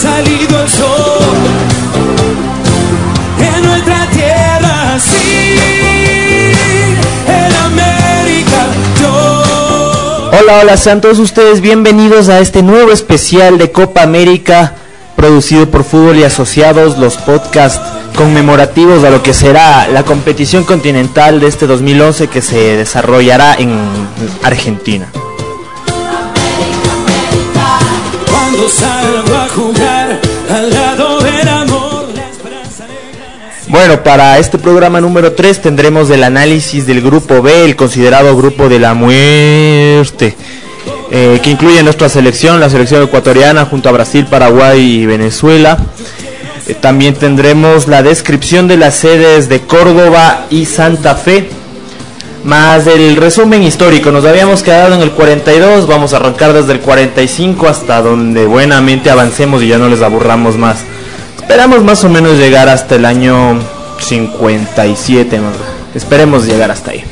salido el sol en nuestra tierra, sí, en América. Hola, hola, sean todos ustedes bienvenidos a este nuevo especial de Copa América producido por Fútbol y Asociados, los podcasts conmemorativos a lo que será la competición continental de este 2011 que se desarrollará en Argentina. Salgo a jugar al lado del amor. Bueno, para este programa número 3 tendremos el análisis del grupo B, el considerado grupo de la muerte, eh, que incluye nuestra selección, la selección ecuatoriana junto a Brasil, Paraguay y Venezuela. Eh, también tendremos la descripción de las sedes de Córdoba y Santa Fe, más el resumen histórico. Nos habíamos quedado en el 42, vamos a arrancar desde el 45 hasta donde buenamente avancemos y ya no les aburramos más. Esperamos más o menos llegar hasta el año 57, más. esperemos llegar hasta ahí.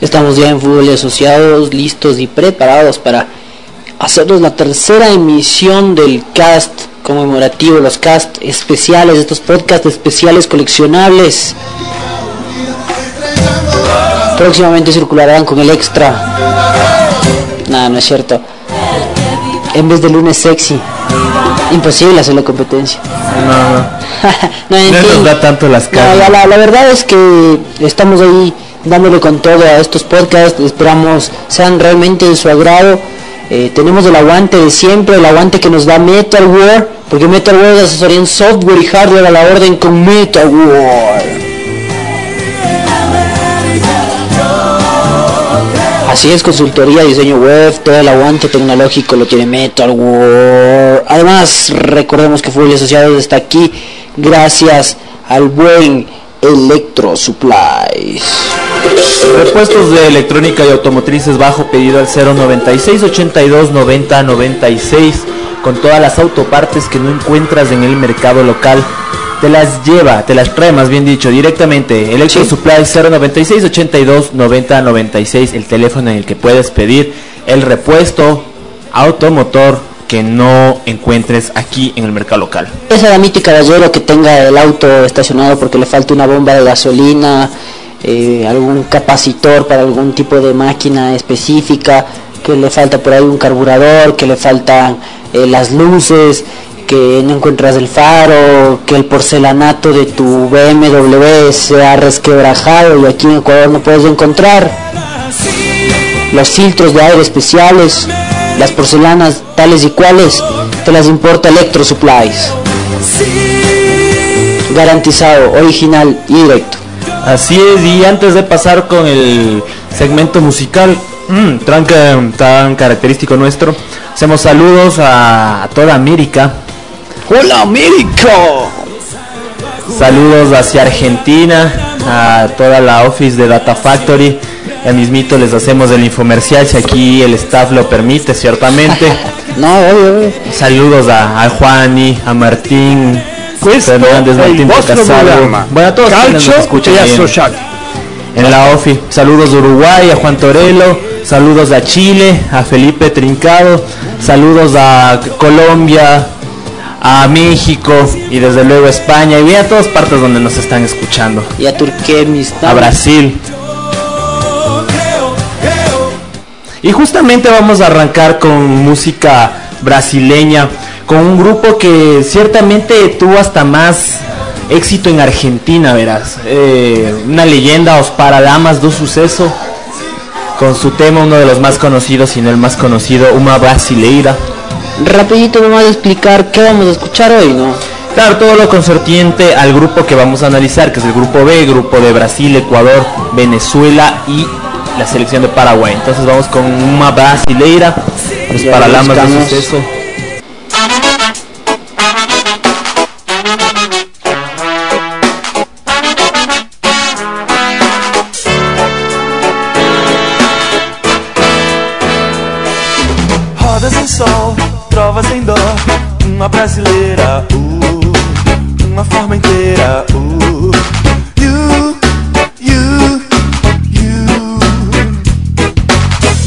Estamos ya en Fútbol Asociados, listos y preparados para hacernos la tercera emisión del cast conmemorativo, los cast especiales, estos podcasts especiales coleccionables. Próximamente circularán con el extra. Nada, no es cierto. En vez de lunes sexy. Imposible hacer la competencia. No, no. no, No nos da tanto las caras. la verdad es que estamos ahí dándole con todo a estos podcasts, esperamos sean realmente de su agrado. Eh, tenemos el aguante de siempre, el aguante que nos da Metalware, porque Metalware es asesoría en software y hardware a la orden con Metalware. Así es, consultoría, diseño web, todo el aguante tecnológico lo tiene Metalware. Además, recordemos que y Asociados está aquí gracias al buen Electro Supplies. Repuestos de electrónica y automotrices bajo pedido al 096 82 90 96 con todas las autopartes que no encuentras en el mercado local. Te las lleva, te las trae más bien dicho directamente. Electro Sí. Supply 096 82 90 96, el teléfono en el que puedes pedir el repuesto automotor que no encuentres aquí en el mercado local. Esa damita y caballero que tenga el auto estacionado porque le falta una bomba de gasolina, eh, algún capacitor para algún tipo de máquina específica, que le falta por ahí un carburador, que le faltan eh, las luces, que no encuentras el faro, que el porcelanato de tu BMW se ha resquebrajado y aquí en Ecuador no puedes encontrar los filtros de aire especiales, las porcelanas tales y cuales, te las importa Electro Supplies. Garantizado, original y directo. Así es, y antes de pasar con el segmento musical mm, tan, ca- tan característico nuestro, hacemos saludos a, a toda América, ¡Hola América! saludos hacia Argentina, a toda la office de Data Factory, ya mismito les hacemos el infomercial si aquí el staff lo permite, ciertamente. No, obvio, obvio. Saludos a, a Juani, a Martín, Questo Fernández, è il Martín vostro Casado. programma. Bueno, a todos quienes nos Calcio escuchan e en- associati. en la OFI. Saludos de Uruguay, a Juan Torello, saludos a Chile, a Felipe Trincado, saludos a Colombia, a México y desde luego a España y bien a todas partes donde nos están escuchando. Y a Turquemistán. A Brasil. Y justamente vamos a arrancar con música brasileña, con un grupo que ciertamente tuvo hasta más éxito en Argentina, verás. Eh, una leyenda, Os Paralamas do Suceso, con su tema, uno de los más conocidos, si no el más conocido, Uma Brasileira. Rapidito nomás explicar qué vamos a escuchar hoy, ¿no? Claro, todo lo concerniente al grupo que vamos a analizar, que es el grupo B, grupo de Brasil, Ecuador, Venezuela y la selección de Paraguay. Entonces vamos con una brasileira, Ya paralamas de buscamos. suceso. Uma brasileira, uh, uma forma inteira, uh, you, you, you.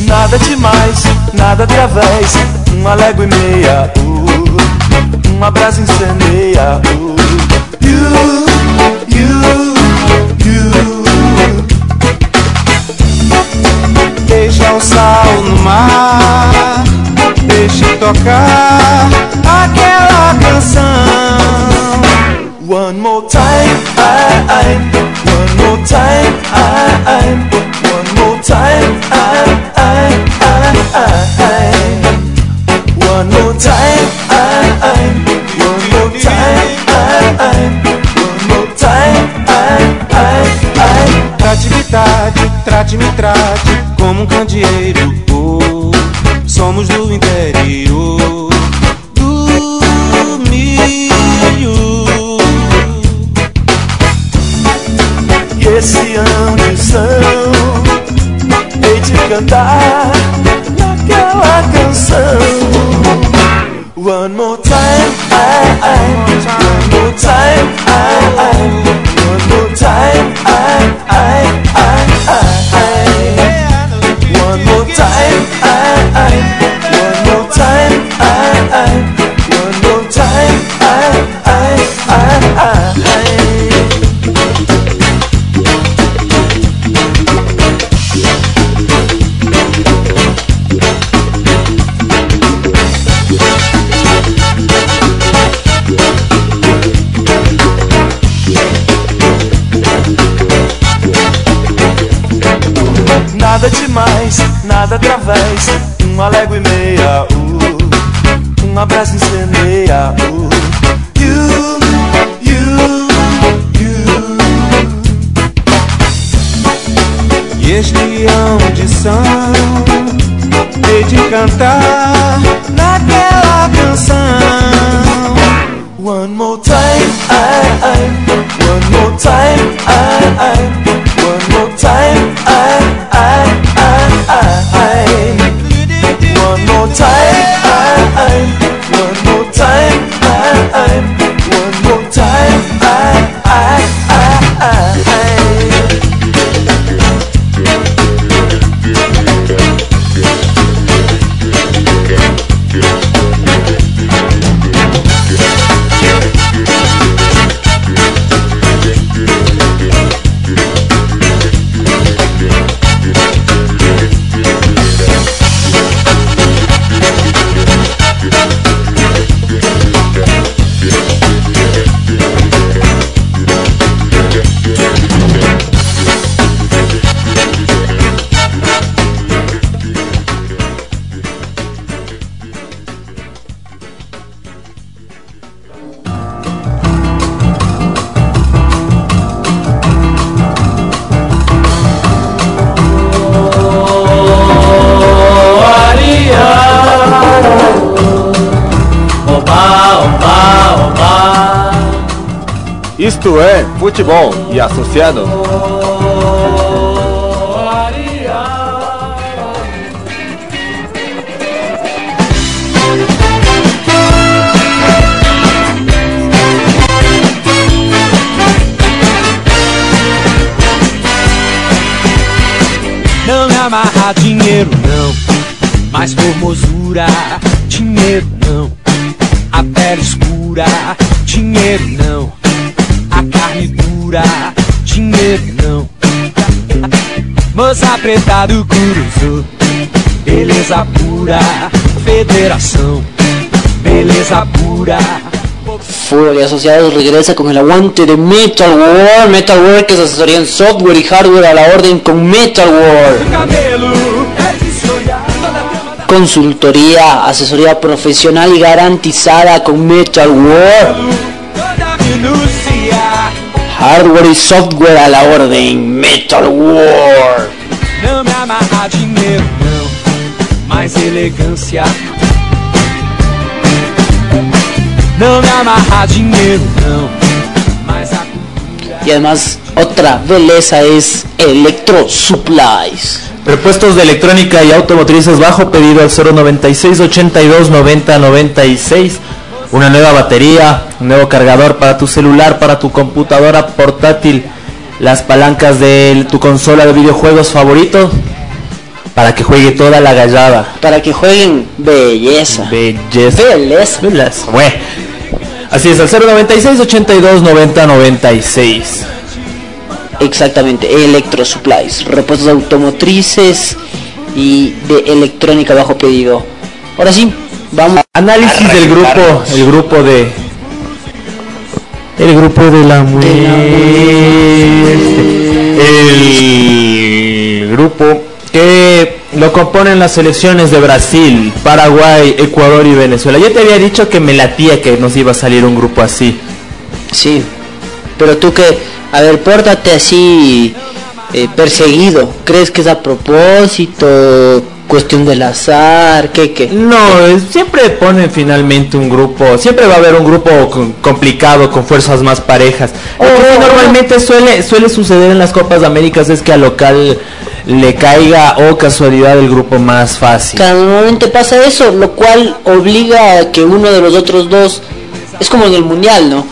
Nada demais, nada através, uma légua e meia, uh, uma brasa incendeia, uh, you, you, you. Deixa o sal no mar Deixe tocar I, I, one more time, I, I, I, I, one more time, I, I, one more time, I, I, one more time, I, I, I. Trate-me, trate, trate-me, trate como um candeeiro. Oh, somos do interior cantar naquela canção. One more time, I, I, one more time, I, I, através Uma légua e meia, uh, Uma brasa incendeia, uh, You, you, you. E este audição Hei de cantar naquela canção. One more time, I, I, one more time, I, I, futebol e associado. Não me amarra dinheiro não Mais formosura Moça preta do Curuzu Beleza pura Federação Beleza pura Asociados regresa con el aguante de Metal War. Metal War que es asesoría en software y hardware a la orden con Metal War. Consultoría, asesoría profesional y garantizada con Metal War. Hardware y software a la orden Metal War. Não dinheiro, mais elegância. Não me amarra dinheiro, não, mais a Y además otra belleza es Electro Supplies. Repuestos de electrónica y automotrices bajo pedido al 096 82 90 96. Una nueva batería, un nuevo cargador para tu celular, para tu computadora portátil, las palancas de tu consola de videojuegos favorito para que juegue toda la gallada. Para que jueguen belleza. Belleza. Belleza. Belleza. Bueno. Así es, al 096 82 90 96. Exactamente, Electro Supplies, repuestos automotrices y de electrónica bajo pedido. Ahora sí, vamos Análisis del grupo, el grupo de el grupo de la muerte. El grupo que lo componen las selecciones de Brasil, Paraguay, Ecuador y Venezuela. Yo te había dicho que me latía que nos iba a salir un grupo así. Sí, pero tú que, a ver, pórtate así eh, perseguido. ¿Crees que es a propósito? ¿Cuestión del azar? ¿Qué, qué? No, es- siempre ponen finalmente un grupo, siempre va a haber un grupo con- complicado con fuerzas más parejas. Lo que sí Oh. normalmente suele suele suceder en las Copas de Américas es que al local le caiga o casualidad el grupo más fácil. Claro, normalmente pasa eso, lo cual obliga a que uno de los otros dos, es como en el mundial, ¿no?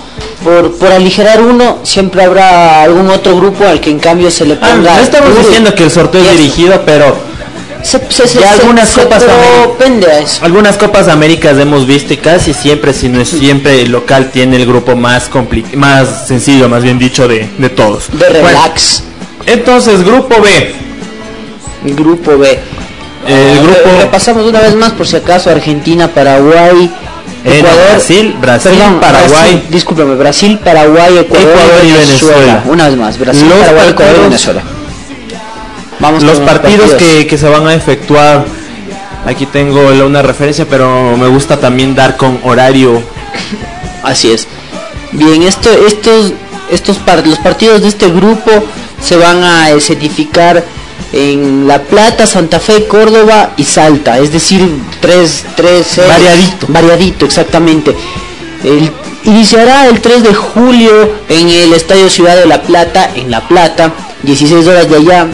Por, por aligerar uno, siempre habrá algún otro grupo al que en cambio se le Ah, ponga. no estamos duro. diciendo que el sorteo es dirigido, pero Se, algunas se Copas a eso. algunas Copas Américas hemos visto y casi siempre, si no es siempre, el local tiene el grupo más compli- más sencillo, más bien dicho, de, de todos. De Bueno, relax. entonces, grupo B. Grupo B. El Ah, grupo- re- Repasamos una vez más por si acaso Argentina, Paraguay, Eh, Ecuador, Brasil, Brasil, Paraguay. Brasil, discúlpame, Brasil, Paraguay, Ecuador, Ecuador y Venezuela. Una vez más, Brasil, Los Paraguay, Ecuador y Venezuela. Vamos Los partidos que, que se van a efectuar, aquí tengo una referencia, pero me gusta también dar con horario. Así es. Bien, esto, estos, estos los partidos de este grupo se van a escenificar en La Plata, Santa Fe, Córdoba y Salta, es decir, tres, tres. Variadito. Variadito, exactamente. El- iniciará el 3 de julio en el Estadio Ciudad de La Plata, en La Plata, 16 horas de allá,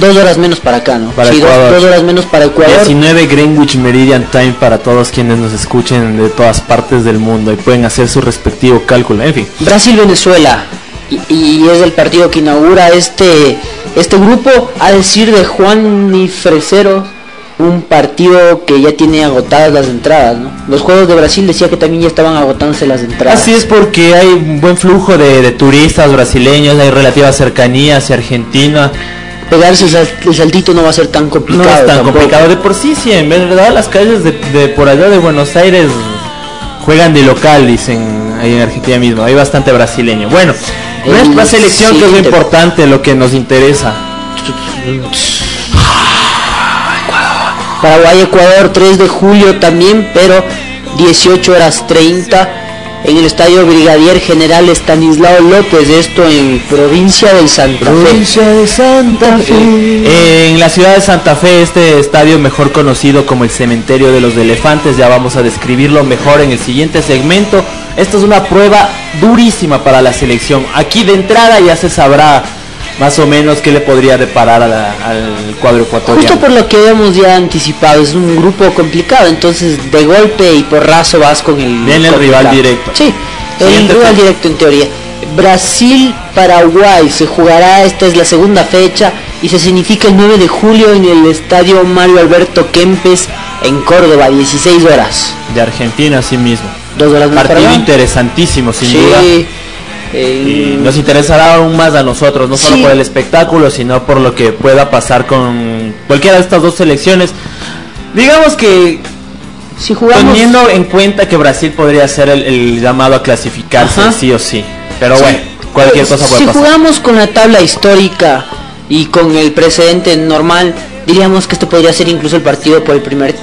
dos horas menos para acá, ¿no? Para Sí, dos, Ecuador. dos horas menos para Ecuador. 19 Greenwich Meridian Time para todos quienes nos escuchen de todas partes del mundo y pueden hacer su respectivo cálculo. En fin, Brasil-Venezuela. Y, y es el partido que inaugura este, este grupo, a decir de Juan y Fresero, un partido que ya tiene agotadas las entradas. ¿no? Los Juegos de Brasil decía que también ya estaban agotándose las entradas. así es porque hay un buen flujo de, de turistas brasileños, hay relativa cercanía hacia Argentina. Pegarse el, sal- el saltito no va a ser tan No complicado. es tan tampoco. complicado. De por sí, sí, en verdad las calles de, de por allá de Buenos Aires juegan de local, dicen ahí en Argentina mismo. Hay bastante brasileño. Bueno, nuestra selección que es lo importante, lo que nos interesa. Paraguay, Ecuador, 3 de julio también, pero 18 horas 30 en el Estadio Brigadier General Estanislao López, esto en provincia del Santa Fe. de Santa Fe. En la ciudad de Santa Fe, este estadio mejor conocido como el cementerio de los elefantes, ya vamos a describirlo mejor en el siguiente segmento. Esto es una prueba durísima para la selección. Aquí de entrada ya se sabrá más o menos qué le podría deparar a la- al cuadro ecuatoriano. Justo por lo que hemos ya anticipado, es un grupo complicado, entonces de golpe y porrazo vas con el, Viene el rival directo. Sí, el Siguiente rival fecha. directo en teoría. Brasil-Paraguay se jugará, esta es la segunda fecha y se significa el 9 de julio en el estadio Mario Alberto Kempes en Córdoba, 16 horas. De Argentina, sí mismo. Dos horas Partido interesantísimo, sin Sí, duda. Eh, Y nos interesará aún más a nosotros, no solo Sí. por el espectáculo, sino por lo que pueda pasar con cualquiera de estas dos selecciones. Digamos que si jugamos teniendo en cuenta que Brasil podría ser el, el llamado a clasificarse Ajá. sí o sí. Pero Sí, bueno, cualquier cosa puede si pasar. jugamos con la tabla histórica y con el precedente normal, diríamos que este podría ser incluso el partido por el primer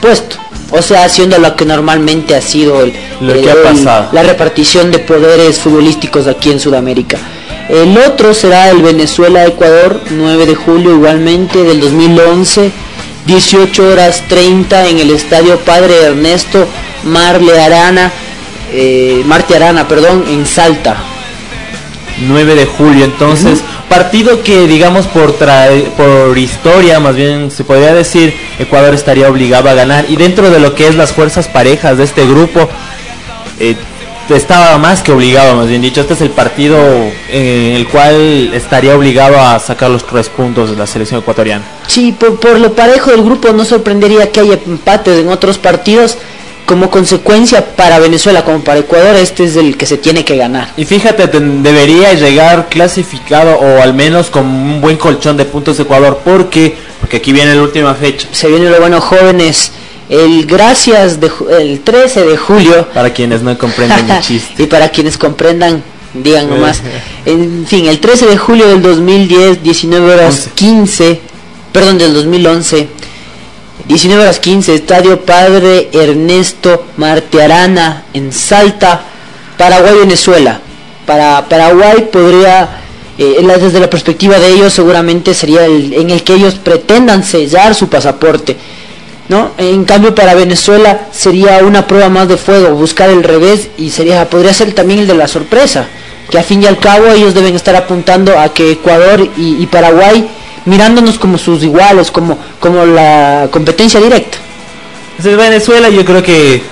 puesto. O sea, haciendo lo que normalmente ha sido el, Lo el- que ha el- pasado. la repartición de poderes futbolísticos aquí en Sudamérica. El otro será el Venezuela-Ecuador, 9 de julio igualmente del 2011, 18 horas 30 en el Estadio Padre Ernesto Marle Arana, eh, Marte Arana, perdón, en Salta. 9 de julio. Entonces, partido que digamos por por historia, más bien se podría decir, Ecuador estaría obligado a ganar. Y dentro de lo que es las fuerzas parejas de este grupo, eh, estaba más que obligado, más bien dicho. Este es el partido en el cual estaría obligado a sacar los tres puntos de la selección ecuatoriana. Sí, por, por lo parejo del grupo no sorprendería que haya empates en otros partidos. Como consecuencia para Venezuela como para Ecuador, este es el que se tiene que ganar. Y fíjate, debería llegar clasificado o al menos con un buen colchón de puntos de Ecuador. ¿Por qué? Porque aquí viene la última fecha. Se viene lo bueno, jóvenes. El gracias de el 13 de julio. Para quienes no comprenden mi chiste. y para quienes comprendan, digan nomás. En fin, el 13 de julio del 2010, 19 horas Once. 15, perdón, del 2011, 19 horas 15, Estadio Padre Ernesto Martiarana en Salta, Paraguay, Venezuela. Para Paraguay podría, eh, desde la perspectiva de ellos, seguramente sería el, en el que ellos pretendan sellar su pasaporte. ¿no? En cambio para Venezuela sería una prueba más de fuego, buscar el revés y sería podría ser también el de la sorpresa, que a fin y al cabo ellos deben estar apuntando a que Ecuador y, y Paraguay mirándonos como sus iguales, como como la competencia directa. Entonces Venezuela yo creo que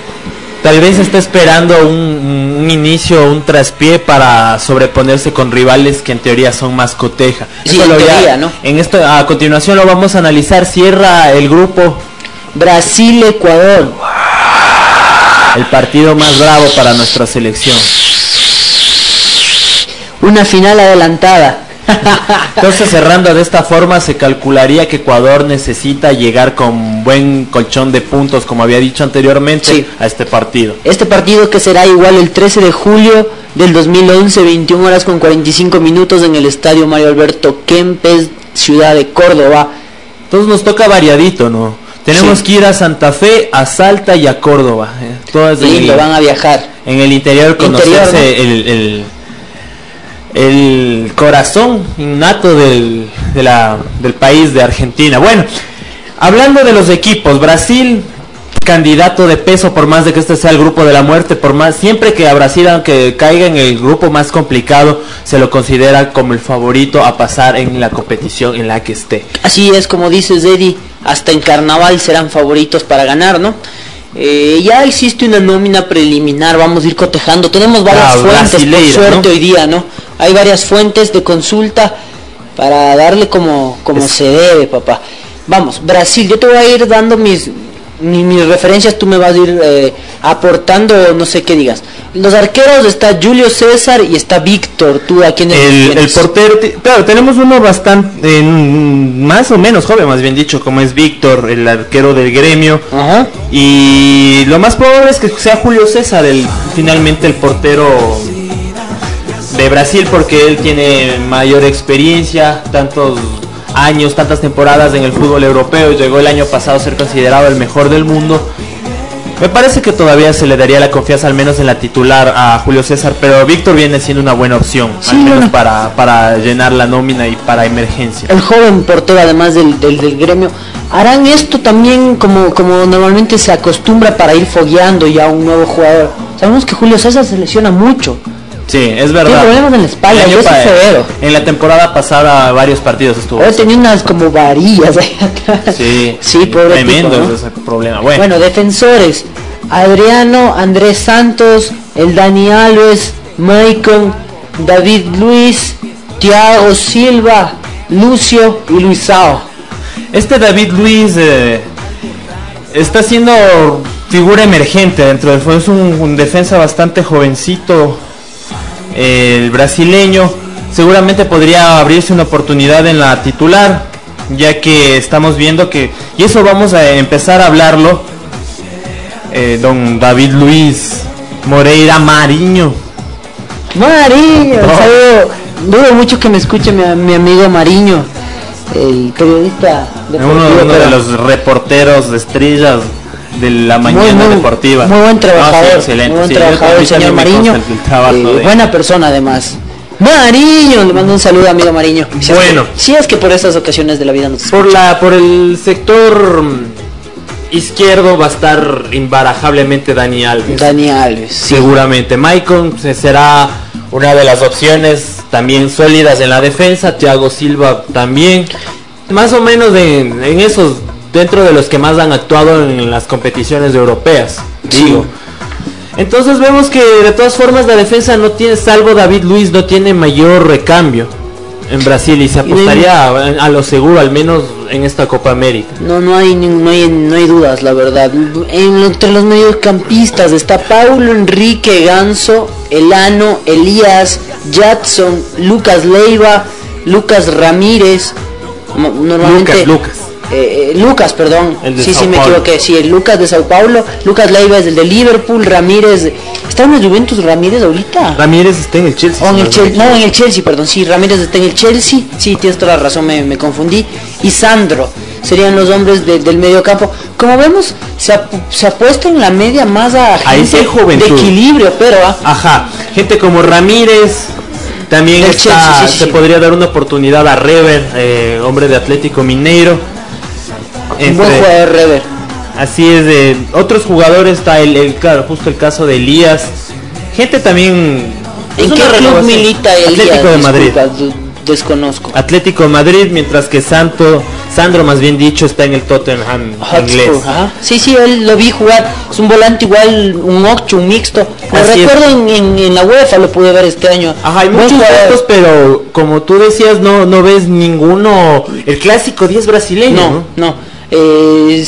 tal vez está esperando un, un inicio, un traspié para sobreponerse con rivales que en teoría son más coteja. Sí, en ya- teoría, ¿no? En esto a continuación lo vamos a analizar. Cierra el grupo, Brasil, Ecuador. el partido más bravo para nuestra selección. Una final adelantada. Entonces cerrando de esta forma se calcularía que Ecuador necesita llegar con buen colchón de puntos, como había dicho anteriormente, Sí. a este partido. Este partido que será igual el 13 de julio del 2011, 21 horas con 45 minutos en el estadio Mario Alberto Kempes, ciudad de Córdoba. Entonces nos toca variadito, ¿no? Tenemos Sí. que ir a Santa Fe, a Salta y a Córdoba. ¿eh? Todas en Lindo, el, van a viajar. en el interior conocerse Interior, ¿no? el, el, el corazón innato del, de la- del país de Argentina. Bueno, hablando de los equipos, Brasil candidato de peso por más de que este sea el grupo de la muerte por más siempre que a Brasil aunque caiga en el grupo más complicado se lo considera como el favorito a pasar en la competición en la que esté Así es como dices Eddie, hasta en carnaval serán favoritos para ganar, ¿no? Eh, ya existe una nómina preliminar, vamos a ir cotejando. Tenemos varias Ah, fuentes, por suerte ¿no? hoy día, ¿no? Hay varias fuentes de consulta para darle como, como Es- se debe, papá. Vamos, Brasil, yo te voy a ir dando mis, mi- mis referencias, tú me vas a ir eh, aportando, no sé qué digas. Los arqueros está Julio César y está Víctor, tú a quién el, el portero te- claro tenemos uno bastante eh, más o menos joven más bien dicho como es Víctor el arquero del gremio Ajá. y lo más probable es que sea Julio César el finalmente el portero de Brasil porque él tiene mayor experiencia, tantos años, tantas temporadas en el fútbol europeo, llegó el año pasado a ser considerado el mejor del mundo. Me parece que todavía se le daría la confianza al menos en la titular a Julio César, pero Víctor viene siendo una buena opción, Sí, al menos bueno. para, para llenar la nómina y para emergencia. el joven portero además del, del, del gremio harán esto también como, como normalmente se acostumbra para ir fogueando ya a un nuevo jugador sabemos que Julio César se lesiona mucho Sí, es verdad. Tiene problemas en la espalda, El año y eso es pa- severo. En la temporada pasada varios partidos estuvo. ahora tenía unas como varillas ahí atrás Sí, sí pobre tremendo tipo, ¿no? ese problema. Bueno, bueno defensores Adriano Andrés Santos el Dani Alves Maicon David Luis Thiago Silva Lucio y Luisao este David Luis eh, está siendo figura emergente dentro del fútbol. Es un, un defensa bastante jovencito, el brasileño. Seguramente podría abrirse una oportunidad en la titular, ya que estamos viendo que, y eso vamos a empezar a hablarlo, eh, don David Luis Moreira Mariño. Mariño, saludo. dudo mucho que me escuche mi, mi amigo Mariño, el periodista Uno, uno de los reporteros de estrellas de la mañana muy, deportiva. Muy buen trabajador, sí, excelente. muy buen sí, trabajador el señor Mariño, el- eh, de- buena persona además. Mariño, le mando un saludo amigo Mariño. Si es Bueno. que- si es que por estas ocasiones de la vida nos Por la por el sector izquierdo va a estar imbarajablemente Dani Alves. Dani Alves. sí. Seguramente. Maicon se- será una de las opciones también sólidas en la defensa, Thiago Silva también, más o menos de- en esos, dentro de los que más han actuado en las competiciones europeas, digo. Entonces vemos que de todas formas la defensa no tiene, salvo David Luis, no tiene mayor recambio en Brasil y se apostaría a, a lo seguro, al menos en esta Copa América. No, no hay, no hay, no hay dudas, la verdad. En- entre los mediocampistas está Paulo Enrique Ganso, Elano, Elías, Jadson, Lucas Leiva, Lucas Ramírez. Normalmente, Lucas, Lucas. Eh, eh, Lucas, perdón. Sí, Sao sí, me Paulo. equivoqué. Sí, el Lucas de Sao Paulo. Lucas Leiva es el de Liverpool. Ramírez. ¿Está en el Juventus Ramírez ahorita? Ramírez está en el Chelsea. O en si el no Chelsea, me no, en el Chelsea, perdón, sí, Ramírez está en el Chelsea, sí, tienes toda la razón, me, me confundí. Y Sandro, serían los hombres de- del medio campo. Como vemos, se, ap- se apuesta en la media más a gente de equilibrio, pero ah, Ajá, gente como Ramírez, también está- Chelsea, sí, sí, se sí. podría dar una oportunidad a Rever, eh, hombre de Atlético Mineiro. Un buen Entre- jugador Rever. Así es, de otros jugadores está el, el- claro, justo el caso de Elías. Gente también... ¿En qué club milita Elías? Atlético de Madrid. Disculpa, desconozco. Atlético de Madrid, mientras que Santo, Sandro más bien dicho, está en el Tottenham inglés. Hotspur, ajá. Sí, sí, él lo vi jugar. Es un volante igual, un 8, un mixto. Lo Así recuerdo en, en- en la UEFA, lo pude ver este año. Ajá, hay Buen muchos datos, pero como tú decías, no, no ves ninguno. El clásico 10 brasileño, ¿no? No, no. Eh,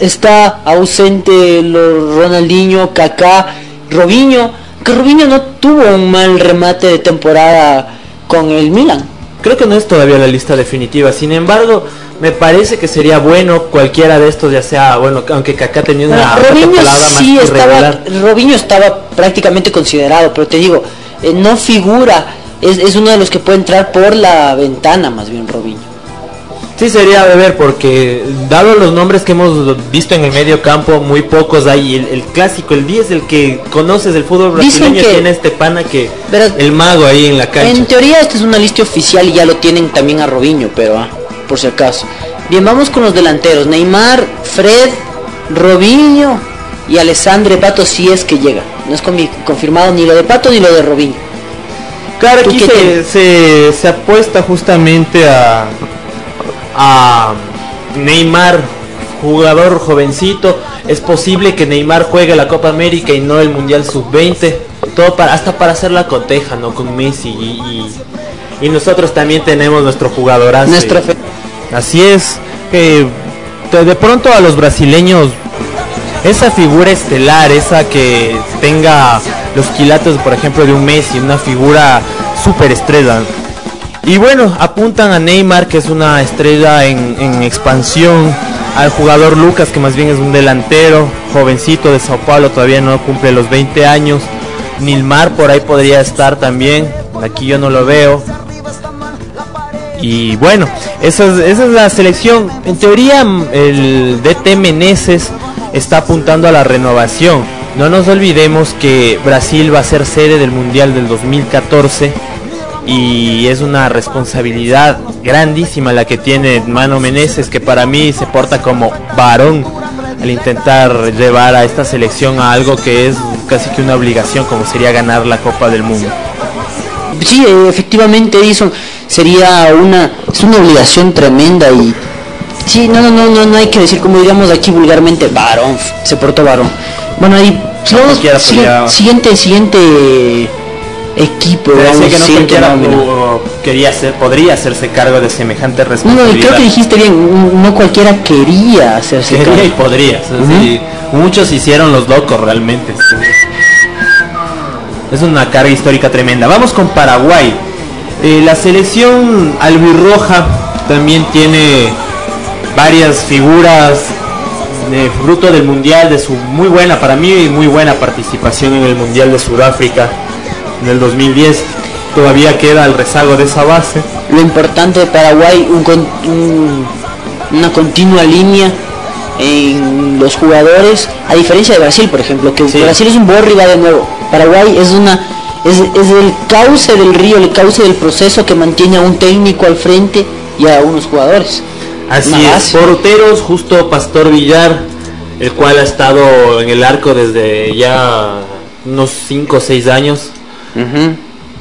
está ausente los Ronaldinho, Kaká, Robinho, que Robinho no tuvo un mal remate de temporada con el Milan. Creo que no es todavía la lista definitiva. Sin embargo, me parece que sería bueno cualquiera de estos, ya sea, bueno, aunque Kaká tenía una Robinho temporada más sí estaba, irregular. Robinho estaba prácticamente considerado, pero te digo, eh, no figura, es, es uno de los que puede entrar por la ventana más bien Robinho. Sí, sería de ver, porque dado los nombres que hemos visto en el medio campo, muy pocos hay. El, el clásico, el 10, el que conoces del fútbol Dicen brasileño, que- tiene este pana que. El mago ahí en la cancha. En teoría esta es una lista oficial y ya lo tienen también a Robinho, pero ah, por si acaso. Bien, vamos con los delanteros. Neymar, Fred, Robinho y Alessandre Pato si es que llega. No es confirmado ni lo de Pato ni lo de Robinho. Claro, ¿Tú aquí se, se, se apuesta justamente a, a Neymar, jugador jovencito. Es posible que Neymar juegue la Copa América y no el Mundial Sub-20. Todo para, hasta para hacer la coteja, ¿no? Con Messi y, y, y nosotros también tenemos nuestro jugadorazo. Nuestro fe- Así es. que de pronto a los brasileños esa figura estelar, esa que tenga los quilates, por ejemplo, de un Messi, una figura super estrella. Y bueno, apuntan a Neymar, que es una estrella en, expansión, al jugador Lucas, que más bien es un delantero, jovencito de Sao Paulo, todavía no cumple los 20 años. Nilmar por ahí podría estar también, aquí yo no lo veo. Y bueno, esa es, esa es la selección. En teoría, mm, el DT Meneses está apuntando a la renovación. No nos olvidemos que Brasil va a ser sede del Mundial del 2014 y es una responsabilidad grandísima la que tiene Mano Meneses, que para mí se porta como varón al intentar llevar a esta selección a algo que es casi que una obligación, como sería ganar la Copa del Mundo. Sí, efectivamente Edison sería una es una obligación tremenda y sí, no no no no, no hay que decir como diríamos aquí vulgarmente varón, se portó varón. Bueno, ahí luego, cualquiera sigue- podría- siguiente siguiente equipo, que no cualquiera quería ser, podría hacerse cargo de semejante No, no, responsabilidad. creo que dijiste bien, no cualquiera quería hacerse Quería y cargo. podría. o sea, sí, muchos hicieron los locos realmente. Es una carga histórica tremenda. Vamos con Paraguay. Eh, la selección albirroja también tiene varias figuras de fruto del mundial, de su muy buena, para mí muy buena participación en el mundial de Sudáfrica en el 2010. Todavía queda el rezago de esa base. Lo importante de Paraguay, un un- una continua línea en los jugadores, a diferencia de Brasil, por ejemplo, que Sí. Brasil es un borro y va de nuevo. Paraguay es una es, es el cauce del río, el cauce del proceso que mantiene a un técnico al frente y a unos jugadores. Así es, porteros, justo Pastor Villar, el cual ha estado en el arco desde ya unos 5 o 6 años.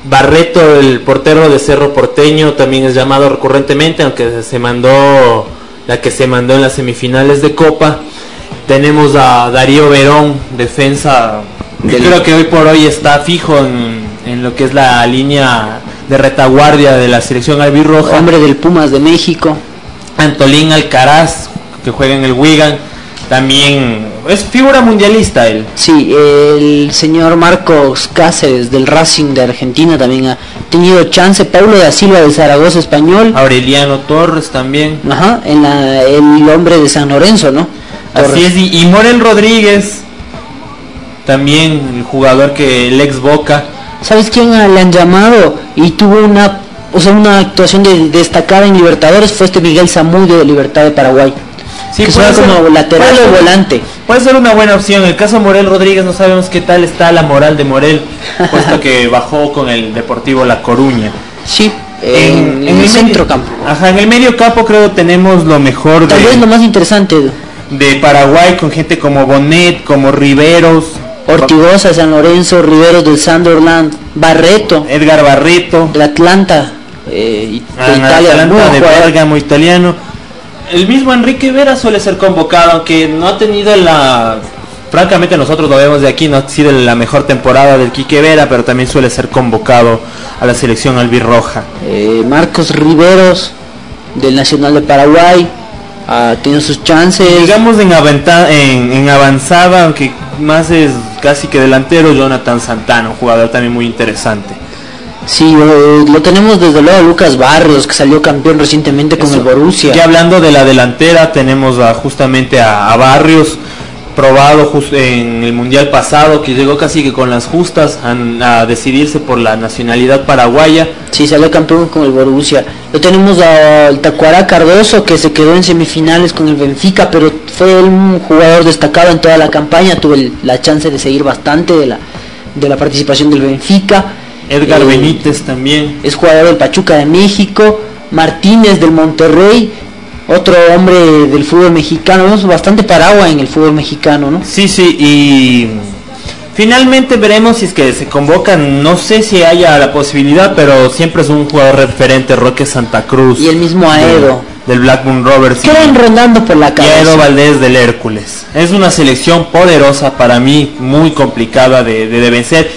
Barreto, el portero de Cerro Porteño, también es llamado recurrentemente, aunque se mandó la que se mandó en las semifinales de Copa. Tenemos a Darío Verón, defensa, que creo que hoy por hoy está fijo en, en lo que es la línea de retaguardia de la selección albirroja. Hombre del Pumas de México. Antolín Alcaraz, que juega en el Wigan, también es figura mundialista él. Sí, el señor Marcos Cáceres del Racing de Argentina también ha tenido chance. Paulo da Silva de Zaragoza español. Aureliano Torres también. Ajá, en la- el hombre de San Lorenzo, ¿no? Así Torres. es, y, y Morel Rodríguez, también el jugador que el ex Boca. ¿Sabes quién le han llamado y tuvo una, o sea, una actuación de- destacada en Libertadores? Fue este Miguel Zamudio de Libertad de Paraguay. Sí, que puede ser- como lateral puede o volante. Puede ser una buena opción. En el caso de Morel Rodríguez no sabemos qué tal está la moral de Morel, puesto que bajó con el Deportivo La Coruña. Sí, en, el centro campo. Ajá, en el medio campo creo tenemos lo mejor Tal vez lo de, más interesante, de Paraguay con gente como Bonet, como Riveros, Ortigosa de San Lorenzo, Riveros del Sunderland, Barreto Edgar Barreto, del Atlanta eh, y- de Ah, Italia, Atalanta buen de. Bérgamo italiano. El mismo Enrique Vera suele ser convocado, aunque no ha tenido la... Francamente nosotros lo vemos de aquí, no ha sido la mejor temporada del Quique Vera, pero también suele ser convocado a la selección albirroja. Eh, Marcos Riveros del Nacional de Paraguay ha tenido sus chances. Digamos en, aventa- en, en avanzada, aunque más es casi que delantero, Jonathan Santana, un jugador también muy interesante. Sí, lo tenemos desde luego a Lucas Barrios, que salió campeón recientemente con Eso. el Borussia. Ya hablando de la delantera, tenemos a- justamente a, a Barrios, probado jus- en el mundial pasado, que llegó casi que con las justas a, a decidirse por la nacionalidad paraguaya. Sí, salió campeón con el Borussia. Lo tenemos al Tacuará Cardoso, que se quedó en semifinales con el Benfica, pero fue un jugador destacado en toda la campaña. Tuve el- la chance de seguir bastante de la, de la participación del Benfica. Edgar Eh, Benítez también. es jugador del Pachuca de México, Martínez del Monterrey, otro hombre del fútbol mexicano, vemos bastante Paraguay en el fútbol mexicano, ¿no? Sí, sí, y finalmente veremos si es que se convocan, no sé si haya la posibilidad, pero siempre es un jugador referente, Roque Santa Cruz. Y el mismo Aedo. Del Blackburn Rovers. Quedan rondando por la y Aedo cabeza. Valdés del Hércules. Es una selección poderosa para mí, muy complicada de, de- de vencer.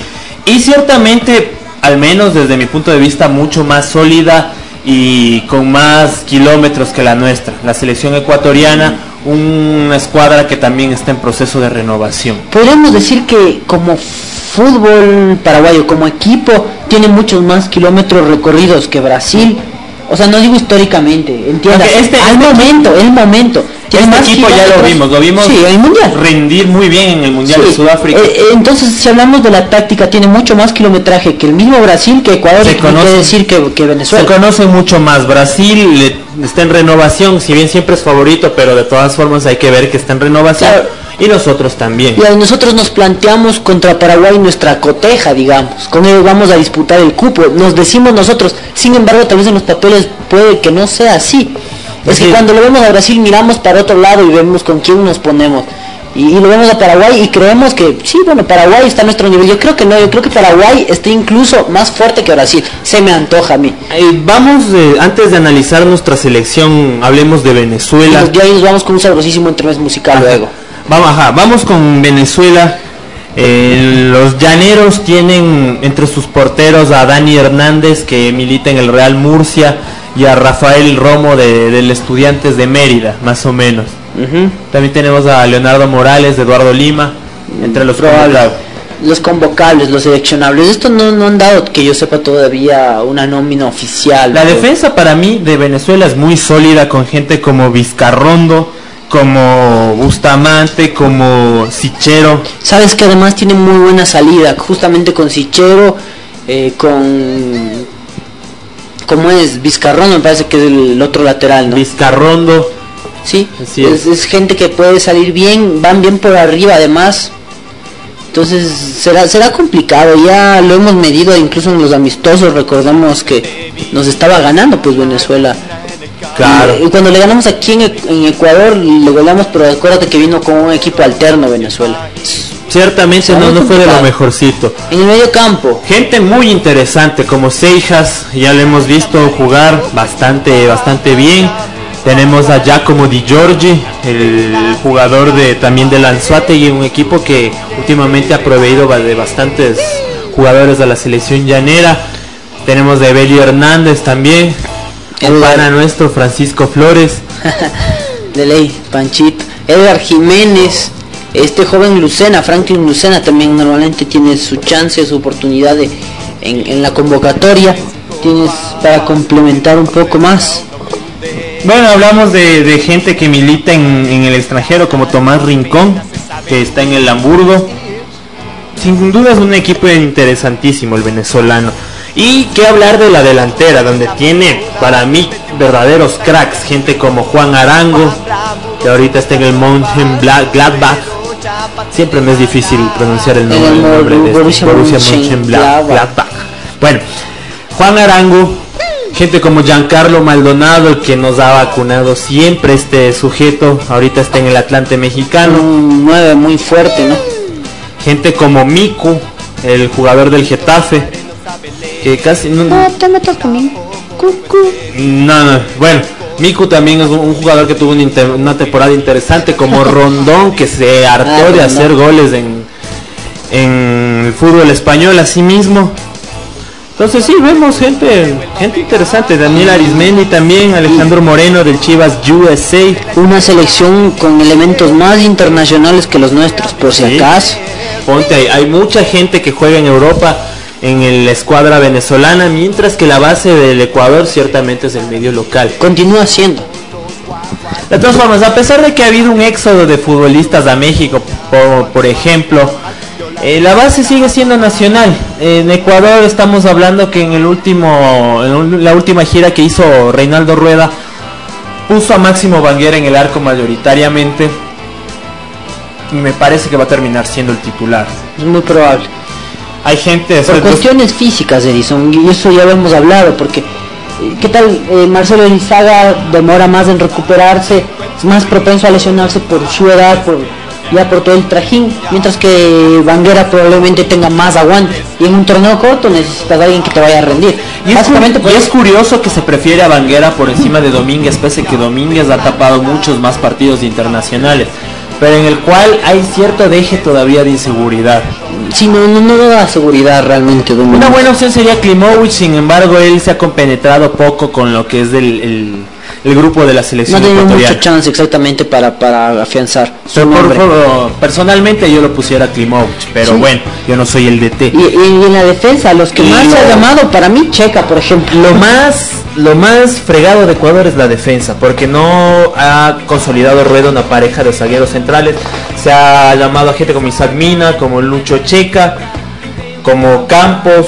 Y ciertamente, al menos desde mi punto de vista, mucho más sólida y con más kilómetros que la nuestra. La selección ecuatoriana, una escuadra que también está en proceso de renovación. Podríamos decir que como fútbol paraguayo, como equipo, tiene muchos más kilómetros recorridos que Brasil. O sea, no digo históricamente, entienda. Aunque este- al este momento, el momento. Este más equipo ya lo kilómetros. vimos, lo vimos Sí, en el mundial. rendir muy bien en el Mundial Sí, de Sudáfrica. eh, eh, entonces, si hablamos de la táctica, tiene mucho más kilometraje que el mismo Brasil, que Ecuador, Se conoce- quiere decir que, que Se Venezuela. conoce mucho más. Brasil le- está en renovación, si bien siempre es favorito, pero de todas formas hay que ver que está en renovación. Claro. Y nosotros también. Y nosotros nos planteamos contra Paraguay nuestra coteja, digamos. Con ellos vamos a disputar el cupo. Nos decimos nosotros. Sin embargo, tal vez en los papeles puede que no sea así. Es que cuando lo vemos a Brasil miramos para otro lado y vemos con quién nos ponemos. Y, y lo vemos a Paraguay y creemos que sí, bueno, Paraguay está a nuestro nivel. Yo creo que no, yo creo que Paraguay está incluso más fuerte que Brasil. Se me antoja a mí. Eh, vamos, eh, antes de analizar nuestra selección, hablemos de Y Venezuela. de ahí nos vamos con un sabrosísimo entremés musical luego. Vamos, ajá, vamos con Venezuela. Eh, los llaneros tienen entre sus porteros a Dani Hernández que milita en el Real Murcia y a Rafael Romo de, del Estudiantes de Mérida, más o menos. También tenemos a Leonardo Morales de Eduardo Lima entre los convocados. Los convocables, los seleccionables. Esto no, no han dado, que yo sepa todavía, una nómina oficial. La defensa para mí de Venezuela es muy sólida con gente como Vizcarrondo, como Bustamante, como Sichero. Sabes que además tiene muy buena salida, justamente con Sichero, eh, con... ¿Cómo es? Vizcarrón me parece que es el otro lateral, ¿no? Vizcarrondo, Sí, Así es, es. es gente que puede salir bien, van bien por arriba además. Entonces será será complicado, ya lo hemos medido incluso en los amistosos, recordamos que nos estaba ganando pues Venezuela. Claro. Y, cuando le ganamos aquí en, en Ecuador, le goleamos, pero acuérdate que vino con un equipo alterno Venezuela. ciertamente no, no fue de lo mejorcito. En el medio campo. Gente muy interesante como Seijas, ya lo hemos visto jugar bastante, bastante bien. Tenemos a Giacomo Di Giorgi, el jugador de también de Lanzuate y un equipo que últimamente ha proveído de bastantes jugadores de la selección llanera. Tenemos de Belio Hernández también, el pana nuestro Francisco Flores. de ley, Panchito. Edgar Jiménez, este joven Lucena, Franklin Lucena también normalmente tiene su chance, su oportunidad de, en, la convocatoria. Tienes para complementar un poco más. Bueno, hablamos de, gente que milita en, el extranjero como Tomás Rincón, que está en el Hamburgo. Sin duda es un equipo interesantísimo el venezolano. Y qué hablar de la delantera, donde tiene para mí verdaderos cracks, gente como Juan Arango, que ahorita está en el Mountain Gladbach. Siempre me es difícil pronunciar el nombre, de Borussia, Mönchengladbach. Bueno, Juan Arango, gente como Giancarlo Maldonado, el que nos ha vacunado siempre este sujeto, ahorita está en el Atlante mexicano. Un 9 muy fuerte, ¿no? Gente como Miku, el jugador del Getafe, que casi no... No, te metas conmigo. No, no, bueno, Miku también es un, jugador que tuvo una, temporada interesante, como Rondón, que se hartó ah, de hacer goles en, en el fútbol español así mismo. Entonces sí, vemos gente, gente interesante, Daniel Arismendi también, Alejandro Moreno del Chivas USA. Una selección con elementos más internacionales que los nuestros, por si acaso. Ponte, hay mucha gente que juega en Europa en la escuadra venezolana, mientras que la base del Ecuador ciertamente es el medio local. Continúa siendo. De todas formas, a pesar de que ha habido un éxodo de futbolistas a México, por, ejemplo, eh, la base sigue siendo nacional. En Ecuador estamos hablando que en el último, en la última gira que hizo Reinaldo Rueda, puso a Máximo Banguera en el arco mayoritariamente. Y me parece que va a terminar siendo el titular. Es muy probable hay gente... Por cuestiones físicas, Edison, y eso ya lo hemos hablado, porque eh, ¿qué tal eh, Marcelo Elizaga demora más en recuperarse, es más propenso a lesionarse por su edad, por ya por todo el trajín, mientras que Vanguera probablemente tenga más aguante. Y en un torneo corto necesitas a alguien que te vaya a rendir. Y, Básicamente, es, es curioso que se prefiere a Vanguera por encima de Domínguez, pese que Domínguez ha tapado muchos más partidos internacionales pero en el cual hay cierto deje todavía de inseguridad. Sí, no, no, no da seguridad realmente. Una buena opción sería Klimovic, sin embargo él se ha compenetrado poco con lo que es el, el grupo de la selección. No tiene mucha chance exactamente para, para afianzar. personalmente yo lo pusiera a Klimovic, pero bueno, yo no soy el DT. Y, y en la defensa, los que más se ha llamado para mí, Checa, por ejemplo. Lo más, lo más fregado de Ecuador es la defensa, porque no ha consolidado Rueda una pareja de zagueros centrales. Se ha llamado a gente como Isaac Mina, como Lucho Checa, como Campos,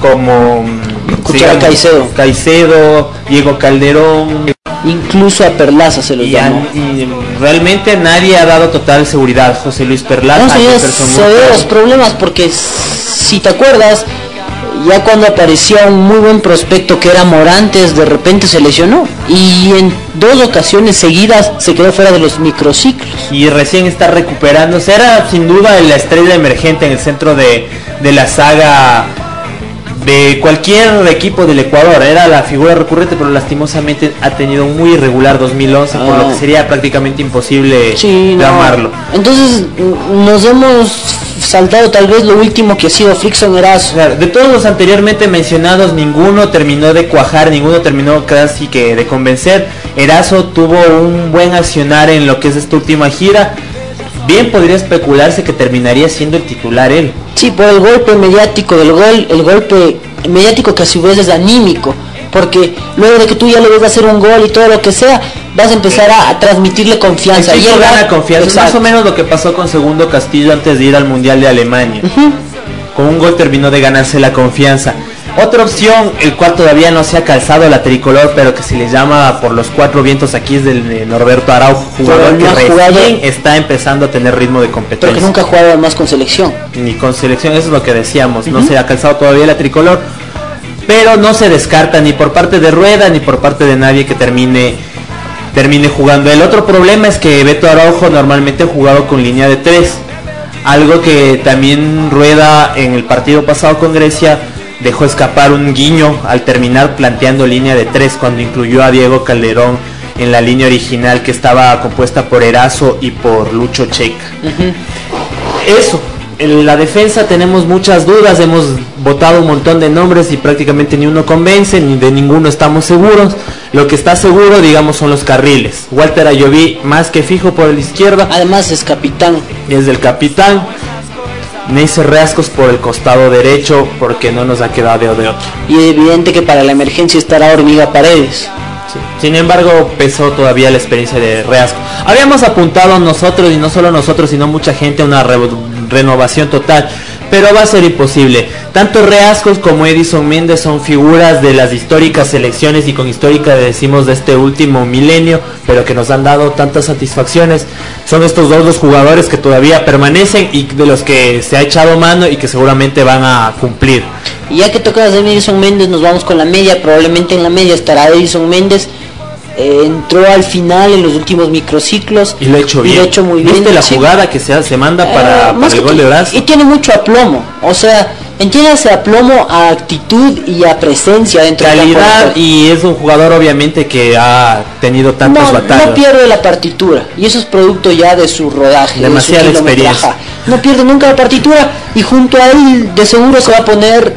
como Cuchara Caicedo. Caicedo, Diego Calderón. Incluso a Perlaza se lo llamó. Realmente nadie ha dado total seguridad. José Luis Perlaza. No, se ve los problemas porque si te acuerdas, ya cuando aparecía un muy buen prospecto que era Morantes, de repente se lesionó. Y en dos ocasiones seguidas se quedó fuera de los microciclos. Y recién está recuperándose. Era sin duda la estrella emergente en el centro de, de la saga de cualquier equipo del Ecuador. Era la figura recurrente, pero lastimosamente ha tenido un muy irregular 2011, por lo que ah. sería prácticamente imposible llamarlo. Entonces nos hemos saltado tal vez lo último que ha sido Frickson Erazo. de todos los anteriormente mencionados, ninguno terminó de cuajar, ninguno terminó casi que de convencer. Erazo tuvo un buen accionar en lo que es esta última gira bien podría especularse que terminaría siendo el titular él. Sí, por el golpe mediático del gol, el golpe mediático que a su vez es anímico, porque luego de que tú ya le ves hacer un gol y todo lo que sea, vas a empezar a, transmitirle confianza. Y él gana confianza, más o menos lo que pasó con Segundo Castillo antes de ir al Mundial de Alemania. Con un gol terminó de ganarse la confianza. Otra opción, el cual todavía no se ha calzado la tricolor, pero que se le llama por los cuatro vientos aquí es del Norberto Araujo, jugador que recién está empezando a tener ritmo de competencia. Pero que nunca ha jugado más con selección. Ni con selección, eso es lo que decíamos, no se ha calzado todavía la tricolor, pero no se descarta ni por parte de Rueda ni por parte de nadie que termine termine jugando. El otro problema es que Beto Araujo normalmente ha jugado con línea de tres Algo que también Rueda en el partido pasado con Grecia dejó escapar un guiño al terminar planteando línea de tres cuando incluyó a Diego Calderón en la línea original que estaba compuesta por Erazo y por Lucho Checa. Eso, en la defensa tenemos muchas dudas, hemos votado un montón de nombres y prácticamente ni uno convence, ni de ninguno estamos seguros. Lo que está seguro, digamos, son los carriles. Walter Ayoví más que fijo por la izquierda, Además es capitán. es del capitán. Neisser Reascos por el costado derecho, porque no nos ha quedado de otro. Y es evidente que para la emergencia estará Hormiga Paredes. Sí. Sin embargo, pesó todavía la experiencia de Reasco. Habíamos apuntado nosotros, y no solo nosotros, sino mucha gente, a una re- renovación total. Pero va a ser imposible. Tanto Reascos como Edison Méndez son figuras de las históricas selecciones y con histórica decimos de este último milenio, pero que nos han dado tantas satisfacciones. Son estos dos los jugadores que todavía permanecen y de los que se ha echado mano y que seguramente van a cumplir. Y ya que tocas de Edison Méndez, nos vamos con la media. Probablemente en la media estará Edison Méndez. Eh, entró al final en los últimos microciclos. Y lo ha hecho y bien. lo ha hecho muy bien. ¿Viste la jugada que se, se manda Eh, para, el gol de Brazo? Y tiene mucho aplomo. O sea, entiéndase aplomo a actitud y a presencia dentro de calidad juego. y es un jugador obviamente que ha tenido tantas no, batallas. no pierde la partitura y eso es producto ya de su rodaje, Demasiada de su experiencia. No pierde nunca la partitura y junto a él de seguro se va a poner,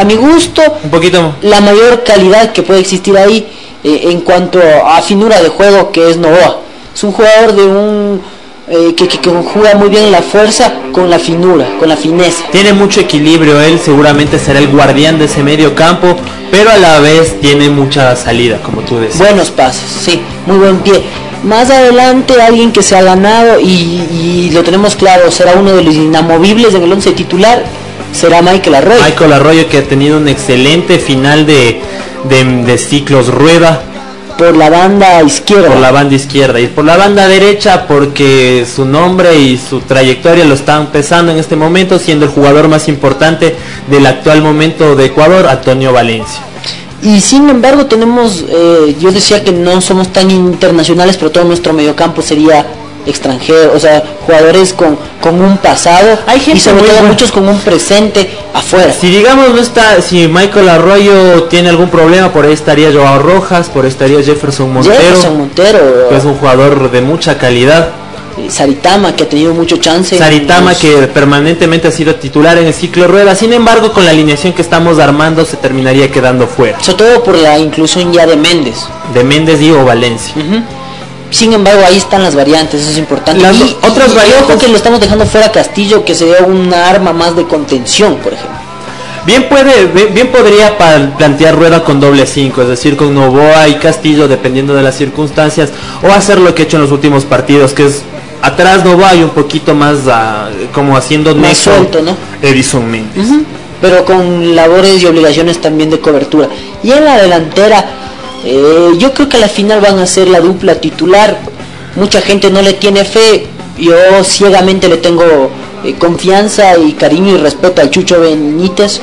a mi gusto, Un poquito la mayor calidad que puede existir ahí eh, en cuanto a finura de juego que es Novoa. Es un jugador de un eh, que, que- que juega muy bien la fuerza con la finura, con la fineza. tiene mucho equilibrio, él seguramente será el guardián de ese medio campo, pero a la vez tiene mucha salida, como tú decías. Buenos pases, sí, muy buen pie. Más adelante alguien que se ha ganado y, y lo tenemos claro, será uno de los inamovibles en el 11 titular, será Michael Arroyo. Michael Arroyo que ha tenido un excelente final de, de, de ciclos rueda por la banda izquierda. por la banda izquierda y por la banda derecha porque su nombre y su trayectoria lo están pesando en este momento siendo el jugador más importante del actual momento de Ecuador, Antonio Valencia. Y sin embargo tenemos, eh, yo decía que no somos tan internacionales, pero todo nuestro mediocampo sería extranjero, o sea, jugadores con, con un pasado Hay gente y sobre todo muchos con un presente afuera. Si digamos no está, si Michael Arroyo tiene algún problema, por ahí estaría Joao Rojas, por ahí estaría Jefferson Montero, Jefferson Montero, que es un jugador de mucha calidad. Saritama que ha tenido mucho chance. Saritama los- que permanentemente ha sido titular en el ciclo rueda, sin embargo con la alineación que estamos armando se terminaría quedando fuera. sobre todo por la inclusión ya de Méndez. De Méndez y o Valencia. Sin embargo, ahí están las variantes, eso es importante. Las y, otras y- y variantes- ojo que lo estamos dejando fuera Castillo, que sería una arma más de contención, por ejemplo. Bien puede, bien, bien podría plantear rueda con doble 5, es decir, con Novoa y Castillo, dependiendo de las circunstancias, o hacer lo que ha hecho en los últimos partidos, que es atrás Novoa y un poquito más ah, como haciendo Más suelto, ¿no? Edison. Ujú. Pero con labores y obligaciones también de cobertura. Y en la delantera, eh, yo creo que a la final van a ser la dupla titular. Mucha gente no le tiene fe. Yo ciegamente le tengo eh, confianza y cariño y respeto al Chucho Benítez.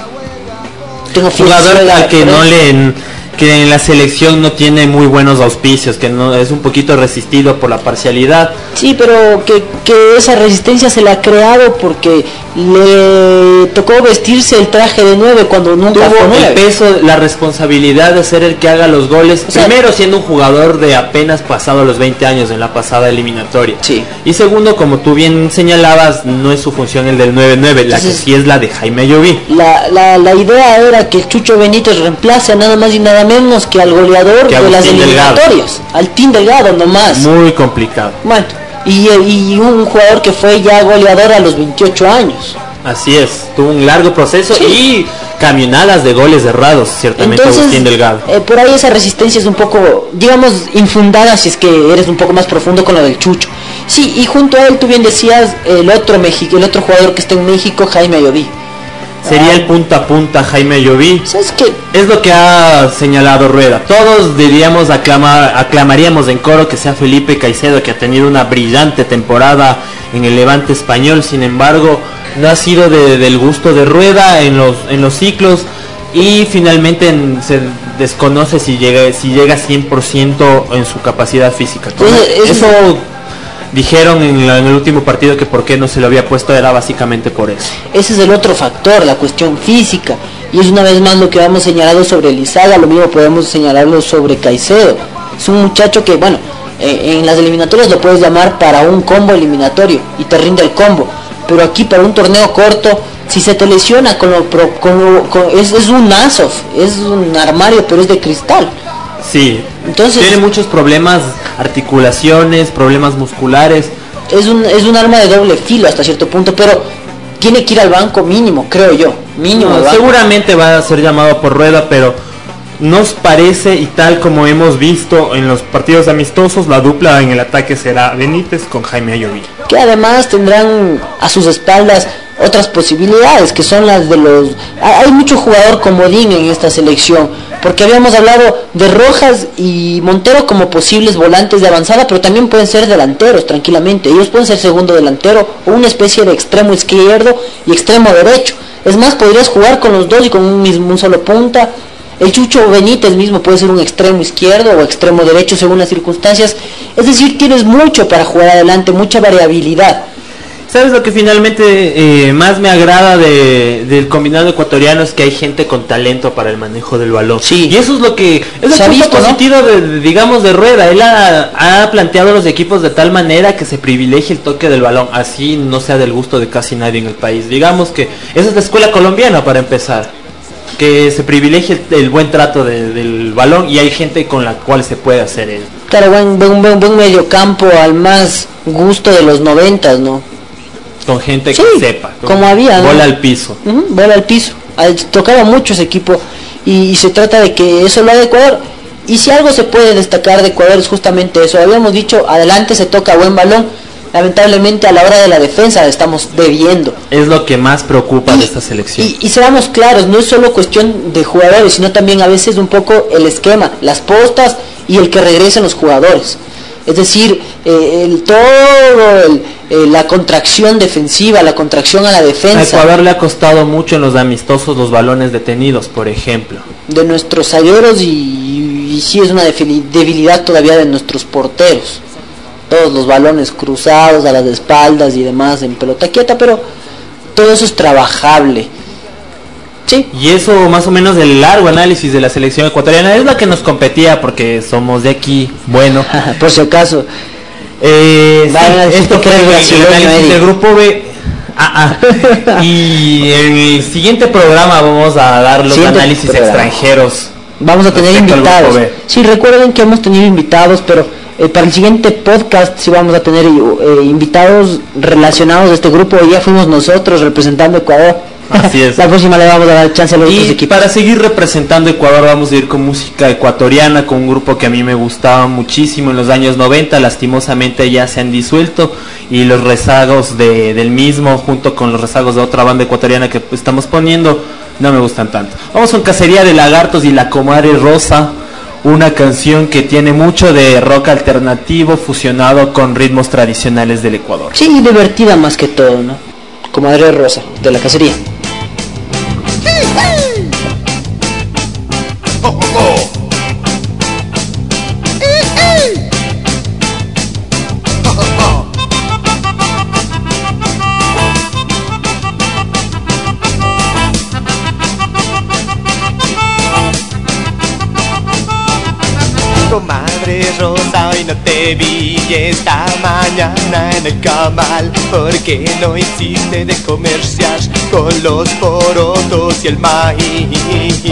Tengo fe jugador al que no le que en la selección no tiene muy buenos auspicios, que no es un poquito resistido por la parcialidad. Sí, pero que, que esa resistencia se la ha creado porque le tocó vestirse el traje de 9 cuando nunca fue Tuvo el nueve. peso, la responsabilidad de ser el que haga los goles. O sea- Primero siendo un jugador de apenas pasado los 20 años en la pasada eliminatoria. Sí. Y segundo, como tú bien señalabas, no es su función el del 9-9, la que sí es la de Jaime Ayoví. La, la, la idea era que el Chucho Benítez reemplace a nada más y nada menos que al goleador Que de las eliminatorias, al Team Delgado nomás. Muy complicado. Bueno, y, y un jugador que fue ya goleador a los 28 años. Así es, tuvo un largo proceso Sí. y camionadas de goles errados, ciertamente Entonces, Agustín Delgado. eh, por ahí esa resistencia es un poco, digamos, infundada si es que eres un poco más profundo con lo del Chucho. Sí, y junto a él tú bien decías el otro México, el otro jugador que está en México, Jaime Ayoví. Sería el punta a punta Jaime Ayoví. ¿Sabes qué? Es lo que ha señalado Rueda. Todos diríamos aclamar, aclamaríamos en coro que sea Felipe Caicedo que ha tenido una brillante temporada en el Levante español. Sin embargo, no ha sido de- del gusto de Rueda en los en los ciclos y finalmente en- se desconoce si llega si llega 100% en su capacidad física. Es- Eso dijeron en, la- en el último partido que por qué no se lo había puesto era básicamente por eso. Ese es el otro factor, la cuestión física. Y es una vez más lo que hemos señalado sobre Lizaga, lo mismo podemos señalarlo sobre Caicedo. Es un muchacho que, bueno, eh, en las eliminatorias lo puedes llamar para un combo eliminatorio y te rinde el combo. Pero aquí para un torneo corto, si se te lesiona con lo, pro- con lo- con- es, es un Nasov, es un armario, pero es de cristal. Sí, Entonces- tiene muchos problemas, articulaciones, problemas musculares. Es un, es un arma de doble filo hasta cierto punto, pero tiene que ir al banco mínimo, creo yo. Mínimo. No, seguramente va a ser llamado por rueda, pero nos parece y tal como hemos visto en los partidos amistosos, la dupla en el ataque será Benítez con Jaime Ayoví. que además tendrán a sus espaldas otras posibilidades que son las de los hay mucho jugador comodín en esta selección porque habíamos hablado de Rojas y Montero como posibles volantes de avanzada pero también pueden ser delanteros tranquilamente ellos pueden ser segundo delantero o una especie de extremo izquierdo y extremo derecho es más podrías jugar con los dos y con un mismo un solo punta el Chucho Benítez mismo puede ser un extremo izquierdo o extremo derecho según las circunstancias. Es decir, tienes mucho para jugar adelante, mucha variabilidad. ¿Sabes lo que finalmente eh, más me agrada de- del combinado ecuatoriano es que hay gente con talento para el manejo del balón? Sí. Y eso es lo que es el punto positivo de, de- digamos de rueda. Él ha, ha planteado a los equipos de tal manera que se privilegie el toque del balón, así no sea del gusto de casi nadie en el país. Digamos que esa es la escuela colombiana para empezar. Que se privilegie el, el buen trato de- del balón y hay gente con la cual se puede hacer eso. Claro, buen, buen, buen, buen mediocampo al más gusto de los noventas, ¿no? Con gente Sí, que sepa. con como había, ¿no? Bola al piso. Ujú, bola al piso. Tocaba mucho ese equipo y, y se trata de que eso lo haga Ecuador. Y si algo se puede destacar de Ecuador es justamente eso. Habíamos dicho, adelante se toca buen balón. Lamentablemente a la hora de la defensa estamos debiendo. Es lo que más preocupa de esta selección. Y, y seamos claros, no es solo cuestión de jugadores, sino también a veces un poco el esquema, las postas y el que regresen los jugadores. Es decir, eh, el, todo el, eh, la contracción defensiva, la contracción a la A defensa Ecuador le ha costado mucho en los amistosos los balones detenidos, por ejemplo. de nuestros zagueros y, y sí es una debilidad todavía de nuestros porteros. Todos los balones cruzados a las espaldas y demás en pelota quieta, pero todo eso es trabajable. Sí, Y eso más o menos del largo análisis de la selección ecuatoriana es la que nos competía porque somos de aquí. Bueno, por si acaso. eh, sí, esto que eres el análisis del grupo B. Ah, ah. Y en el siguiente programa vamos a dar los Siguiente análisis programa. extranjeros. Vamos a tener invitados. Sí, recuerden que hemos tenido invitados, pero eh, para el siguiente podcast sí vamos a tener eh, invitados relacionados a este grupo. Ya fuimos nosotros representando Ecuador. Así es. La próxima le vamos a dar chance a los otros equipos. para seguir representando Ecuador vamos a ir con música ecuatoriana, con un grupo que a mí me gustaba muchísimo en los años 90, lastimosamente ya se han disuelto y los rezagos de- del mismo junto con los rezagos de otra banda ecuatoriana que estamos poniendo no me gustan tanto. Vamos con Cacería de Lagartos y La Comadre Rosa, una canción que tiene mucho de rock alternativo fusionado con ritmos tradicionales del Ecuador. Sí, divertida más que todo, ¿no? Comadre Rosa, de la cacería. Comadre Rosa, hoy no te vi esta mañana en el camal Porque no hiciste de comerciar con los porotos y el maíz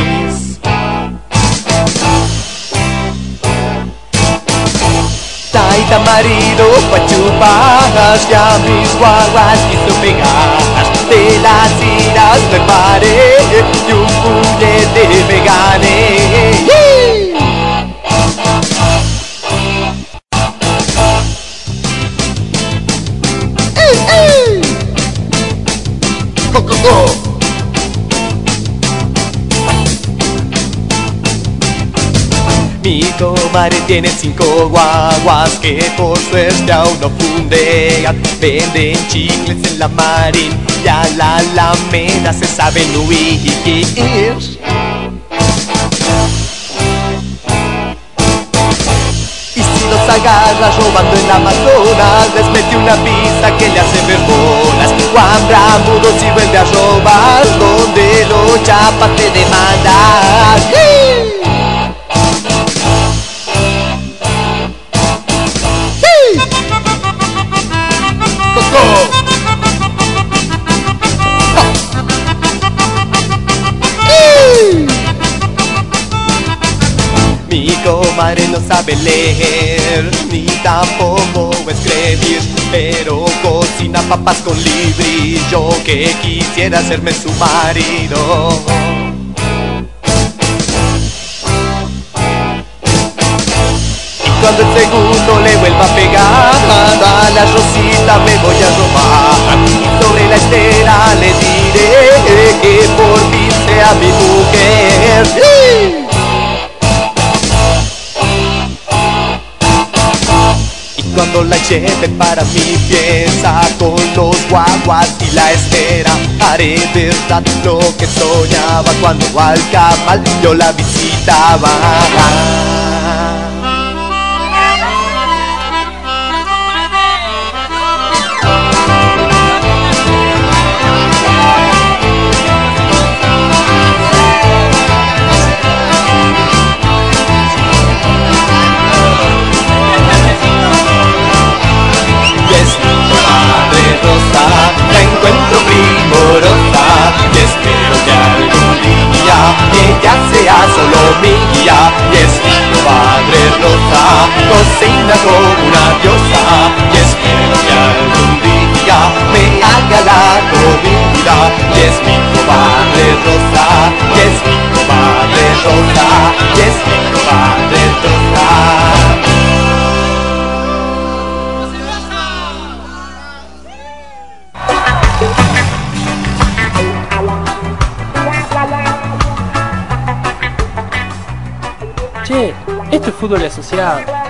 Taita marido pa' chupar Ya mis guaguas quiso pegar De las iras me paré Y un puñete me gané comadre tiene cinco guaguas que por suerte aún no fundean. Venden chicles en la marín y a la alameda se saben huir los agarra robando en Amazonas Les mete una pizza que le hace ver bolas. Juan Bramudo si vuelve a robar Donde los chapas te demandan comadre no sabe leer, ni tampoco escribir, pero cocina papas con libri, yo que quisiera hacerme su marido. Y cuando el segundo le vuelva a pegar, a la Rosita me voy a robar. Y sobre la estera le diré que por fin sea mi mujer. Cuando la lleve para mi pieza con los guaguas y la espera haré verdad lo que soñaba cuando al camal yo la visitaba. Encuentro primorosa y espero que algún día ella sea solo mía. Y es mi madre rosa, cocina como una diosa y espero que algún día me haga la comida. Y es mi madre rosa, y es mi madre rosa, y es mi madre fútbol asociado.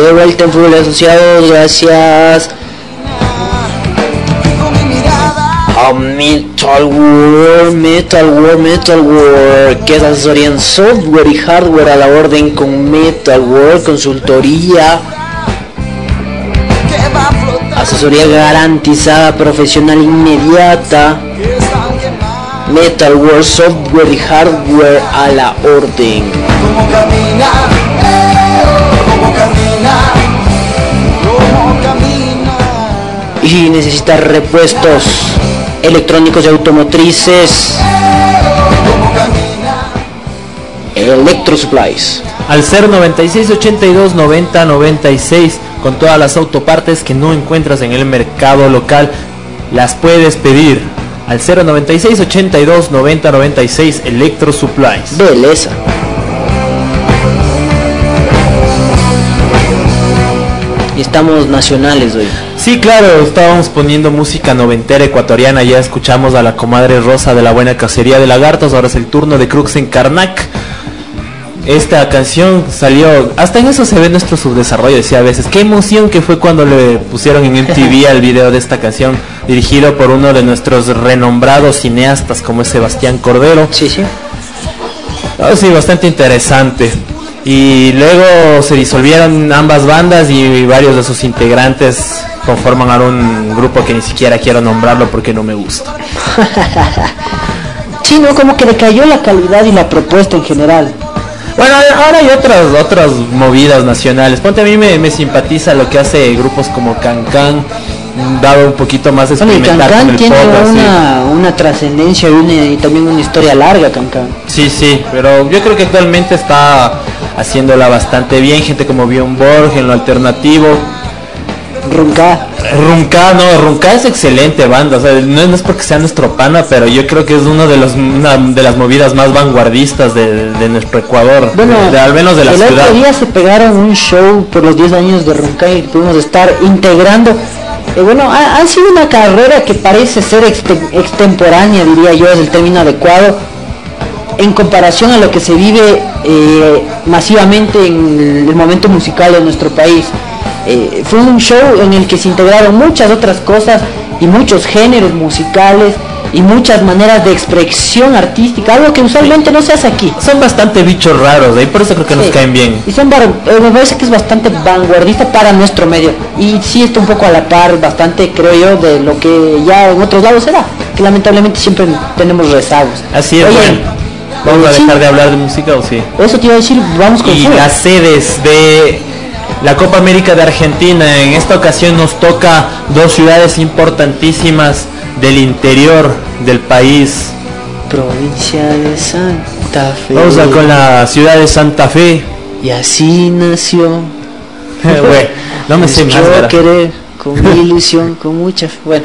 De vuelta en Fútbol Asociado, gracias a Metal World, Metal World, Metal World, que es asesoría en software y hardware a la orden con Metal World, consultoría, asesoría garantizada, profesional inmediata. Metal World, software y hardware a la orden. Y necesita repuestos electrónicos y automotrices, Electro Supplies. Al 096 82 90 96 con todas las autopartes que no encuentras en el mercado local, las puedes pedir al 096 82 90 96 Electro Supplies. Belleza. Y estamos nacionales hoy. Sí, claro, estábamos poniendo música noventera ecuatoriana, ya escuchamos a la comadre Rosa de la Buena Cacería de Lagartos, ahora es el turno de Crux en Karnak. Esta canción salió, hasta en eso se ve nuestro subdesarrollo, decía a veces, qué emoción que fue cuando le pusieron en MTV el video de esta canción, dirigido por uno de nuestros renombrados cineastas como es Sebastián Cordero. Sí, sí. Ah, sí, bastante interesante. Y luego se disolvieron ambas bandas y varios de sus integrantes conforman ahora un grupo que ni siquiera quiero nombrarlo porque no me gusta. Sí, no, como que decayó la calidad y la propuesta en general. Bueno, ahora hay otras otras movidas nacionales. Ponte a mí me, me simpatiza lo que hace grupos como Cancan, dado un poquito más de Bueno, Cancán tiene pop, una, una trascendencia y, una- y también una historia larga, Cancán. Sí, sí, pero yo creo que actualmente está haciéndola bastante bien. Gente como Bjorn Borg en lo alternativo. Runca. Runka, no, Runka es excelente banda, o sea, no, no es porque sea nuestro pana, pero yo creo que es uno de los una de las movidas más vanguardistas de, de nuestro Ecuador, Bueno, de- de- al menos de la el ciudad. otro día se pegaron un show por los 10 años de Runca y pudimos estar integrando. eh, bueno, ha, ha sido una carrera que parece ser exte- extemporánea, diría yo, es el término adecuado, en comparación a lo que se vive eh, masivamente en el momento musical de nuestro país. Eh, fue un show en el que se integraron muchas otras cosas y muchos géneros musicales y muchas maneras de expresión artística, algo que usualmente no se hace aquí. Son bastante bichos raros, y por eso creo que nos Sí. caen bien. Y son bar- eh, me parece que es bastante vanguardista para nuestro medio. Y sí está un poco a la par, bastante creo yo, de lo que ya en otros lados se da. Que lamentablemente siempre tenemos rezagos. Así es, Oye, bueno. Vamos a sí, dejar de hablar de música o sí. Eso te iba a decir, vamos con y fútbol. las sedes de la Copa América de Argentina. En esta ocasión nos toca dos ciudades importantísimas del interior del país. Provincia de Santa Fe. Vamos a con la ciudad de Santa Fe. Y así nació. Güey, no me sé más. Yo querer, con mi ilusión, con mucha fe. Bueno,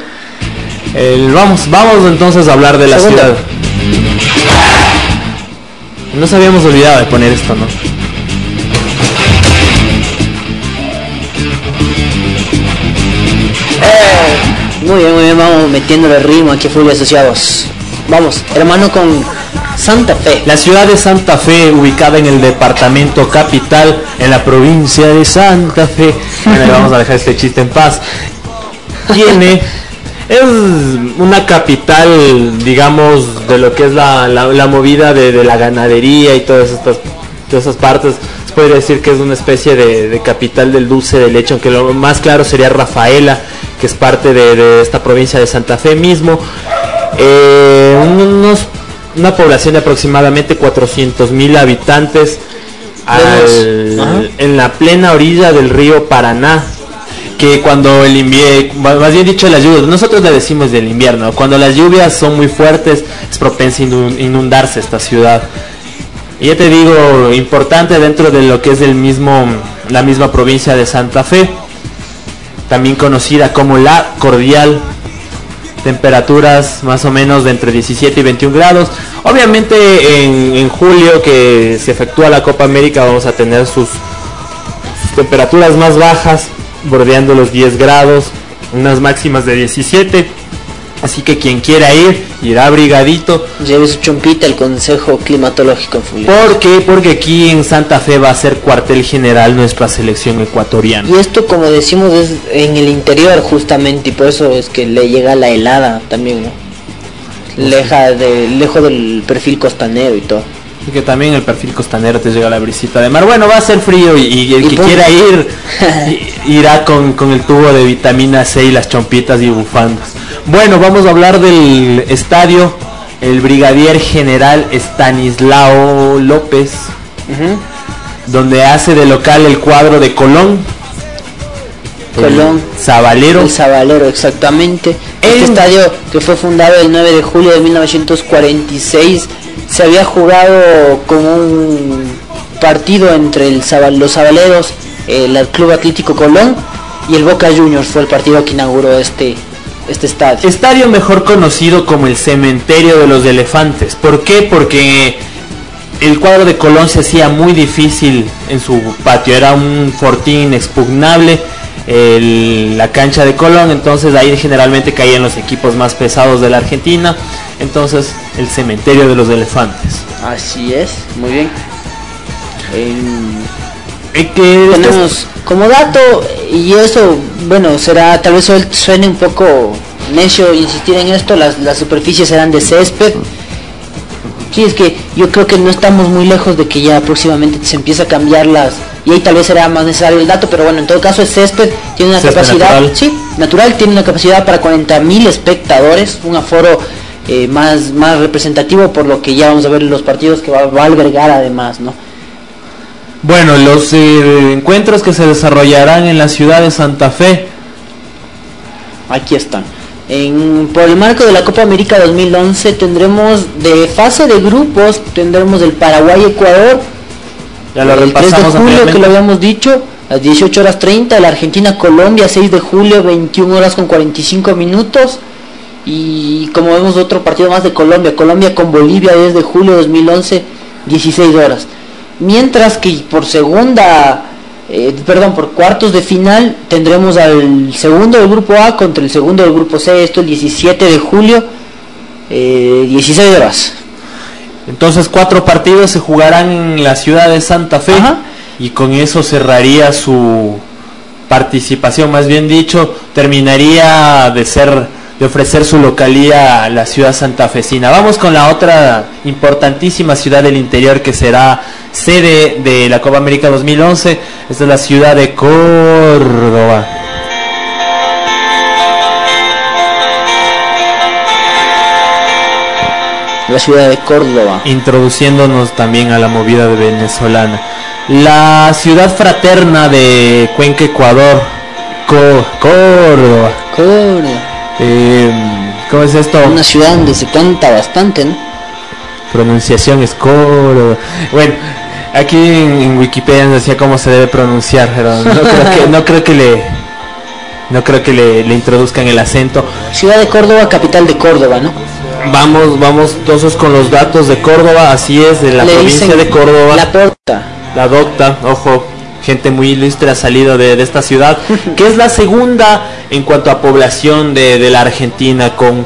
El- vamos, vamos entonces a hablar de la Segundo. ciudad. Nos habíamos olvidado de poner esto, ¿no? Muy bien, muy bien, vamos metiéndole ritmo aquí Fútbol Asociados. Vamos, hermano, con Santa Fe. La ciudad de Santa Fe, ubicada en el departamento capital, en la provincia de Santa Fe. Bueno, vamos a dejar este chiste en paz. Tiene, es una capital, digamos, de lo que es la, la- la movida de, de la ganadería y todas estas todas esas partes. Se podría decir que es una especie de, de capital del dulce de leche, aunque lo más claro sería Rafaela, que es parte de, de esta provincia de Santa Fe mismo. Eh, unos- una población de aproximadamente 400 mil habitantes al- en la plena orilla del río Paraná que cuando el invierno, más bien dicho las lluvias, nosotros le decimos del invierno, cuando las lluvias son muy fuertes es propensa inundarse esta ciudad. Y ya te digo, importante dentro de lo que es el mismo, la misma provincia de Santa Fe, también conocida como la Cordial, temperaturas más o menos de entre 17 y 21 grados. Obviamente en, en julio que se efectúa la Copa América vamos a tener sus, sus temperaturas más bajas, bordeando los 10 grados, unas máximas de 17. Así que quien quiera ir, irá abrigadito. Lleve su chompita al Consejo Climatológico en Fulvio. ¿Por qué? Porque aquí en Santa Fe va a ser cuartel general nuestra selección ecuatoriana. Y esto, como decimos, es en el interior justamente, y por eso es que le llega la helada también, ¿no? Leja de, lejos del perfil costanero y todo. Y que también el perfil costanero te llega la brisita de mar. Bueno, va a ser frío y, y el Y que pum. quiera ir irá con, con el tubo de vitamina C y las chompitas y bufandas. Bueno, vamos a hablar del estadio. El brigadier general Estanislao López, donde hace de local el cuadro de Colón. Colón. El Zabalero. El Zabalero, exactamente. Este En- estadio que fue fundado el 9 de julio de 1946 se había jugado como un partido entre el los Zabaleros, el Club Atlético Colón y el Boca Juniors fue el partido que inauguró este este estadio. Estadio mejor conocido como el cementerio de los elefantes. ¿Por qué? Porque el cuadro de Colón se hacía muy difícil en su patio. Era un fortín inexpugnable. El- la cancha de Colón, entonces ahí generalmente caían los equipos más pesados de la Argentina, entonces el cementerio de los elefantes. Así es, muy bien. Em, Eh, que tenemos como dato y eso bueno será tal vez suene un poco necio insistir en esto las, las superficies serán de césped sí es que yo creo que no estamos muy lejos de que ya próximamente se empiece a cambiar las y ahí tal vez será más necesario el dato pero bueno en todo caso es césped tiene una Césped capacidad natural. sí natural tiene una capacidad para 40.000 espectadores, un aforo eh, más, más representativo por lo que ya vamos a ver los partidos que va, va a albergar además, ¿no? Bueno, los eh, encuentros que se desarrollarán en la ciudad de Santa Fe. Aquí están. En, por el marco de la Copa América 2011 tendremos de fase de grupos, tendremos el Paraguay-Ecuador, Ya lo el 3 de julio que lo habíamos dicho, a las 18 horas 30, la Argentina-Colombia 6 de julio, 21 horas con 45 minutos. Y como vemos otro partido más de Colombia, Colombia con Bolivia 10 de julio 2011, 16 horas. Mientras que por segunda, eh, perdón, por cuartos de final tendremos al segundo del grupo A contra el segundo del grupo C, esto el 17 de julio, eh, 16 horas. Entonces cuatro partidos se jugarán en la ciudad de Santa Fe Ajá. y con eso cerraría su participación, más bien dicho, terminaría de ser de ofrecer su localía a la ciudad santafesina. Vamos con la otra importantísima ciudad del interior que será sede de la Copa América 2011. Esta es la ciudad de Córdoba. La ciudad de Córdoba. introduciéndonos también a la movida de venezolana. La ciudad fraterna de Cuenca, Ecuador, Co- Córdoba. Córdoba. Eh, ¿Cómo es esto? Una ciudad donde se canta bastante, ¿no? Pronunciación es Córdoba. Bueno, aquí en, en Wikipedia nos decía cómo se debe pronunciar, pero no creo que, no creo que le, no creo que le, le introduzcan el acento. Ciudad de Córdoba, capital de Córdoba, ¿no? Vamos, vamos entonces con los datos de Córdoba, así es, de la Le provincia de Córdoba. La Porta. La docta, ojo, gente muy ilustre ha salido de, de esta ciudad, que es la segunda en cuanto a población de, de la Argentina, con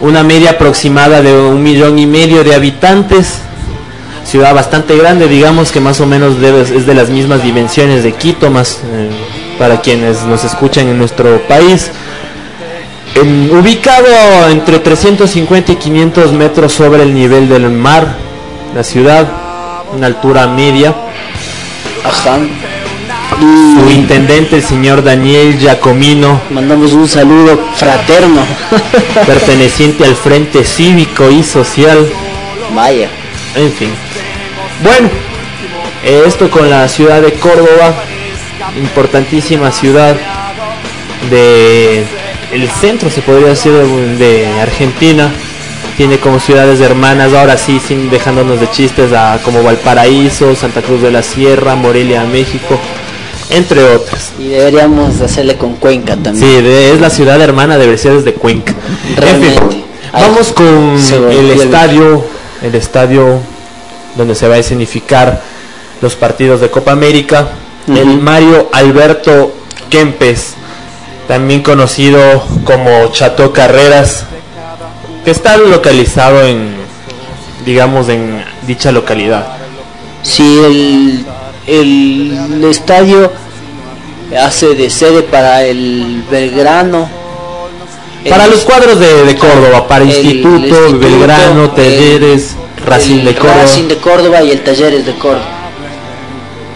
una media aproximada de un millón y medio de habitantes. Ciudad bastante grande, digamos que más o menos debe- es de las mismas dimensiones de Quito, más eh, para quienes nos escuchan en nuestro país. En- ubicado entre 350 y 500 metros sobre el nivel del mar, la ciudad, una altura media. Ajá. Su intendente, el señor Daniel Giacomino, mandamos un saludo fraterno. perteneciente al Frente Cívico y Social, Vaya. en fin. Bueno, eh, esto con la ciudad de Córdoba, importantísima ciudad de el centro se podría decir de, Argentina tiene como ciudades hermanas ahora sí sin dejándonos de chistes a como Valparaíso Santa Cruz de la Sierra Morelia México entre otras Y deberíamos hacerle con Cuenca también. Sí, de- es la ciudad hermana de Mercedes de Cuenca. Realmente. En fin, Ay, vamos con el- estadio, el estadio donde se va a escenificar los partidos de Copa América, el. Mario Alberto Kempes, también conocido como Chateau Carreras, que está localizado en, digamos, en dicha localidad. Sí, el, el estadio hace de sede para el Belgrano. Para el- los cuadros de, de Córdoba, para el Instituto, Instituto, Belgrano, el- Talleres, Racing de Córdoba. Racing de Córdoba y el Talleres de Córdoba.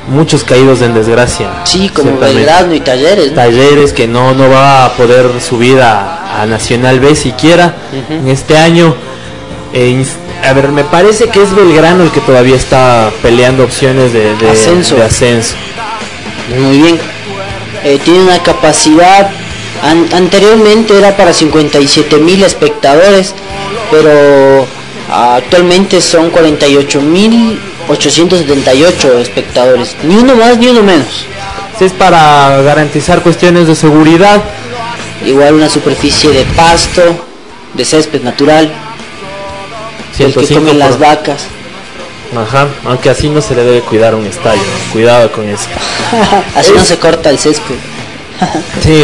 Muchos caídos en desgracia. Sí, como. Belgrano y Talleres. ¿no? Talleres que no, no va a poder subir a, a Nacional B siquiera en este año. Eh, ins- a ver, me parece que es Belgrano el que todavía está peleando opciones de, de- Ascenso. de ascenso. Muy bien. Eh, tiene una capacidad, an- anteriormente era para 57 mil espectadores, pero actualmente son 48 mil 878 espectadores. Ni uno más ni uno menos. Es para garantizar cuestiones de seguridad. Igual una superficie de pasto, de césped natural, el que 105 comen las vacas. Ajá, aunque así no se le debe cuidar un estadio. Cuidado con eso. Así no se corta el césped. Sí,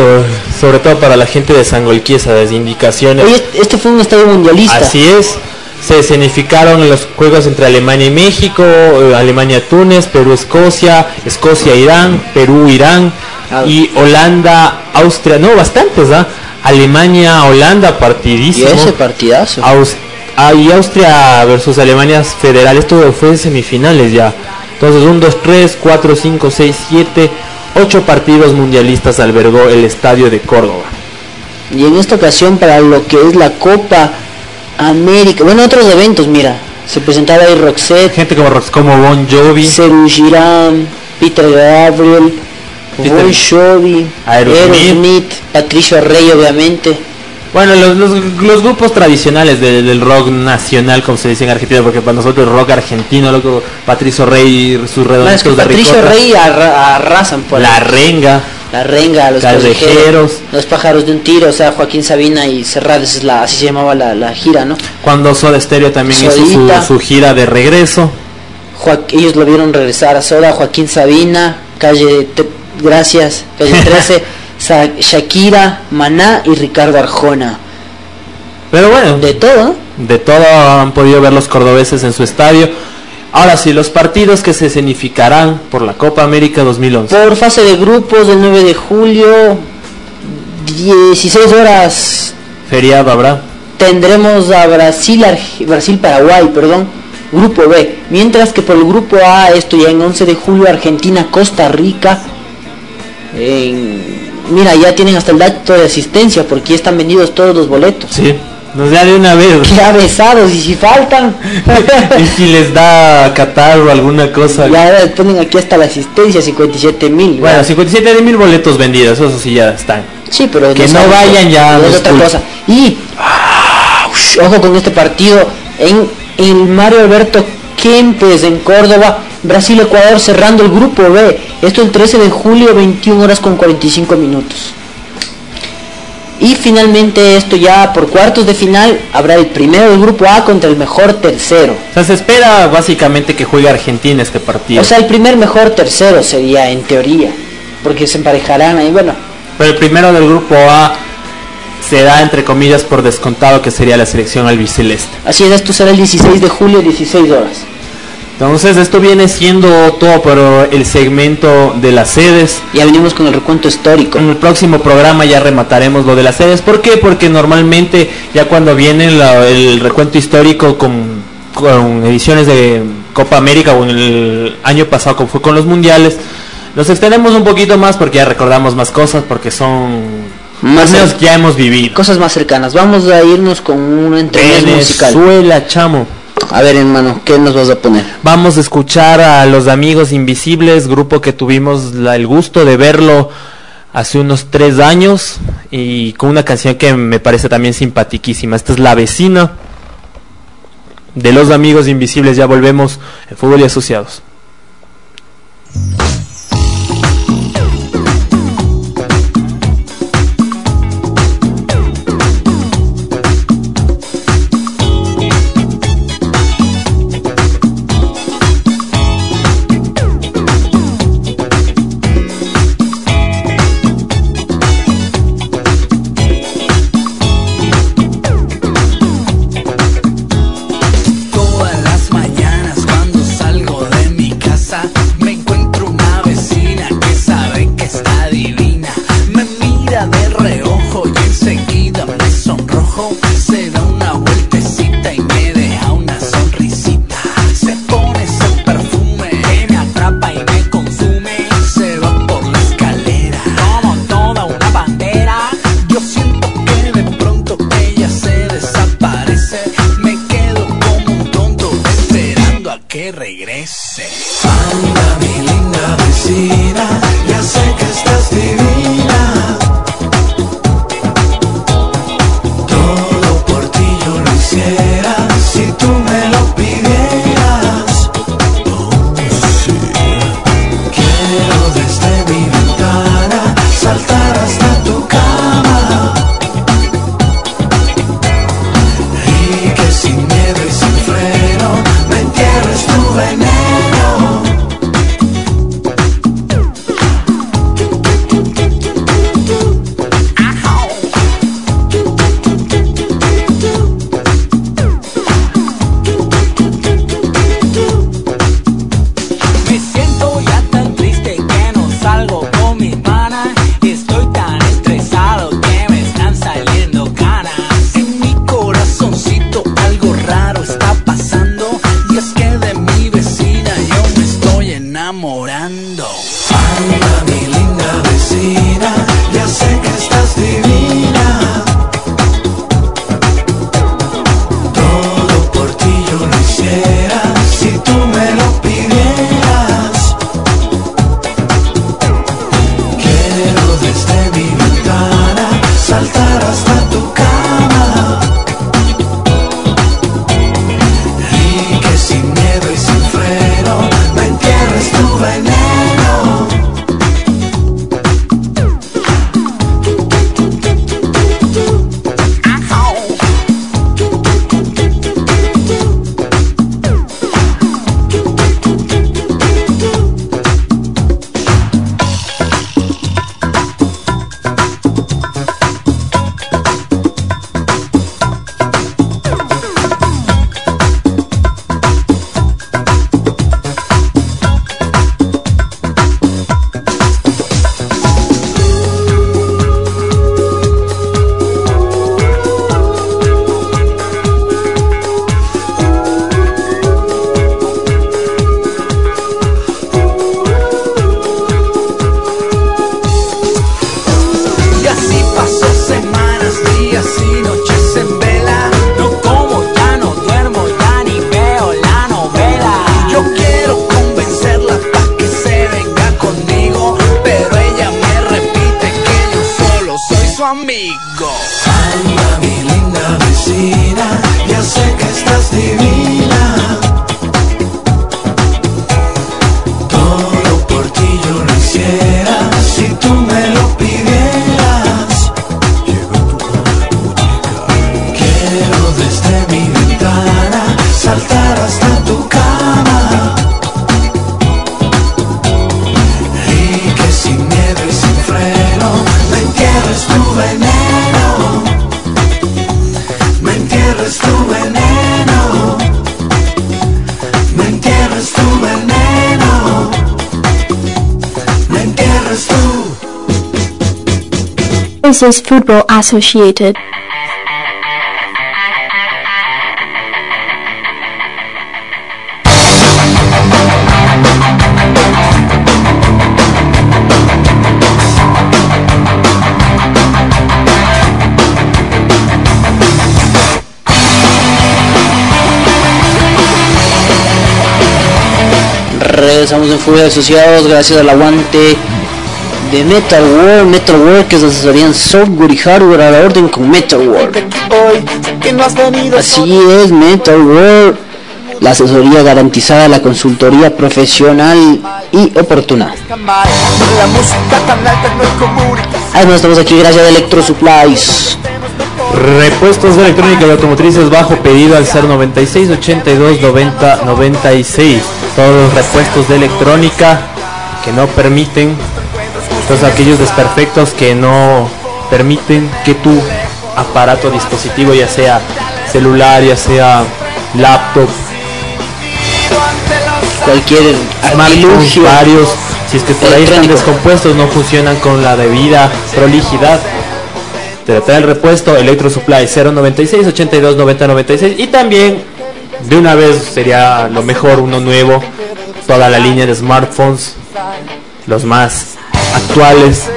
sobre todo para la gente de Sangolquiesa, desde indicaciones. Oye, este fue un estadio mundialista. Así es. Se escenificaron los juegos entre Alemania y México, eh, Alemania-Túnez, Perú-Escocia, Escocia-Irán, Perú-Irán Ah. y Holanda-Austria. No, bastantes, ¿ah? Alemania-Holanda, y partidísimo. ese partidazo. Aus- ah, y Austria versus Alemania Federal. Esto fue semifinales ya. Entonces 1, 2, 3, 4, 5, 6, 7, ocho partidos mundialistas albergó el estadio de Córdoba. Y en esta ocasión para lo que es la Copa América, bueno, otros eventos, mira, se presentaba ahí Roxette, Gente como, Rox- como Bon Jovi, Serú Girán, Peter Gabriel, Peter- Bon Jovi, Aerosmith. Aerosmith, Patricio Rey obviamente. Bueno, los, los- los grupos tradicionales de- del rock nacional, como se dice en Argentina, porque para nosotros el rock argentino, loco, Patricio Rey, sus Bueno, es que redonditos de Patricio ricota, Rey arra- arrasan por La ahí. Renga, La renga, los Callejeros. los pájaros de un tiro, o sea, Joaquín Sabina y Serrat, es la, así se llamaba la, la gira, ¿no? cuando Soda Stereo también hizo su, su gira de regreso. Ellos lo vieron regresar a Soda, Joaquín Sabina, calle, Te- gracias, calle 13, Sa- Shakira, Maná y Ricardo Arjona. Pero bueno, De todo, ¿no? de todo han podido ver los cordobeses en su estadio. Ahora sí, los partidos que se escenificarán por la Copa América 2011. Por fase de grupos del 9 de julio, 16 horas Feriado habrá. tendremos a Brasil, Arge- Brasil Paraguay, perdón, grupo B, mientras que por el grupo A, esto ya en 11 de julio, Argentina, Costa Rica, en- mira, ya tienen hasta el dato de asistencia porque ya están vendidos todos los boletos. Sí, nos da de una vez. Ya besados y si faltan, y si les da catarro o alguna cosa. ya ponen aquí hasta la asistencia, 57 mil. Bueno, 57 mil boletos vendidos, eso sí ya están. Sí, pero Que no vayan ya, Es no es otra cosa. Y ush, ojo con este partido en el Mario Alberto Kempes en Córdoba, Brasil Ecuador cerrando el grupo B. Esto el 13 de julio, 21 horas con 45 minutos. Y finalmente esto ya por cuartos de final habrá el primero del grupo A contra el mejor tercero. O sea, se espera básicamente que juegue Argentina este partido. O sea, el primer mejor tercero sería en teoría, porque se emparejarán ahí, bueno, Pero el primero del grupo A se da entre comillas por descontado que sería la selección albiceleste. así es, esto será el 16 de julio, 16 horas. Entonces esto viene siendo todo por el segmento de las sedes. Ya venimos con el recuento histórico. En el próximo programa ya remataremos lo de las sedes. ¿Por qué? Porque normalmente ya cuando viene la- el recuento histórico con, con ediciones de Copa América o en el año pasado como fue con los mundiales, nos extendemos un poquito más porque ya recordamos más cosas porque son Más cer- que ya hemos vivido. Cosas más cercanas. Vamos a irnos con un entremés musical. Venezuela, chamo. A ver, hermano, ¿qué nos vas a poner? Vamos a escuchar a los Amigos Invisibles, grupo que tuvimos el gusto de verlo hace unos tres años y con una canción que me parece también simpatiquísima. Esta es La Vecina de los Amigos Invisibles. Ya volvemos en Fútbol y Asociados. Football Associated. Regresamos en Furia Asociados gracias al aguante de Metal World. Metal World que es asesoría en software y hardware a la orden con Metal World. Hoy que no has venido Así es, Metal World. La asesoría garantizada, la consultoría profesional y oportuna. Además estamos aquí gracias a Electro Supplies. Repuestos de electrónica y automotrices bajo pedido al 096 82 90 96. Todos los repuestos de electrónica que no permiten, todos aquellos desperfectos que no permiten que tu aparato dispositivo, ya sea celular, ya sea laptop, Cualquier smartphones, varios, si es que por ahí están descompuestos, no funcionan con la debida prolijidad. Te trae el repuesto Electro Supply 096 82 90 96 y también de una vez sería lo mejor uno nuevo, toda la línea de smartphones, los más actuales,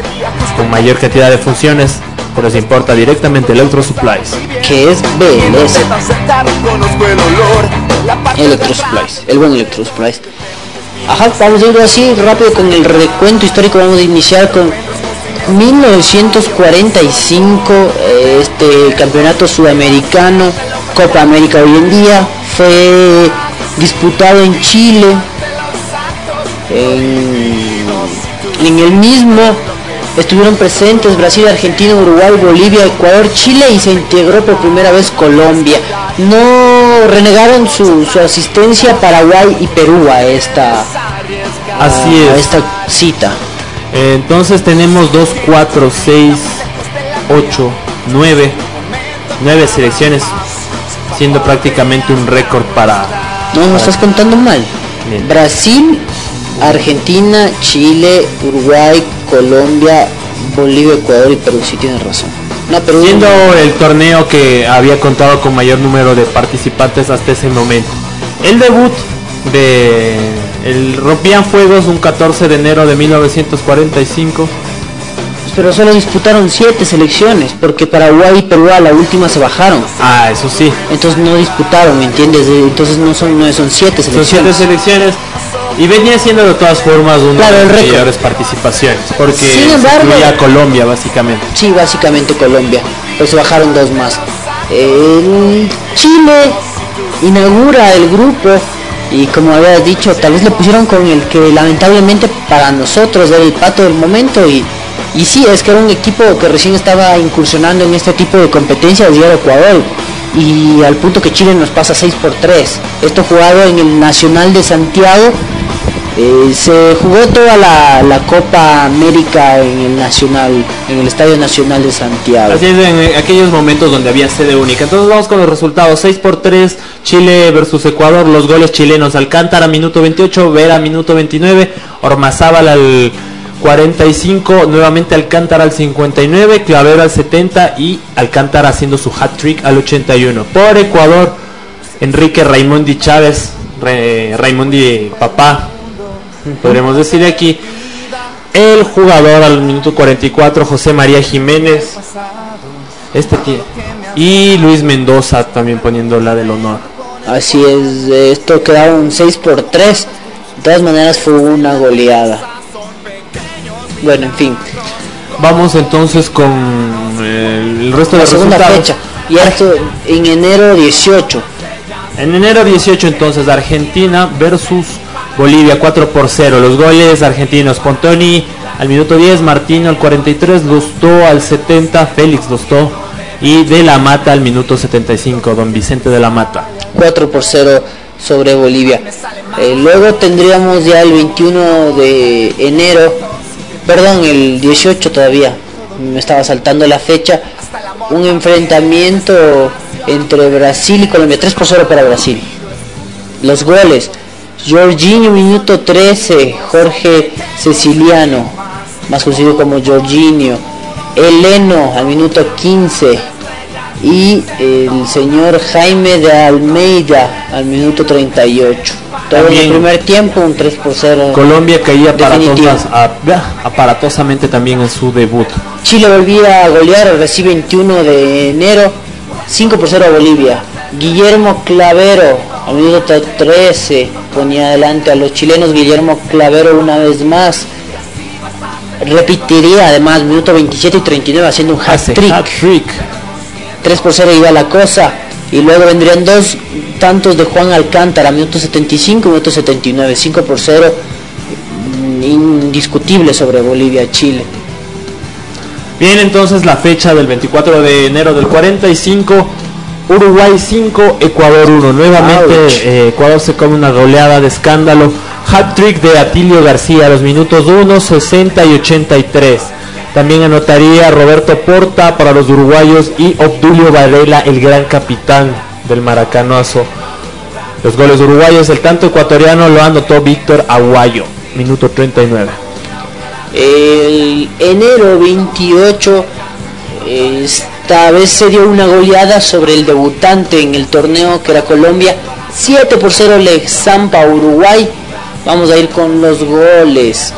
con mayor cantidad de funciones, pero se importa directamente Electro Supplies. que es BLS. Electro Supplies, el buen Electro Supplies. Ajá, vamos a ir así rápido con el recuento histórico. Vamos a iniciar con 1945, eh, este campeonato sudamericano, Copa América hoy en día, fue disputado en Chile. En, en el mismo estuvieron presentes Brasil, Argentina, Uruguay, Bolivia, Ecuador, Chile y se integró por primera vez Colombia. No renegaron su, su asistencia Paraguay y Perú a esta, Así a es. esta cita. Entonces tenemos 2, 4, 6, 8, 9, 9 selecciones, siendo prácticamente un récord para... No, estás contando mal. Bien. Brasil, Argentina, Chile, Uruguay, Colombia, Bolivia, Ecuador y Perú. Sí tienes razón. No, Perú. Siendo el torneo que había contado con mayor número de participantes hasta ese momento. El debut de el Rompían Fuegos un 14 de enero de 1945. Pero solo disputaron siete selecciones porque Paraguay y Perú a la última se bajaron. Ah, eso sí. Entonces no disputaron, ¿me entiendes? Entonces no son, no son siete Son siete selecciones. Y venía siendo de todas formas una Claro, de las mayores participaciones. Porque Sin embargo- a Colombia básicamente. Sí, básicamente Colombia. Se bajaron dos más. El Chile inaugura el grupo y como había dicho, tal vez le pusieron con el que lamentablemente para nosotros era el pato del momento y, y sí, es que era un equipo que recién estaba incursionando en este tipo de competencias y era Ecuador. Y al punto que Chile nos pasa 6 por 3. Esto jugado en el Nacional de Santiago eh, se jugó toda la, Copa América en el Nacional, en el Estadio Nacional de Santiago. Así es, en aquellos momentos donde había sede única. Entonces vamos con los resultados. 6 por 3, Chile versus Ecuador. Los goles chilenos. Alcántara, minuto 28. Vera, minuto 29. Ormazábal al 45. Nuevamente Alcántara al 59. Clavero al 70. Y Alcántara haciendo su hat-trick al 81. Por Ecuador, Enrique Raimondi Chávez. Re- Raimondi papá. Podremos decir aquí. El jugador al minuto 44, José María Jiménez. Este tiene. Y Luis Mendoza también poniendo la del honor. Así es, esto quedaron 6 por 3. De todas maneras fue una goleada. Bueno, en fin. Vamos entonces con eh, el resto de La segunda resultados. fecha. Y esto en enero 18. En enero 18 entonces Argentina versus Bolivia 4 por 0. Los goles argentinos Pontoni al minuto 10, Martino al 43, Lustó al 70, Félix Lustó y De la Mata al minuto 75, Don Vicente de la Mata. 4 por 0 sobre Bolivia. Eh, luego tendríamos ya el 21 de enero, perdón, el 18 todavía, me estaba saltando la fecha, un enfrentamiento entre Brasil y Colombia, 3 por 0 para Brasil. Los goles, Jorginho minuto 13, Jorge Ceciliano, más conocido como Jorginho, Eleno al minuto 15, y el señor Jaime de Almeida al minuto 38. Todo en el primer tiempo, un 3 por 0. Colombia caía Definitivo. aparatosas- a- ah, aparatosamente también en su debut. Chile volvía a golear recibe 21 de enero, 5 por 0 a Bolivia. Guillermo Clavero al minuto 13 ponía adelante a los chilenos. Guillermo Clavero una vez más repetiría además minuto 27 y 39 haciendo un hat-trick. hat-trick. 3 por 0 iba la cosa. Y luego vendrían dos tantos de Juan Alcántara, minuto 75 y minuto 79. 5 por 0. mm, Indiscutible sobre Bolivia-Chile. Bien, entonces la fecha del 24 de enero del 45, Uruguay 5, Ecuador 1. Nuevamente eh, Ecuador se come una goleada de escándalo. Hat-trick de Atilio García, los minutos 1, 60 y 83. También anotaría Roberto Porta para los uruguayos y Obdulio Varela, el gran capitán del Maracanazo. Los goles uruguayos, el tanto ecuatoriano lo anotó Víctor Aguayo, minuto 39. El enero 28 esta vez se dio una goleada sobre el debutante en el torneo que era Colombia. 7 por 0 le zampa Uruguay. Vamos a ir con los goles.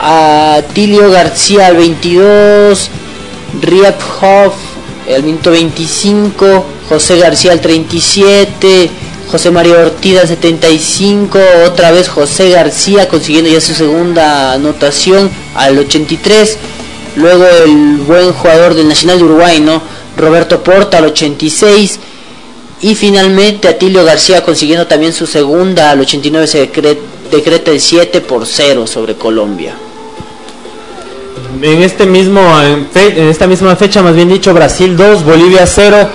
A Tilio García al 22, Riap Hoff al minuto 25, José García al 37, José María Ortiz al 75, otra vez José García consiguiendo ya su segunda anotación al 83, luego el buen jugador del Nacional de Uruguay, ¿no? Roberto Porta al 86 y finalmente Atilio García consiguiendo también su segunda al 89 se decre- decreta el 7 por 0 sobre Colombia. En este mismo en, fe- en esta misma fecha, más bien dicho, Brasil 2, Bolivia 0.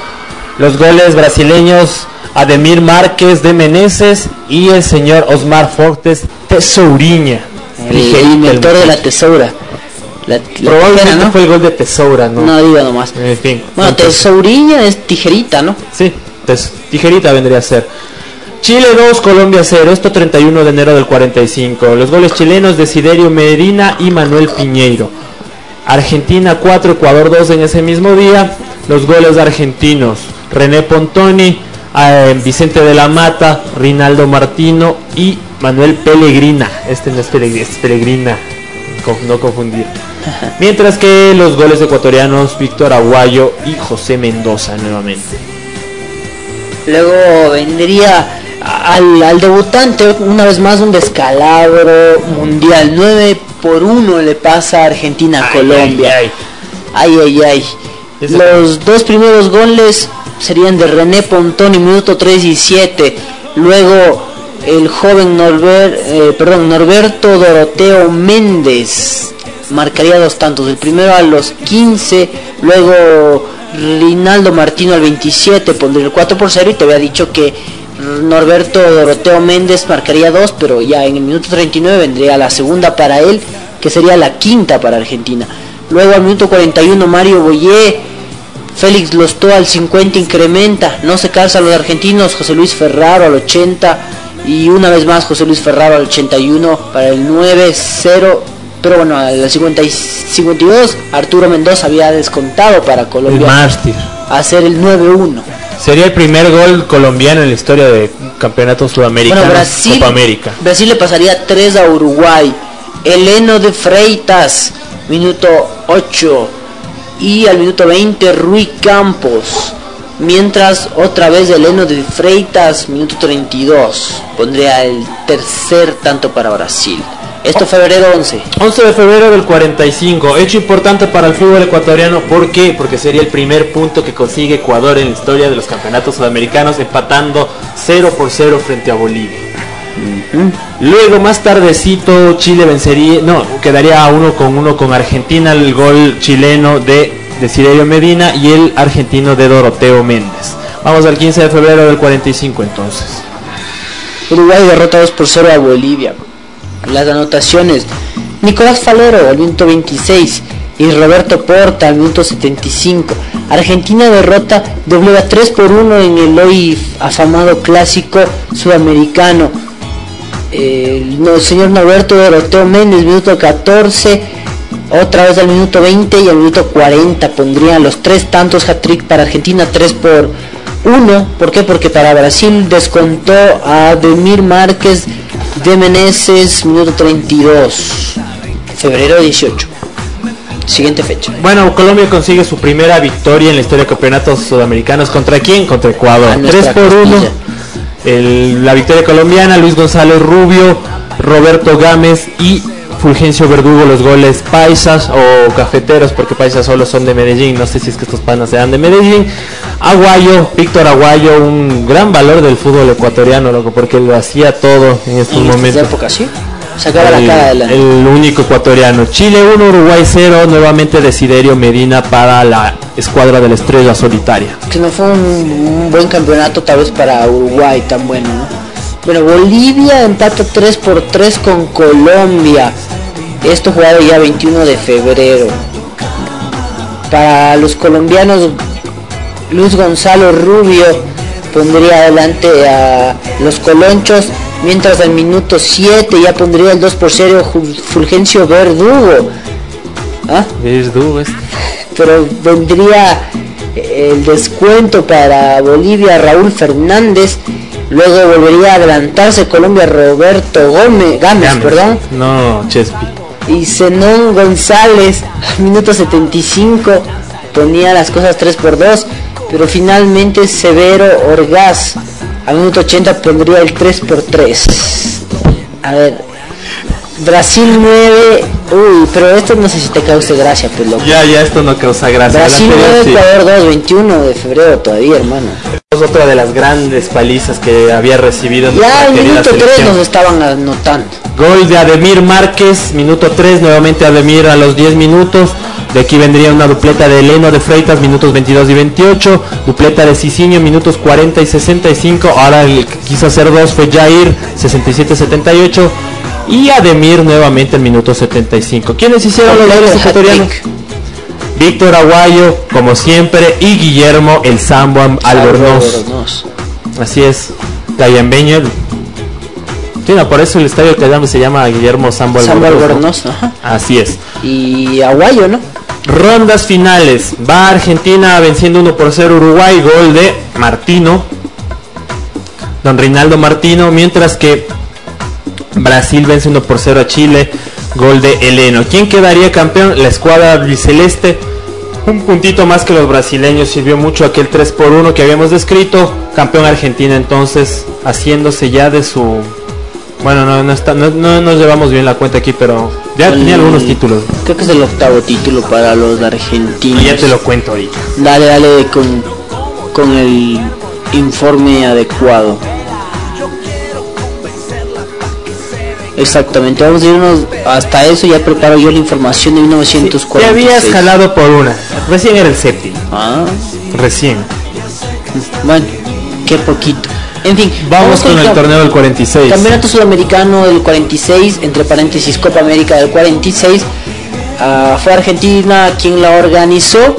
Los goles brasileños Ademir Márquez de Meneses y el señor Osmar Fortes Tesouriña. El el inventor de la tesoura. La, la Probablemente tijera, ¿no? fue el gol de Tesoura, ¿no? No diga nomás. En fin. Bueno, tesouriña es tijerita, ¿no? Sí, tijerita vendría a ser. Chile 2, Colombia 0, esto 31 de enero del 45. Los goles chilenos de Siderio Medina y Manuel Piñeiro. Argentina 4, Ecuador 2 en ese mismo día. Los goles argentinos, René Pontoni, eh, Vicente de la Mata, Rinaldo Martino y Manuel Pellegrina. Este no es Pellegrina, es Pellegrina, no confundir. Mientras que los goles ecuatorianos, Víctor Aguayo y José Mendoza nuevamente. Luego vendría al, al debutante una vez más un descalabro mundial. 9 por 1 le pasa a Argentina a Colombia. ay, Ay, ay, Los dos primeros goles serían de René Pontoni, minuto 3 y 7. Luego el joven Norber- eh, perdón, Norberto Doroteo Méndez marcaría dos tantos. El primero a los 15, luego Rinaldo Martino al 27 pondría el 4 por 0 y te había dicho que Norberto Doroteo Méndez marcaría dos, pero ya en el minuto 39 vendría la segunda para él, que sería la quinta para Argentina. Luego al minuto 41 Mario Boyé, Félix Lostó al 50 incrementa, no se calza los argentinos, José Luis Ferraro al 80 y una vez más José Luis Ferraro al 81 para el 9-0, pero bueno, al 50 y 52 Arturo Mendoza había descontado para El Colombia mártir. hacer el 9-1. Sería el primer gol colombiano en la historia de campeonato sudamericano Bueno, Brasil, Copa América. Brasil le pasaría 3 a Uruguay. Eleno de Freitas, minuto 8. Y al minuto 20 Rui Campos. Mientras otra vez Eleno de Freitas, minuto 32. Pondría el tercer tanto para Brasil. Esto febrero 11. 11 de febrero del 45, hecho importante para el fútbol ecuatoriano, ¿por qué? Porque sería el primer punto que consigue Ecuador en la historia de los campeonatos sudamericanos, empatando 0 por 0 frente a Bolivia. Luego más tardecito Chile vencería, no, quedaría uno con uno con Argentina, el gol chileno de Desiderio Medina y el argentino de Doroteo Méndez. Vamos al 15 de febrero del 45 entonces. Uruguay derrota 2 por 0 a Bolivia. Las anotaciones. Nicolás Falero al minuto 26 y Roberto Porta al minuto 75. Argentina derrota doblega 3 por 1 en el hoy afamado clásico sudamericano. El señor Norberto Doroteo Méndez, minuto 14, otra vez al minuto 20 y al minuto 40 pondrían los tres tantos hat-trick para Argentina, 3 por 1. ¿Por qué? Porque para Brasil descontó a Demir Márquez de Meneses, minuto 32, febrero 18. Siguiente fecha. Bueno, Colombia consigue su primera victoria en la historia de campeonatos sudamericanos. ¿Contra quién? Contra Ecuador. A 3 nuestra por 1. costilla. la victoria colombiana, Luis González Rubio, Roberto Gámez y Fulgencio Verdugo los goles paisas o cafeteros, porque paisas solo son de Medellín, no sé si es que estos panas sean de Medellín. Aguayo, Víctor Aguayo, un gran valor del fútbol ecuatoriano, loco, porque lo hacía todo en estos En estas momentos. épocas, ¿sí? Sacaba la El, cara adelante. el único ecuatoriano. Chile 1, Uruguay 0, nuevamente Desiderio Medina para la escuadra de la estrella solitaria. que no fue un, un buen campeonato tal vez para Uruguay tan bueno, ¿no? Bueno, Bolivia empata 3 por 3 con Colombia. Esto jugado ya 21 de febrero. Para los colombianos, Luis Gonzalo Rubio pondría adelante a los colonchos, mientras al minuto 7 ya pondría el 2 por 0 Ju- Fulgencio Verdugo. ¿Ah? Verdugo, este. pero vendría el descuento para Bolivia Raúl Fernández luego volvería a adelantarse Colombia Roberto Gómez Gámez, Gámez. perdón No, Chespi. y Zenón González minuto 75 ponía las cosas 3 por 2 pero finalmente Severo Orgaz al minuto 80 pondría el 3 por 3 a ver Brasil 9 uy pero esto no sé si te cause gracia pues loco Ya, ya, esto no causa gracia. Brasil El 9, anterior sí. Ecuador 2, 21 de febrero todavía, hermano. Otra de las grandes palizas que había recibido Ya querida minuto 3 selección. nos estaban anotando. Gol de Ademir Márquez, minuto 3, nuevamente Ademir a los 10 minutos. De aquí vendría una dupleta de Eleno de Freitas, minutos 22 y 28. Dupleta de Cicinho, minutos 40 y 65. Ahora el que quiso hacer dos fue Jair, 67-78. Y Ademir nuevamente en minuto 75. ¿Quiénes hicieron los goles ecuatorianos? Víctor Aguayo, como siempre, y Guillermo el Sambo Albornoz. Así es, Cayambeño. Sí, no, por eso el estadio Cayambe se llama Guillermo Sambo Sambo Albornoz, ¿no? Albornoz, ajá. Así es. Y Aguayo, ¿no? Rondas finales. Va Argentina venciendo 1 por 0 Uruguay. Gol de Martino. Don Reinaldo Martino. Mientras que Brasil vence 1 por 0 a Chile. Gol de Heleno. ¿Quién quedaría campeón? La escuadra albiceleste. Un puntito más que los brasileños. Sirvió mucho aquel 3 por 1 que habíamos descrito. Campeón Argentina entonces haciéndose ya de su... Bueno, no, no, está, no, no nos llevamos bien la cuenta aquí, pero ya tenía algunos títulos. Creo que es el octavo título para los argentinos. Y ya te lo cuento ahorita. Dale, dale con, con el informe adecuado. Exactamente, vamos a irnos hasta eso, ya preparo yo la información de Te 1946. habías jalado por una. Recién era el séptimo. Ah, Recién. bueno, qué poquito. En fin, Vamos con el torneo del 46. Campeonato Sudamericano del 46, entre paréntesis Copa América del 46. Ah, fue Argentina quien la organizó.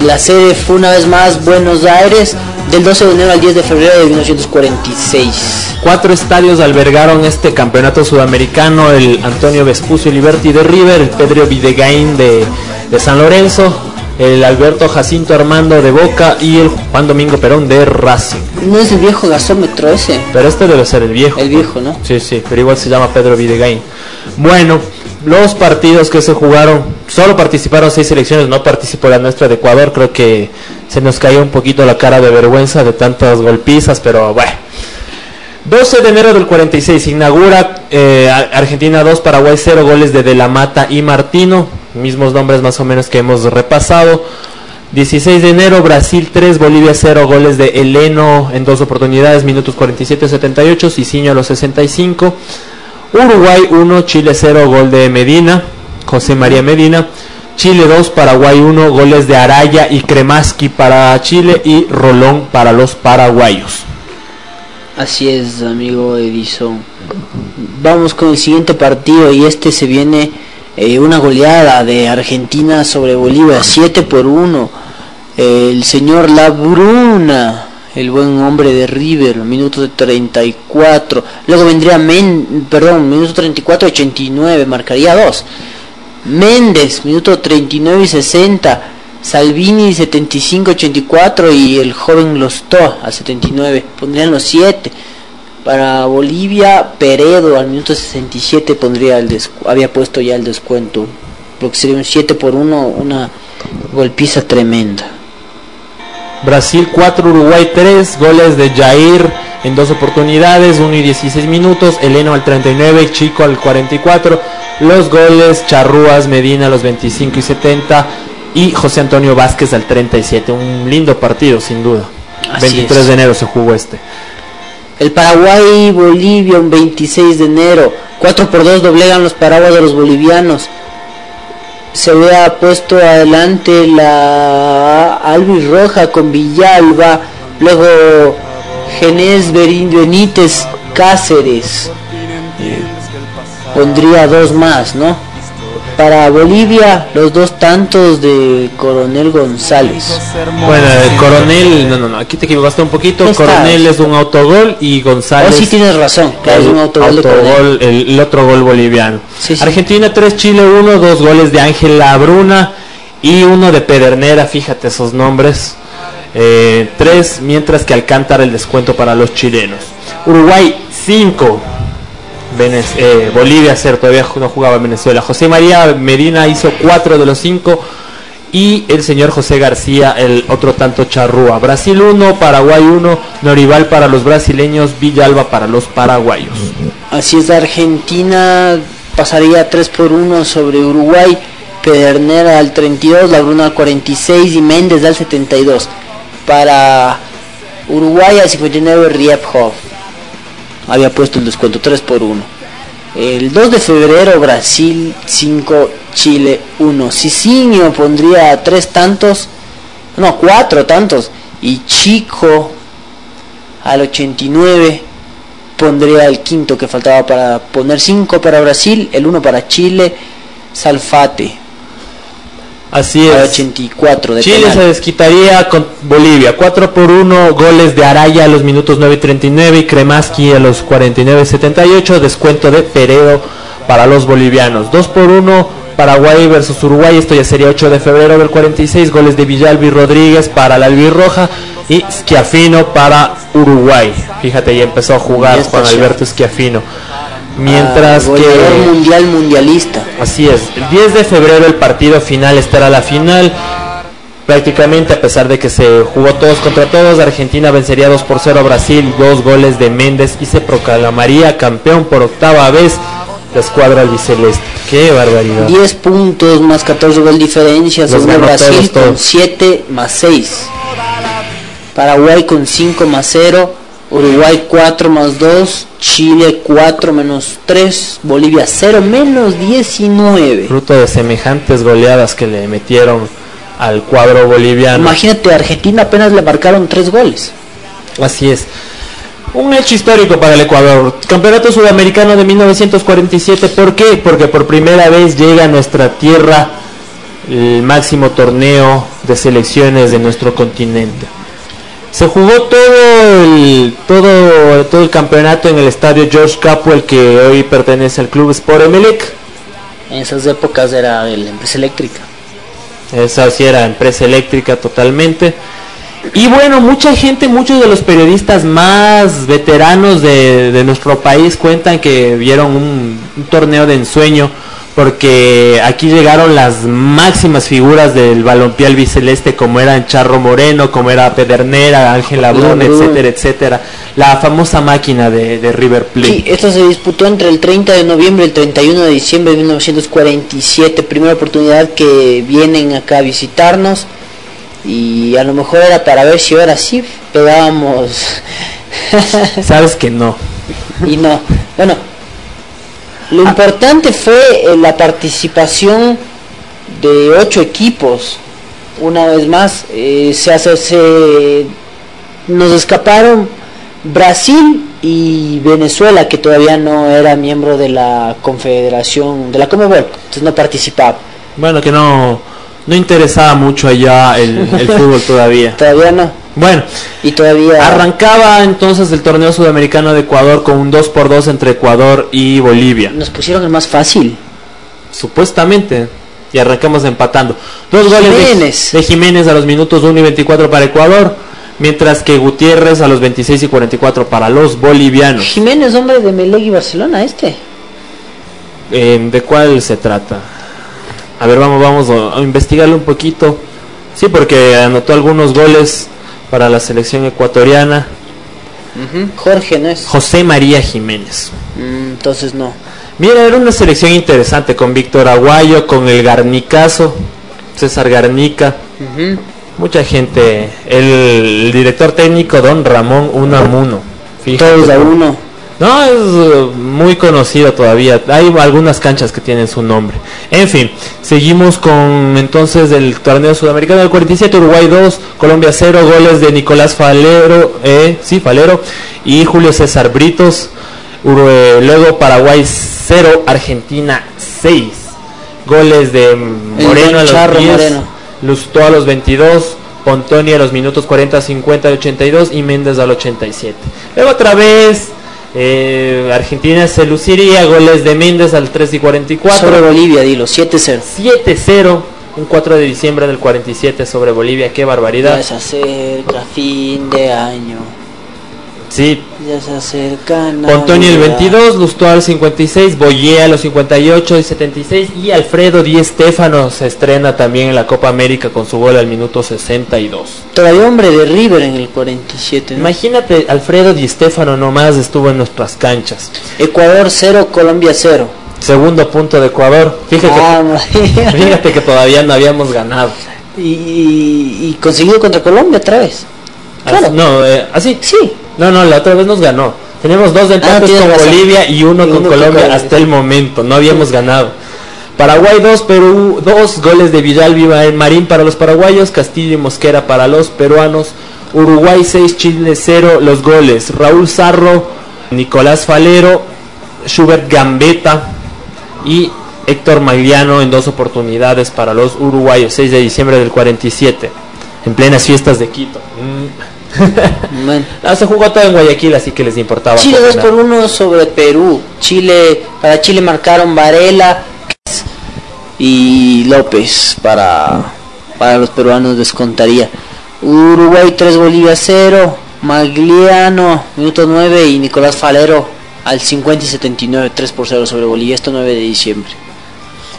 La sede fue una vez más Buenos Aires del 12 de enero al 10 de febrero de 1946. Cuatro estadios albergaron este campeonato sudamericano. El Antonio Vespucio Liberty de River, el Pedro Videgain de, de San Lorenzo, el Alberto Jacinto Armando de Boca y el Juan Domingo Perón de Racing. No es el viejo gasómetro ese, Pero este debe ser el viejo. el viejo, ¿no? Sí, sí, pero igual se llama Pedro Videgain. Bueno, los partidos que se jugaron, solo participaron seis selecciones, no participó la nuestra de Ecuador, creo que se nos cayó un poquito la cara de vergüenza de tantas golpizas, pero bueno. 12 de enero del 46 inaugura eh, Ar- Argentina 2, Paraguay 0, goles de De La Mata y Martino, mismos nombres más o menos que hemos repasado. 16 de enero Brasil 3, Bolivia 0, goles de Heleno en dos oportunidades, minutos 47-78, Cicinho a los 65. Uruguay 1, Chile 0, gol de Medina, José María Medina. Chile 2, Paraguay 1, goles de Araya y Kremaski para Chile y Rolón para los paraguayos. Así es, amigo Edison. Vamos con el siguiente partido y este se viene eh, una goleada de Argentina sobre Bolivia, 7 por 1. el señor Labruna, el buen hombre de River, minuto de 34. Luego vendría Men, perdón, minuto 34 89, marcaría 2. Méndez, minuto 39 y 60. Salvini 75-84 y el joven Lostó al 79. Pondrían los 7. Para Bolivia, Peredo al minuto 67 pondría el había puesto ya el descuento. Lo que sería un 7 por 1, una golpiza tremenda. Brasil 4, Uruguay 3, goles de Jair en dos oportunidades, 1 y 16 minutos, Eleno al 39, Chico al 44, los goles Charrúas, Medina a los 25 y 70 y José Antonio Vázquez al 37, un lindo partido sin duda. Así 23 es. de enero se jugó este. El Paraguay Bolivia un 26 de enero. 4 por 2 doblegan los paraguas a los bolivianos. Se había puesto adelante la Alvis Roja con Villalba. Luego Genés Benítez Cáceres. Pondría dos más, ¿no? Para Bolivia, los dos tantos de Coronel González. Bueno, el Coronel, no, no, no, aquí te equivocaste un poquito, Está. Coronel es un autogol y González... Oh, sí tienes razón, claro, es un autogol de autogol, el, el otro gol boliviano. Sí, sí. Argentina 3, Chile 1, dos goles de Ángel Labruna y uno de Pedernera, fíjate esos nombres. Eh, tres, mientras que Alcántara el descuento para los chilenos. Uruguay 5, eh, Bolivia 0, todavía no jugaba Venezuela. José María Medina hizo 4 de los 5 y el señor José García el otro tanto charrúa. Brasil 1, Paraguay 1, Norival para los brasileños, Villalba para los paraguayos. Así es, Argentina pasaría 3 por 1 sobre Uruguay, Pedernera al 32, Labruna al 46 y Méndez al 72. Para Uruguay al 59, Riephoff había puesto el descuento 3 por 1. El 2 de febrero, Brasil 5, Chile 1. Cicinho pondría 3 tantos, no, 4 tantos. Y Chico al 89 pondría el quinto que faltaba para poner 5 para Brasil, el 1 para Chile, Salfate Así es. 84 de Chile penal. se desquitaría con Bolivia. 4 por 1, goles de Araya a los minutos 9 y 39 y Kremaski a los 49 y 78. Descuento de Peredo para los bolivianos. 2 por 1, Paraguay versus Uruguay. Esto ya sería 8 de febrero del 46. Goles de Villalbi Rodríguez para la albirroja y Schiafino para Uruguay. Fíjate, ya empezó a jugar Juan. Alberto Schiafino. Mientras Ah, que... mundial mundialista. Así es, el 10 de febrero el partido final estará la final. Prácticamente a pesar de que se jugó todos contra todos, Argentina vencería 2 por 0 a Brasil, dos goles de Méndez y se proclamaría campeón por octava vez la escuadra albiceleste. ¡Qué barbaridad! 10 puntos más 14 gol diferencia sobre Brasil todos, con todos. 7 más 6. Paraguay con 5 más 0. Uruguay 4 más 2. Chile 4 menos 3. Bolivia 0 menos 19. Fruto de semejantes goleadas que le metieron al cuadro boliviano. Imagínate, Argentina apenas le marcaron 3 goles. Así es. Un hecho histórico para el Ecuador. Campeonato Sudamericano de 1947. ¿Por qué? Porque por primera vez llega a nuestra tierra el máximo torneo de selecciones de nuestro continente. Se jugó todo el, todo, todo el campeonato en el estadio George Capwell que hoy pertenece al club Sport Emelec. En esas épocas era de la empresa eléctrica. Esa sí era empresa eléctrica totalmente. Y bueno, mucha gente, muchos de los periodistas más veteranos de, de nuestro país cuentan que vieron un, un torneo de ensueño porque aquí llegaron las máximas figuras del balompié albiceleste como eran Charro Moreno, como era Pedernera, Ángela Brun, Brun. etcétera, etcétera. La famosa máquina de, de River Plate. Sí, esto se disputó entre el 30 de noviembre y el 31 de diciembre de 1947. Primera oportunidad que vienen acá a visitarnos. Y a lo mejor era para ver si ahora sí pegábamos. Sabes que no. y no. Bueno, lo importante fue eh, la participación de ocho equipos. Una vez más, eh, se hace, se- nos escaparon Brasil y Venezuela, que todavía no era miembro de la Confederación, de la Comebol, entonces no participaba. Bueno, que no, no interesaba mucho allá el, el fútbol todavía. Todavía no. Bueno, Y todavía... arrancaba entonces el torneo sudamericano de Ecuador con un 2 por 2 entre Ecuador y Bolivia. Nos pusieron el más fácil. Supuestamente. Y arrancamos empatando. Dos goles de- Jiménez. De, Jiménez a los minutos 1 y 24 para Ecuador. Mientras que Gutiérrez a los 26 y 44 para los bolivianos. Jiménez, hombre de Meleg y Barcelona, este. Eh, ¿De cuál se trata? A ver, vamos, vamos a, a investigarlo un poquito. Sí, porque anotó algunos goles para la selección ecuatoriana. Jorge, ¿no es? José María Jiménez. Mm, entonces no. Mira, era una selección interesante con Víctor Aguayo, con el Garnicazo, César Garnica, mucha gente. El, el director técnico Don Ramón Unamuno. Fíjate. Todos a uno. No, es eh, muy conocido todavía. Hay algunas canchas que tienen su nombre. En fin, seguimos con entonces el torneo sudamericano del 47, Uruguay 2, Colombia 0, goles de Nicolás Falero, eh, sí, Falero y Julio César Britos. Eh, luego Paraguay 0, Argentina 6. Goles de Moreno a los Charro 10, Moreno. Lustó a los 22, Pontoni a los minutos 40, 50 y 82 y Méndez al 87. Luego otra vez eh, Argentina se luciría, goles de Méndez al 3 y 44. Sobre Bolivia, dilo, 7-0. 7-0, un 4 de diciembre del 47 sobre Bolivia, qué barbaridad. Ya se acerca fin de año. Sí, Ya se acerca Pontoni el Navidad. 22, Lustó al 56, Boyé a los 58 y 76 y Alfredo Di Stéfano se estrena también en la Copa América con su gol al minuto 62. Todavía hombre de River en el 47. ¿no? Imagínate, Alfredo Di Stéfano nomás estuvo en nuestras canchas. Ecuador 0, Colombia 0. Segundo punto de Ecuador. Fíjate, Ah, que, María. fíjate que todavía no habíamos ganado. y, y, y conseguido contra Colombia otra vez. Claro. No, eh, así. Sí. No, no, la otra vez nos ganó. Tenemos dos empates Ah, con razón. Bolivia y uno Y con uno con Colombia Colombia, hasta el momento. No habíamos ganado. Paraguay 2, Perú 2, goles de Villalba en Marín para los paraguayos, Castillo y Mosquera para los peruanos, Uruguay 6, Chile 0, los goles, Raúl Zarro, Nicolás Falero, Schubert Gambetta y Héctor Magliano en dos oportunidades para los uruguayos, 6 de diciembre del 47, en plenas fiestas de Quito. Mm. Bueno. Ah, se jugó todo en Guayaquil, así que les importaba. Chile poco 2 por nada. 1 sobre Perú. Chile, para Chile marcaron Varela y López para, para los peruanos descontaría. Uruguay 3 Bolivia 0. Magliano, minuto 9 y Nicolás Falero al 50 y 79, 3 por 0 sobre Bolivia, esto 9 de diciembre.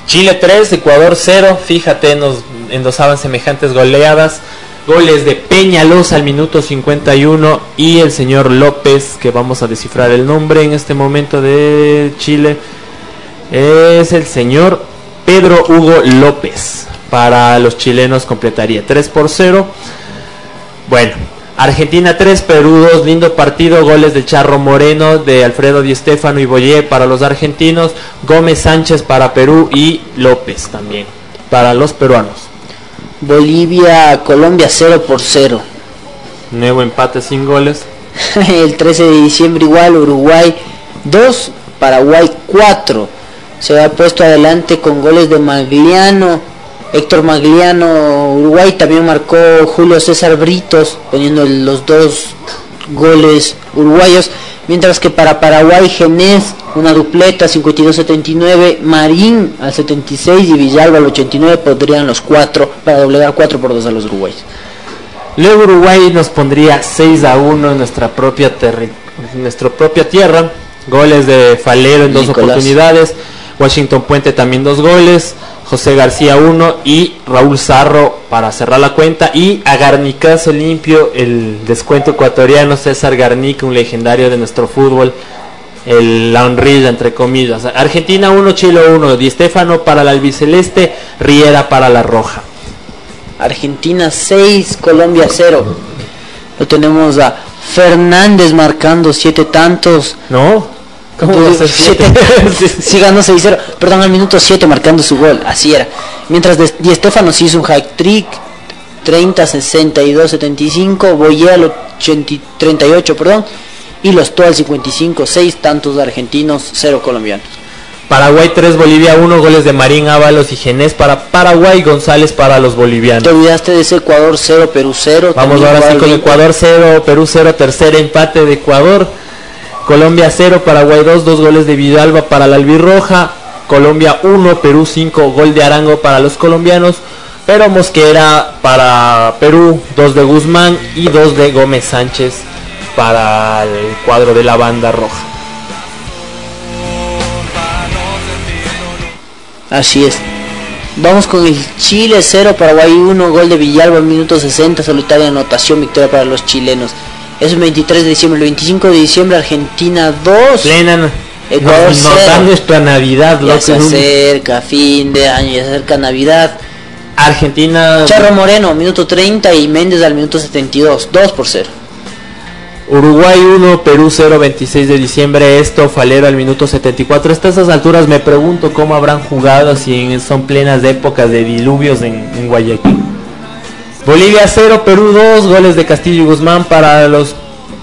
Chile 3, Ecuador 0. Fíjate, nos endosaban semejantes goleadas. Goles de Peñalosa al minuto 51 y el señor López, que vamos a descifrar el nombre en este momento de Chile, es el señor Pedro Hugo López. Para los chilenos completaría 3 por 0. Bueno, Argentina 3, Perú 2, lindo partido, goles de Charro Moreno, de Alfredo Di Stéfano y Boyé para los argentinos, Gómez Sánchez para Perú y López también para los peruanos. Bolivia, Colombia 0 por 0. Nuevo empate sin goles. el 13 de diciembre igual, Uruguay 2, Paraguay 4. Se ha puesto adelante con goles de Magliano, Héctor Magliano, Uruguay también marcó Julio César Britos, poniendo los dos goles uruguayos, mientras que para Paraguay Genés, una dupleta 52-79, Marín al 76 y Villalba al 89 podrían los cuatro para doblegar 4 por 2 a los uruguayos. Luego Uruguay nos pondría 6 a 1 en nuestra propia, terri- en nuestra propia tierra. Goles de Falero en dos oportunidades. Washington Puente también dos goles, José García uno y Raúl Zarro para cerrar la cuenta y a Garnicazo limpio el descuento ecuatoriano César Garnica, un legendario de nuestro fútbol, el la honrilla entre comillas. Argentina 1, Chile 1, Di Stefano para la albiceleste, Riera para la roja. Argentina 6, Colombia 0. Lo tenemos a Fernández marcando 7 tantos. ¿No? ¿Cómo va a ser Siete- siete? sí ganó 6-0, perdón, al minuto 7 marcando su gol, así era. Mientras de- Di Stefano sí hizo un hack trick, 30, 62, 75, Boyé al 80 y 38, perdón, y los al 55, 6 tantos argentinos, 0 colombianos. Paraguay 3, Bolivia 1, goles de Marín Ábalos y Genés para Paraguay, González para los Te bolivianos. olvidaste de ese Ecuador 0, Perú 0. Vamos ahora sí con Ecuador 0, Perú 0, tercer empate de Ecuador. Colombia 0, Paraguay 2, dos goles de Vidalba para la albirroja. Colombia 1, Perú 5, gol de Arango para los colombianos. Pero Mosquera para Perú, 2 de Guzmán y 2 de Gómez Sánchez para el cuadro de la banda roja. Así es. Vamos con el Chile 0, Paraguay 1, gol de Villalba minuto 60, solitaria anotación, victoria para los chilenos. Es el 23 de diciembre, el 25 de diciembre Argentina 2. Plenan. Ecuador cero. dan nuestra Navidad, Ya loco, se en un- acerca fin de año, ya se acerca Navidad. Argentina. Charro Moreno, minuto 30 y Méndez al minuto 72, 2 por 0. Uruguay 1, Perú 0, 26 de diciembre, esto Falero al minuto 74. Hasta esas alturas me pregunto cómo habrán jugado si en- son plenas de épocas de diluvios en, en Guayaquil. Bolivia 0, Perú 2, goles de Castillo y Guzmán para los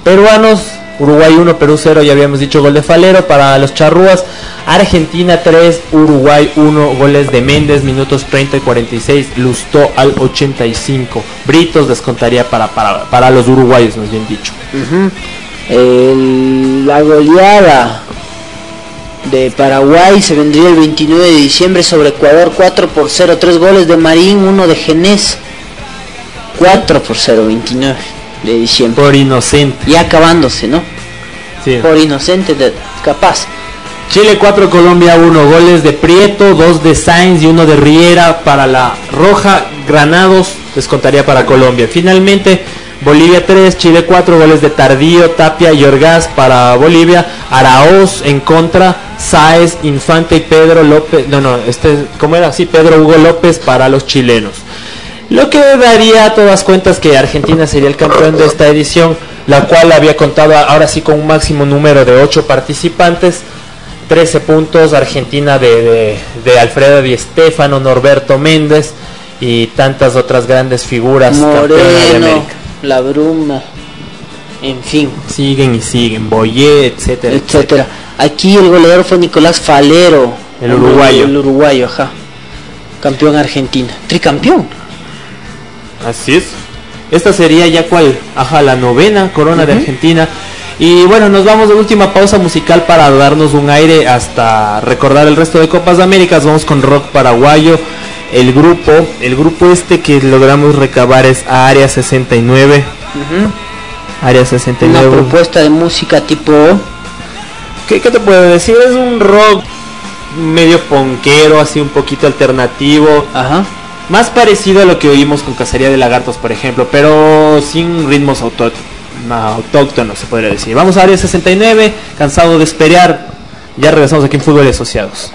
peruanos. Uruguay 1, Perú 0, ya habíamos dicho gol de Falero para los charrúas. Argentina 3, Uruguay 1, goles de Méndez, minutos 30 y 46, Lustó al 85. Britos descontaría para, los uruguayos, más bien dicho. El- la goleada de Paraguay se vendría el 29 de diciembre sobre Ecuador 4 por 0, 3 goles de Marín, 1 de Genés. 4 por 0, 29 de diciembre. Por inocente. Y acabándose, ¿no? Sí. Por inocente, de, capaz. Chile 4, Colombia 1, goles de Prieto, 2 de Sainz y 1 de Riera para la Roja, Granados descontaría para Colombia. Finalmente, Bolivia 3, Chile 4, goles de Tardío, Tapia y Orgaz para Bolivia, Araoz en contra, Sáez, Infante y Pedro López, no, no, este, ¿cómo era? Sí, Pedro Hugo López para los chilenos. Lo que daría a todas cuentas que Argentina sería el campeón de esta edición, la cual había contado ahora sí con un máximo número de 8 participantes. 13 puntos, Argentina de, de, de Alfredo Di Stefano, Norberto Méndez y tantas otras grandes figuras campeonas de Moreno, América. la bruma, en fin, Siguen y siguen, Boyé, etcétera, etcétera. Aquí el goleador fue Nicolás Falero, El uruguayo. El uruguayo, ajá. Campeón Argentina. Tricampeón. Así es. Esta sería ya cual, ajá, la novena corona de Argentina. Y bueno, nos vamos de última pausa musical para darnos un aire hasta recordar el resto de Copas de Américas. Vamos con rock paraguayo. El grupo, el grupo este que logramos recabar es Área 69. Área Una 69. propuesta de música tipo ¿Qué, qué te puedo decir? Es un rock medio ponquero, así un poquito alternativo. Ajá. Más parecido a lo que oímos con Cacería de Lagartos, por ejemplo, pero sin ritmos auto- no, autóctonos, se podría decir. Vamos a Área 69, cansado de esperar. Ya regresamos aquí en Fútbol Asociados.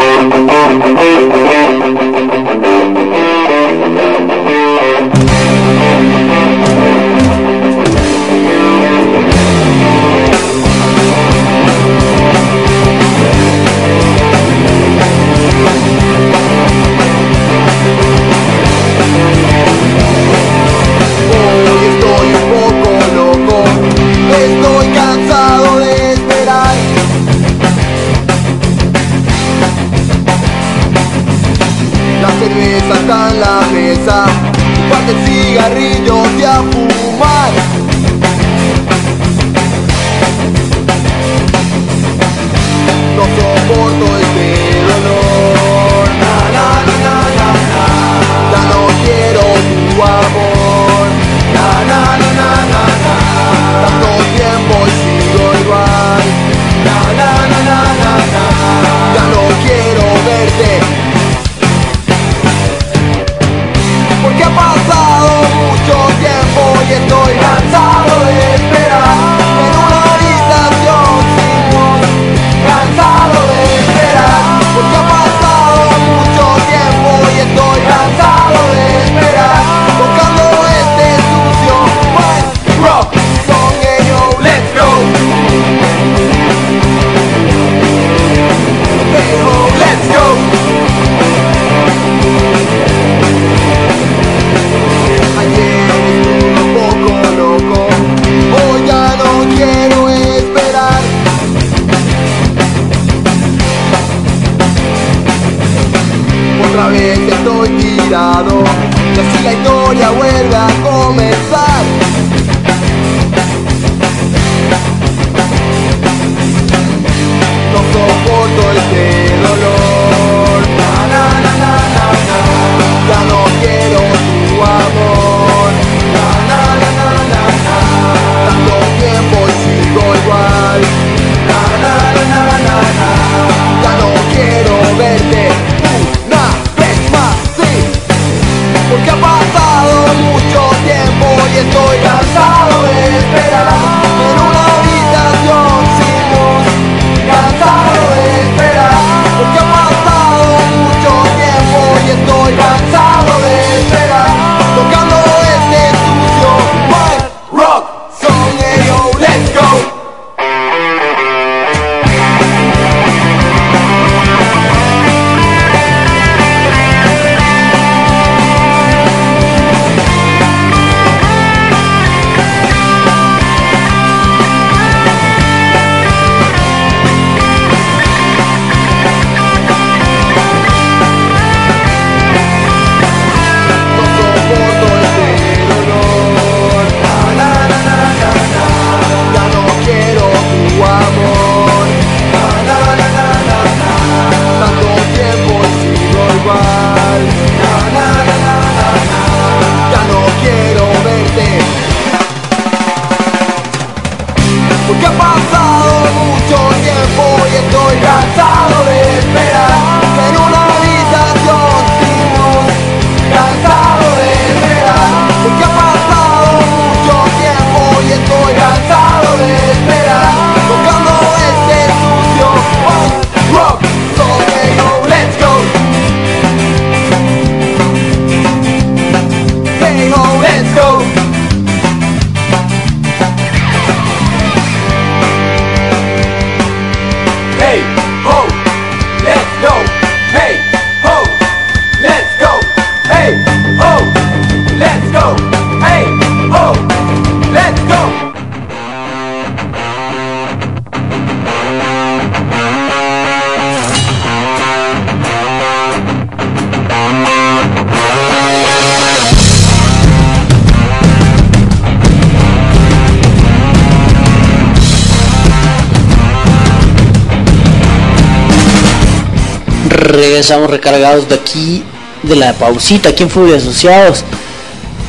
Regresamos recargados de aquí, de la pausita aquí en Fútbol Asociados.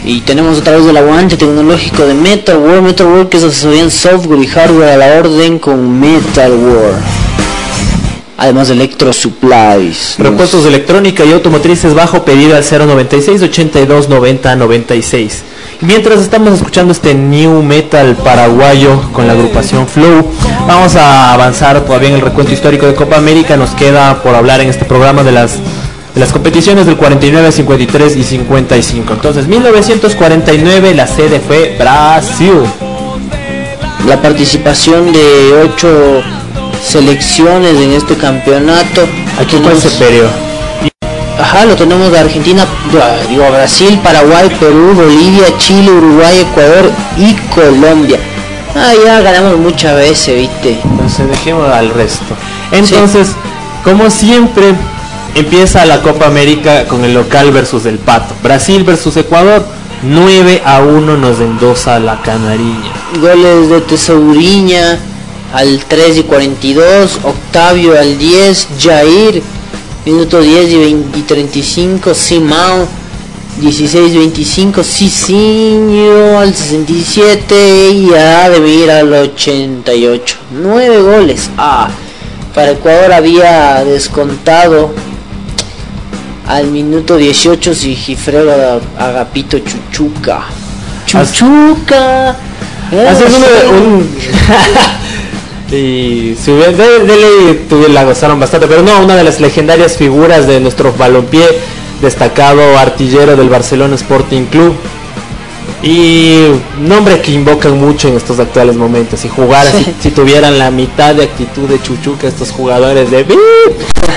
Y tenemos otra vez el aguante tecnológico de Metal World. Metal World que es asesoría en software y hardware a la orden con Metal World. Además de Electro Supplies. Repuestos de electrónica y automotrices bajo pedido al 096 82 90 96. Mientras estamos escuchando este new metal paraguayo con la agrupación Flow, vamos a avanzar todavía en el recuento histórico de Copa América. Nos queda por hablar en este programa de las de las competiciones del 49, 53 y 55. Entonces, 1949 la sede fue Brasil. La participación de ocho selecciones en este campeonato. Aquí fue ese periodo. Ajá, lo tenemos de Argentina, digo Brasil, Paraguay, Perú, Bolivia, Chile, Uruguay, Ecuador y Colombia. Ah, ya ganamos muchas veces, viste. Entonces dejemos al resto. Entonces, como siempre, empieza la Copa América con el local versus el Pato. Brasil versus Ecuador, 9 a 1 nos endosa la canariña. Goles de Tesauriña al 3 y 42, Octavio al 10, Jair, minuto 10 y 20 y 35, Simao, 16 25, Cicinho al 67 y Ademir al 88. 9 goles. Ah, para Ecuador había descontado al minuto 18 Sigifredo Agapito Chuchuca. Chuchuca. Hace un- un- y si hubiera- de, de la gozaron bastante, pero no, una de las legendarias figuras de nuestro balompié, destacado artillero del Barcelona Sporting Club, Y nombre que invocan mucho en estos actuales momentos. Si jugaran, si, si tuvieran la mitad de actitud de Chuchuca estos jugadores de...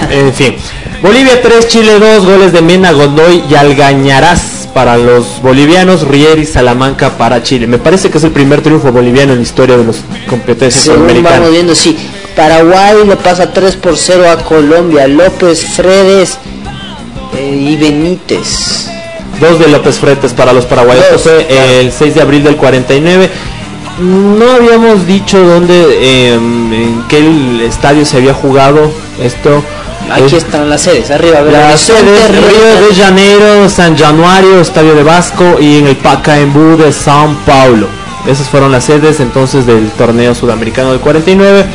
En fin. Bolivia 3, Chile 2, goles de Mena, Godoy y Algañarás para los bolivianos, Rier y Salamanca para Chile. Me parece que es el primer triunfo boliviano en la historia de los competencias Según vamos sudamericanas. viendo, sí. Paraguay le pasa 3 por 0 a Colombia. López, Fredes eh, y Benítez. Dos de López Fretes para los paraguayos. Dos, fue claro. el 6 de abril del 49. No habíamos dicho dónde, eh, en qué estadio se había jugado esto. Aquí Es- están las sedes, arriba. Belo Las sedes Río Río de Janeiro, San Januario, Estadio de Vasco y en el Pacaembu de São Paulo. Esas fueron las sedes entonces del torneo sudamericano del 49.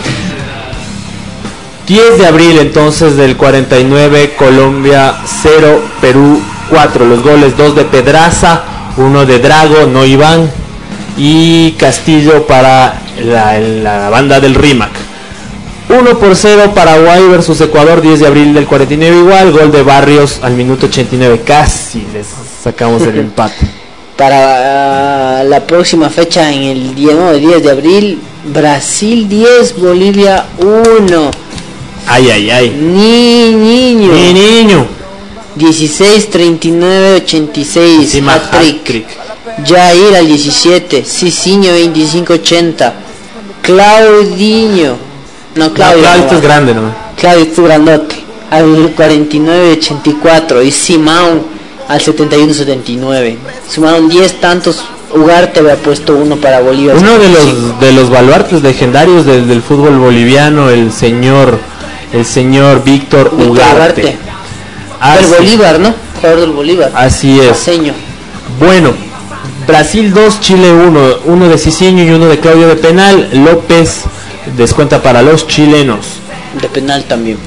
10 de abril entonces del 49, Colombia 0, Perú 4. Los goles 2 de Pedraza, 1 de Drago, no Iván y Castillo para la, la banda del RIMAC. 1 por 0 Paraguay versus Ecuador 10 de abril del 49 igual, gol de Barrios al minuto 89, casi les sacamos el empate. Para ah, la próxima fecha en el día no, el 10 de abril, Brasil 10, Bolivia 1. Ay, ay, ay. Ni niño. Mi niño. 16, 39, 86. Encima hat-trick. hat-trick. Jair al 17. Cicinho 25, 80. Claudinho. No, No, Claudio. claro, no esto es grande, ¿no? Claudio, tu grandote. Al 49, 84. Y Simão al 71, 79. Sumaron 10 tantos. Ugarte había puesto uno para Bolivia. Uno de 55. los de los baluartes legendarios del, del fútbol boliviano, el señor el señor Víctor Víctor Ugarte. Ugarte. Así, Del Bolívar, ¿no? Jugador del Bolívar. así es. Paseño. Bueno, Brasil 2, Chile 1, uno de Cicinho y uno de Claudio de penal. López descuenta para los chilenos. De penal también.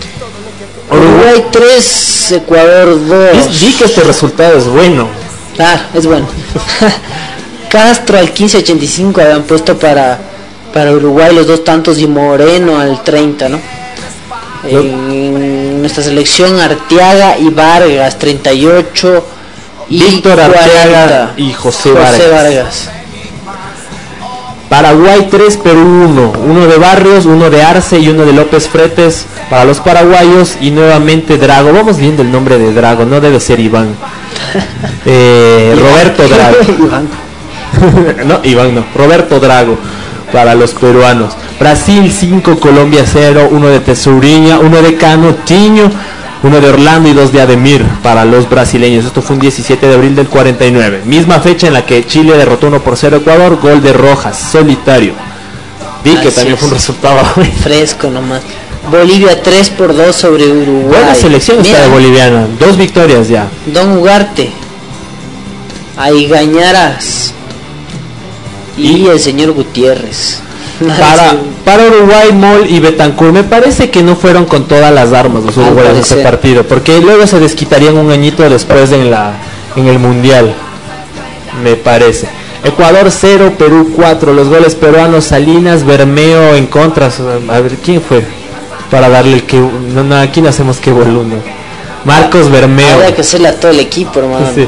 Uruguay. Uruguay 3, Ecuador 2. Es- Vi que este resultado es bueno. Ah, es bueno. Castro al 15.85 habían puesto para, para Uruguay los dos tantos y Moreno al 30, ¿no? En nuestra selección Arteaga y Vargas 38 y Víctor 40. Arteaga y José Vargas. Vargas. Paraguay 3, Perú 1. Uno de Barrios, uno de Arce y uno de López Fretes para los paraguayos. Y nuevamente Drago. Vamos viendo el nombre de Drago, no debe ser Iván. Eh, Roberto Drago. No, Iván no. Roberto Drago para los peruanos. Brasil 5, Colombia 0. Uno de Tesouriña, uno de Cano, Tiño. Uno de Orlando y dos de Ademir para los brasileños. Esto fue un 17 de abril del 49. Misma fecha en la que Chile derrotó 1 por 0 a Ecuador. Gol de Rojas, solitario. Vi que también fue un resultado muy Fresco nomás. Bolivia 3 por 2 sobre Uruguay. Buena selección esta Mira, de boliviana. Dos victorias ya. Don Ugarte. Ahí Gañaras. Y, Y- el señor Gutiérrez. Para, para Uruguay, Mol y Betancourt, me parece que no fueron con todas las armas los uruguayos en ese partido, porque luego se desquitarían un añito después en la en el mundial, me parece. Ecuador 0, Perú 4, los goles peruanos, Salinas, Bermeo en contra, a ver quién fue para darle el que no, no aquí no hacemos que volumen. Marcos Bermeo. Habría que hacerle a todo el equipo, hermano. Sí.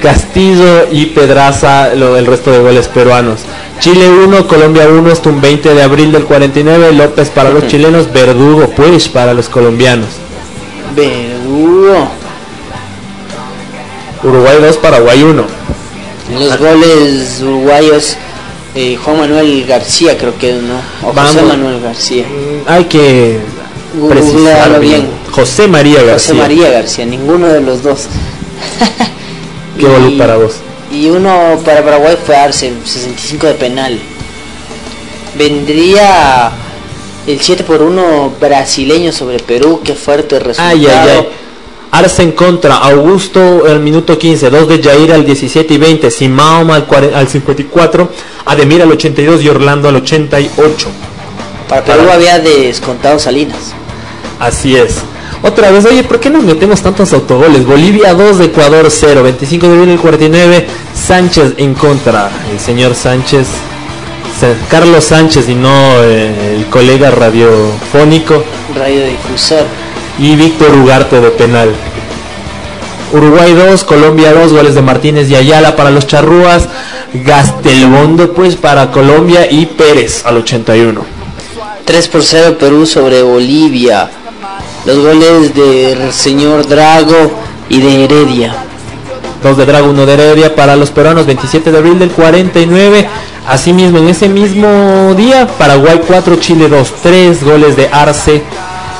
Castillo y Pedraza, lo del resto de goles peruanos. Chile 1, Colombia 1, esto un 20 de abril del 49, López para los chilenos, Verdugo pues para los colombianos. Verdugo. Uruguay 2, Paraguay 1. Los goles uruguayos. eh, Juan Manuel García, creo que no. O José Vamos. Manuel García. Hay que precisar Googlealo bien. José María García. José María García, ninguno de los dos. Qué gol para vos. Y uno para Paraguay fue Arce, 65 de penal. Vendría el 7 por 1 brasileño sobre Perú, qué fuerte resultado. Ay, ay, ay. Arce en contra, Augusto al minuto 15, 2 de Jair al 17 y 20, Simao al, 40 al 54, Ademir al 82 y Orlando al 88. Para Perú para- había descontado Salinas. Así es. Otra vez, oye, ¿por qué nos metemos tantos autogoles? Bolivia 2, de Ecuador 0, 25 de abril del 49, Sánchez en contra. El señor Sánchez, Carlos Sánchez y no eh, el colega radiofónico Radiodifusor. y Víctor Ugarte de penal. Uruguay 2, Colombia 2, goles de Martínez y Ayala para los charrúas. Gastelbondo pues para Colombia y Pérez al 81. 3 por 0 Perú sobre Bolivia. Los goles del señor Drago y de Heredia. Dos de Drago, uno de Heredia para los peruanos, 27 de abril del 49. Asimismo, en ese mismo día, Paraguay 4, Chile 2, 3 goles de Arce,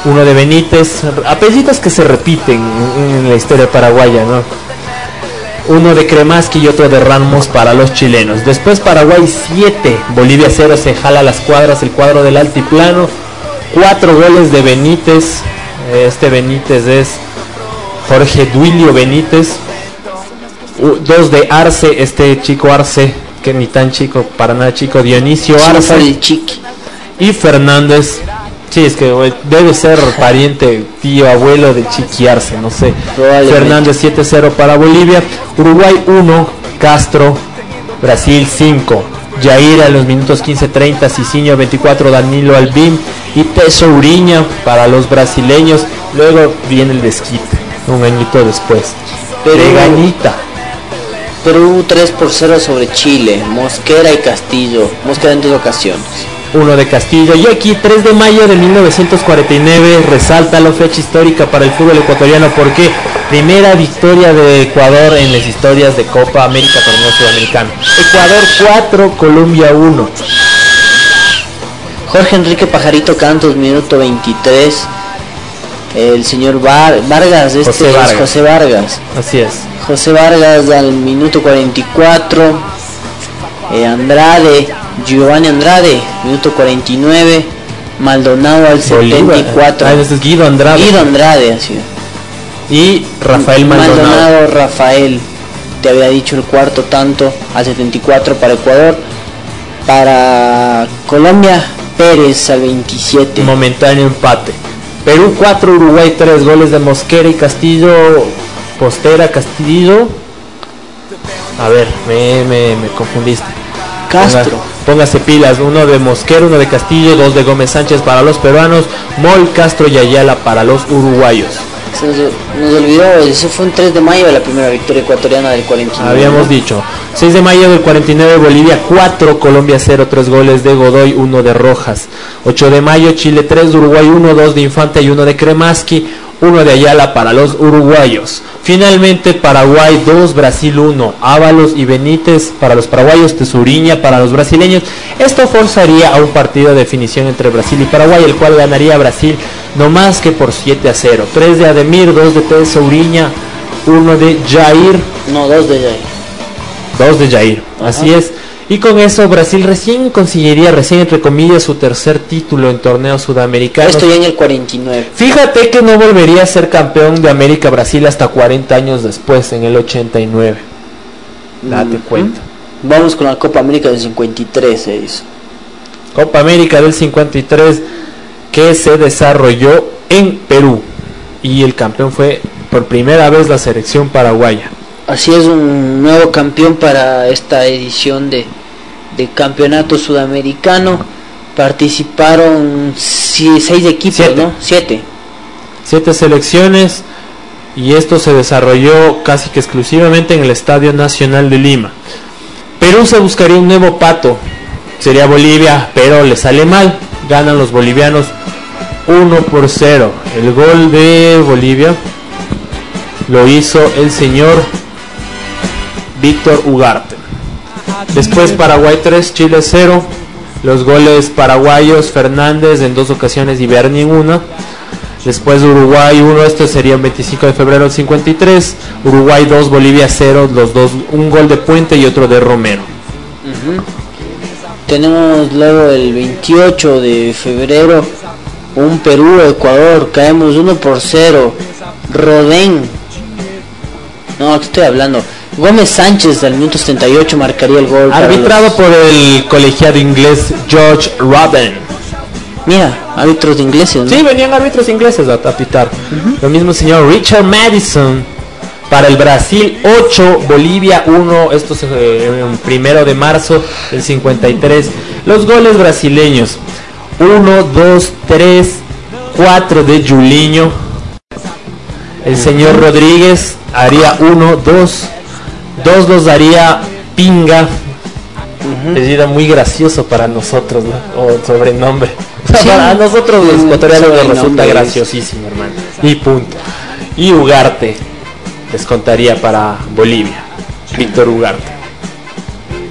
uno de Benítez, apellidos que se repiten en la historia paraguaya, ¿no? Uno de Kremaski y otro de Ramos para los chilenos. Después Paraguay 7, Bolivia 0, se jala las cuadras, el cuadro del altiplano. 4 goles de Benítez, este Benítez es Jorge Duilio Benítez. 2 de Arce, este chico Arce, que ni tan chico, para nada chico, Dionisio Arce. el chiqui. Y Fernández, sí, es que debe ser pariente, tío, abuelo de Chiquiarse, no sé. Fernández 7-0 para Bolivia. Uruguay 1, Castro, Brasil 5. Jair a los minutos 15-30, Cicinho 24, Danilo Albín y Teso Uriña para los brasileños. Luego viene el desquite, un añito después. Pereganita. Perú 3 por 0 sobre Chile. Mosquera y Castillo. Mosquera en dos ocasiones. Uno de Castillo. Y aquí 3 de mayo de 1949 resalta la fecha histórica para el fútbol ecuatoriano porque primera victoria de Ecuador en las historias de Copa América Torneo Sudamericano. Ecuador 4, Colombia 1. Jorge Enrique Pajarito Cantos, minuto 23. El señor Var- Vargas, este José es Vargas. José Vargas. Así es. José Vargas al minuto 44. Eh, Andrade, Giovanni Andrade, minuto 49. Maldonado al Bolívar. 74. Ah, es Guido Andrade. Guido Andrade, así. Y Rafael Maldonado. Rafael, te había dicho el cuarto tanto al 74 para Ecuador. Para Colombia, Pérez al 27. Momentáneo empate. Perú 4, Uruguay 3 goles de Mosquera y Castillo. Postera, Castillo. A ver, me, me, me confundiste. Castro. Póngase pilas, uno de Mosquera, uno de Castillo, dos de Gómez Sánchez para los peruanos, Mol, Castro y Ayala para los uruguayos. Se nos, nos olvidó, ese fue un 3 de mayo la primera victoria ecuatoriana del 49. Habíamos dicho. 6 de mayo del 49, Bolivia 4, Colombia 0, 3 goles de Godoy, 1 de Rojas. 8 de mayo, Chile 3, Uruguay 1, 2 de Infante y 1 de Kremaski, 1 de Ayala para los uruguayos. Finalmente, Paraguay 2, Brasil 1, Ábalos y Benítez para los paraguayos, Tesuriña para los brasileños. Esto forzaría a un partido de definición entre Brasil y Paraguay, el cual ganaría Brasil no más que por 7 a 0. 3 de Ademir, 2 de Tesuriña, 1 de Jair, No, dos de Jair. Dos de Jair, así es. Y con eso Brasil recién conseguiría, recién entre comillas, su tercer título en torneos sudamericanos. Esto ya en el 49. Fíjate que no volvería a ser campeón de América Brasil hasta 40 años después, en el 89. Date cuenta. Vamos con la Copa América del 53, se hizo. Copa América del 53 que se desarrolló en Perú. Y el campeón fue por primera vez la selección paraguaya. Así es, un nuevo campeón para esta edición de, de campeonato sudamericano. Participaron seis equipos, Siete. ¿no? Siete. siete selecciones y esto se desarrolló casi que exclusivamente en el Estadio Nacional de Lima. Perú se buscaría un nuevo pato, sería Bolivia, pero le sale mal, ganan los bolivianos 1 por 0. El gol de Bolivia lo hizo el señor Víctor Ugarte. Después Paraguay 3, Chile 0. Los goles paraguayos, Fernández en dos ocasiones y Berni en una. Después Uruguay 1, este sería el 25 de febrero del 53. Uruguay 2, Bolivia 0, los dos, un gol de Puente y otro de Romero. Tenemos luego el 28 de febrero un Perú-Ecuador. Caemos 1 por 0. Rodén. No, ¿qué estoy hablando? Gómez Sánchez al minuto 78 marcaría el gol. Arbitrado los- por el colegiado inglés George Robin. Mira, árbitros de ingleses. ¿no? Sí, venían árbitros ingleses a, a pitar. Lo mismo señor Richard Madison. Para el Brasil 8, Bolivia 1, esto es eh, el primero de marzo del 53. Los goles brasileños 1, 2, 3, 4 de Julinho. El señor Rodríguez haría 1, 2, 2 los daría Pinga Apellido muy gracioso para nosotros, ¿no? O sobrenombre. Sí. para nosotros los Mm, ecuatorianos nos resulta graciosísimo, hermano. Y punto. Y Ugarte les contaría para Bolivia. Víctor Ugarte.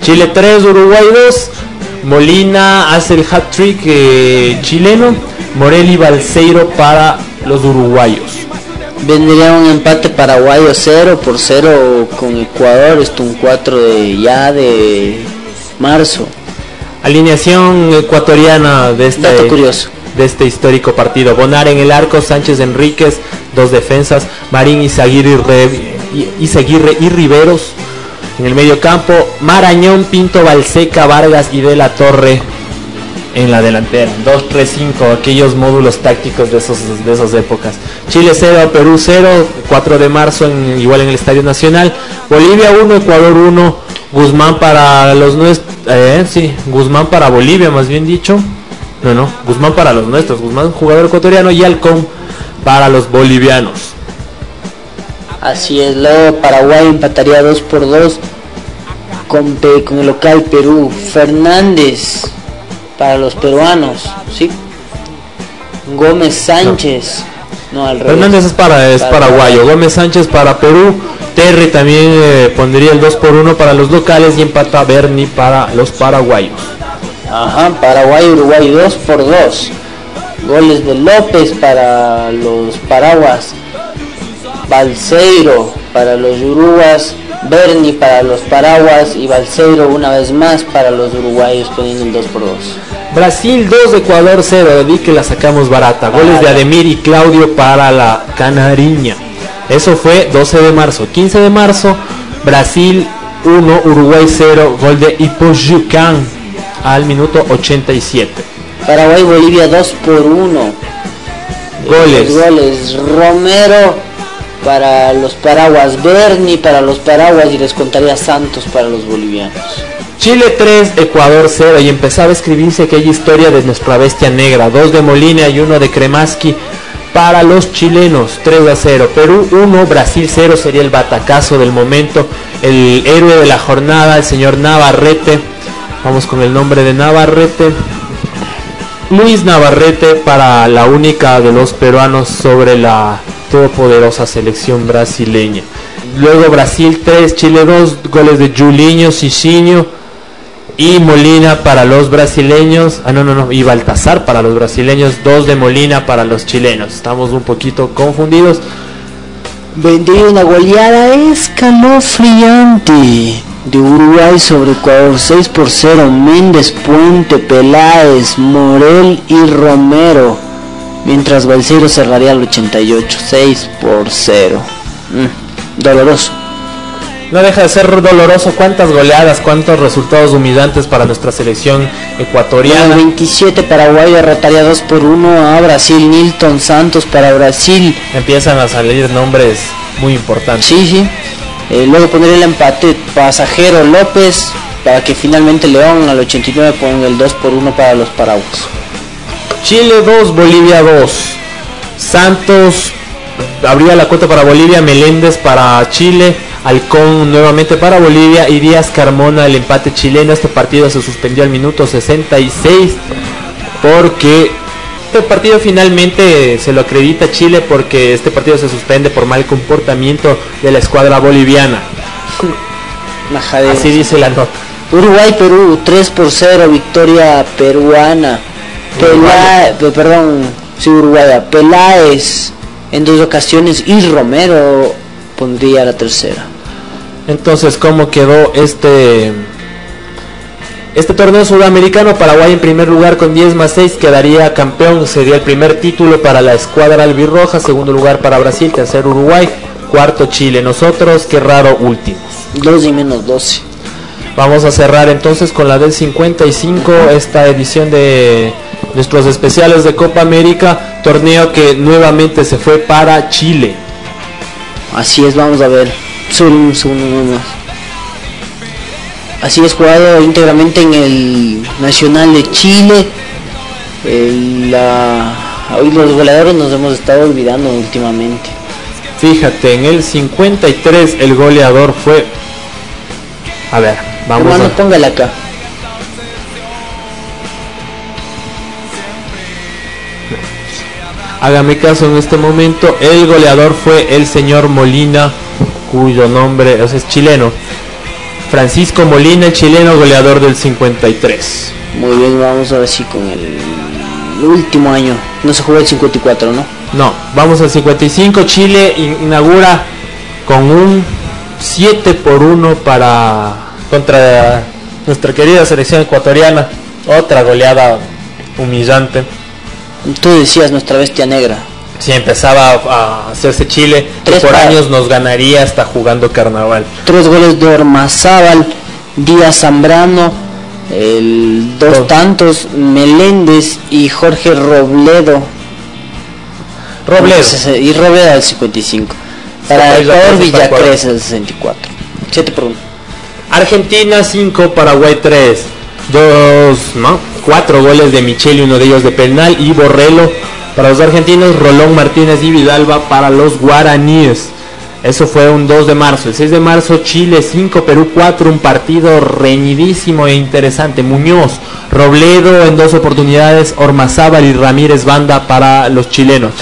Chile 3, Uruguay 2. Molina hace el hat trick eh, chileno. Morelli Balseiro para los uruguayos. Vendría un empate paraguayo 0 por 0 con Ecuador, esto un 4 de ya de marzo. Alineación ecuatoriana de este, Dato curioso. de este histórico partido. Bonar en el arco, Sánchez Enríquez, dos defensas, Marín Izaguirre, y Re- Izaguirre y Riveros. En el medio campo, Marañón, Pinto, Balseca, Vargas y De la Torre en la delantera. 2-3-5, aquellos módulos tácticos de, esos, de esas épocas. Chile 0, Perú 0, 4 de marzo en, igual en el Estadio Nacional. Bolivia 1, Ecuador 1, Guzmán para los nuestros. Eh, sí, Guzmán para Bolivia, más bien dicho. No, no, Guzmán para los nuestros. Guzmán, jugador ecuatoriano, y Alcón para los bolivianos. Así es, luego Paraguay empataría 2 por 2 con, con el local Perú. Fernández para los peruanos, ¿sí? Gómez Sánchez. No, al revés. Fernández es, para, es Para- paraguayo, Gómez Sánchez para Perú, Terry también eh, pondría el 2 por 1 para los locales y empata Berni para los paraguayos. Ajá, Paraguay, Uruguay 2 por 2. Goles de López para los Paraguas. Balseiro para los Uruguas. Berni para los Paraguas. Y Balseiro una vez más para los uruguayos poniendo el 2 por 2. Brasil 2, Ecuador 0, di que la sacamos barata. Goles de Ademir y Claudio para la Canariña. Eso fue 12 de marzo. 15 de marzo, Brasil 1, Uruguay 0, gol de Ipojucan al minuto 87. Paraguay, Bolivia 2 por 1. Goles. Los goles. Romero para los Paraguas. Berni para los Paraguas. Y les contaría Santos para los bolivianos. Chile 3, Ecuador 0 y empezaba a escribirse aquella historia de nuestra bestia negra, dos de Molina y uno de Kremaski para los chilenos, 3 a 0. Perú 1, Brasil 0 sería el batacazo del momento, el héroe de la jornada, el señor Navarrete. Vamos con el nombre de Navarrete. Luis Navarrete para la única de los peruanos sobre la todopoderosa selección brasileña. Luego Brasil 3, Chile 2, goles de Julinho, Cicinho y Molina para los brasileños. Ah, no, no, no, y Baltasar para los brasileños, 2 de Molina para los chilenos. Estamos un poquito confundidos. Vendría una goleada escalofriante de Uruguay sobre Ecuador 6 por 0. Méndez, Puente, Peláez, Morel y Romero. Mientras Balseiro cerraría al 88, 6 por 0. Mm, doloroso. No deja de ser doloroso cuántas goleadas, cuántos resultados humillantes para nuestra selección ecuatoriana. 27 Paraguay derrotaría 2 por 1 a Brasil. Nilton Santos para Brasil. Empiezan a salir nombres muy importantes. Sí, sí. Eh, luego pondría el empate pasajero López para que finalmente León al 89 ponga el 2 por 1 para los Paraguas. Chile 2, Bolivia 2. Santos abría la cuota para Bolivia, Meléndez para Chile, Halcón nuevamente para Bolivia y Díaz Carmona el empate chileno. Este partido se suspendió al minuto 66 porque este partido finalmente se lo acredita Chile porque este partido se suspende por mal comportamiento de la escuadra boliviana. Majadero. Así dice la nota. Uruguay, Perú, 3 por 0, victoria peruana. Pelá, pe- perdón, sí, Uruguaya. Peláez en dos ocasiones y Romero pondría la tercera. Entonces, ¿cómo quedó este este torneo sudamericano? Paraguay en primer lugar con 10 más 6 quedaría campeón, sería el primer título para la escuadra albirroja, segundo lugar para Brasil, tercer Uruguay, cuarto Chile. Nosotros, qué raro, últimos. 2 y menos 12. Vamos a cerrar entonces con la del 55, esta edición de nuestros especiales de Copa América, torneo que nuevamente se fue para Chile. Así es, vamos a ver. Un segundo nomás. Así es, jugado íntegramente en el Nacional de Chile. El, la- hoy los goleadores nos hemos estado olvidando últimamente. Fíjate, en el 53 el goleador fue... A ver, vamos Hermano, a... póngala acá. Hágame caso en este momento. El goleador fue el señor Molina, cuyo nombre o sea, es chileno. Francisco Molina, el chileno goleador del 53. Muy bien, vamos a ver si con el último año. No se jugó el 54, ¿no? No, vamos al 55. Chile inaugura con un 7 por 1 para contra nuestra querida selección ecuatoriana. Otra goleada humillante. Tú decías nuestra bestia negra. Si empezaba a hacerse Chile, que Tres por años nos ganaría hasta jugando carnaval. Tres goles de Ormazábal, Díaz Zambrano, el, dos Todo. tantos, Meléndez y Jorge Robledo. Robledo. Y Robledo al 55. Para está Villacrés al 64. 7 por 1. Argentina 5, Paraguay 3. Dos, no, cuatro goles de Michel y uno de ellos de penal y Borrello para los argentinos, Rolón Martínez y Vidalba para los guaraníes. Eso fue un 2 de marzo. El 6 de marzo Chile 5, Perú 4, un partido reñidísimo e interesante. Muñoz, Robledo en dos oportunidades, Ormazábal y Ramírez Banda para los chilenos.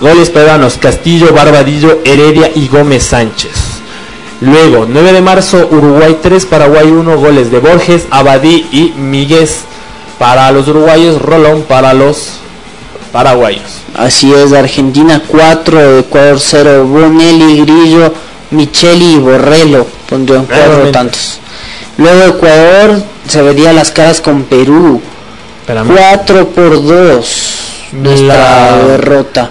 Goles peruanos, Castillo, Barbadillo, Heredia y Gómez Sánchez. Luego, 9 de marzo, Uruguay 3, Paraguay 1, goles de Borges, Abadí y Míguez para los uruguayos, Rolón para los paraguayos. Así es, Argentina 4, Ecuador 0, Bonelli, Grillo, Micheli y Borrello pondrían cuatro tantos. Luego Ecuador se vería las caras con Perú. Espérame. 4 por 2 nuestra La- derrota.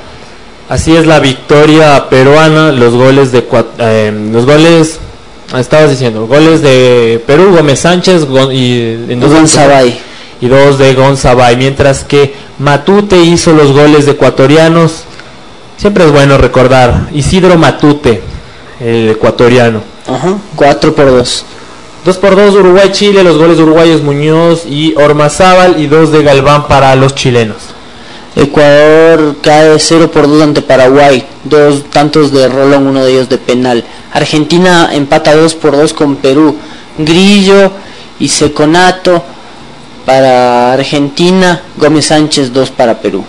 Así es la victoria peruana, los goles de eh, los goles ah, estabas diciendo, goles de Perú, Gómez Sánchez y dos- Gonzabay. y dos de Gonzabay, mientras que Matute hizo los goles de ecuatorianos. Siempre es bueno recordar Isidro Matute, el ecuatoriano. Ajá, 4 por 2. 2 por 2 Uruguay-Chile, los goles de uruguayos Muñoz y Ormazábal y dos de Galván para los chilenos. Ecuador cae 0 por 2 ante Paraguay, dos tantos de Rolón, uno de ellos de penal. Argentina empata 2 por 2 con Perú. Grillo y Seconato para Argentina, Gómez Sánchez 2 para Perú.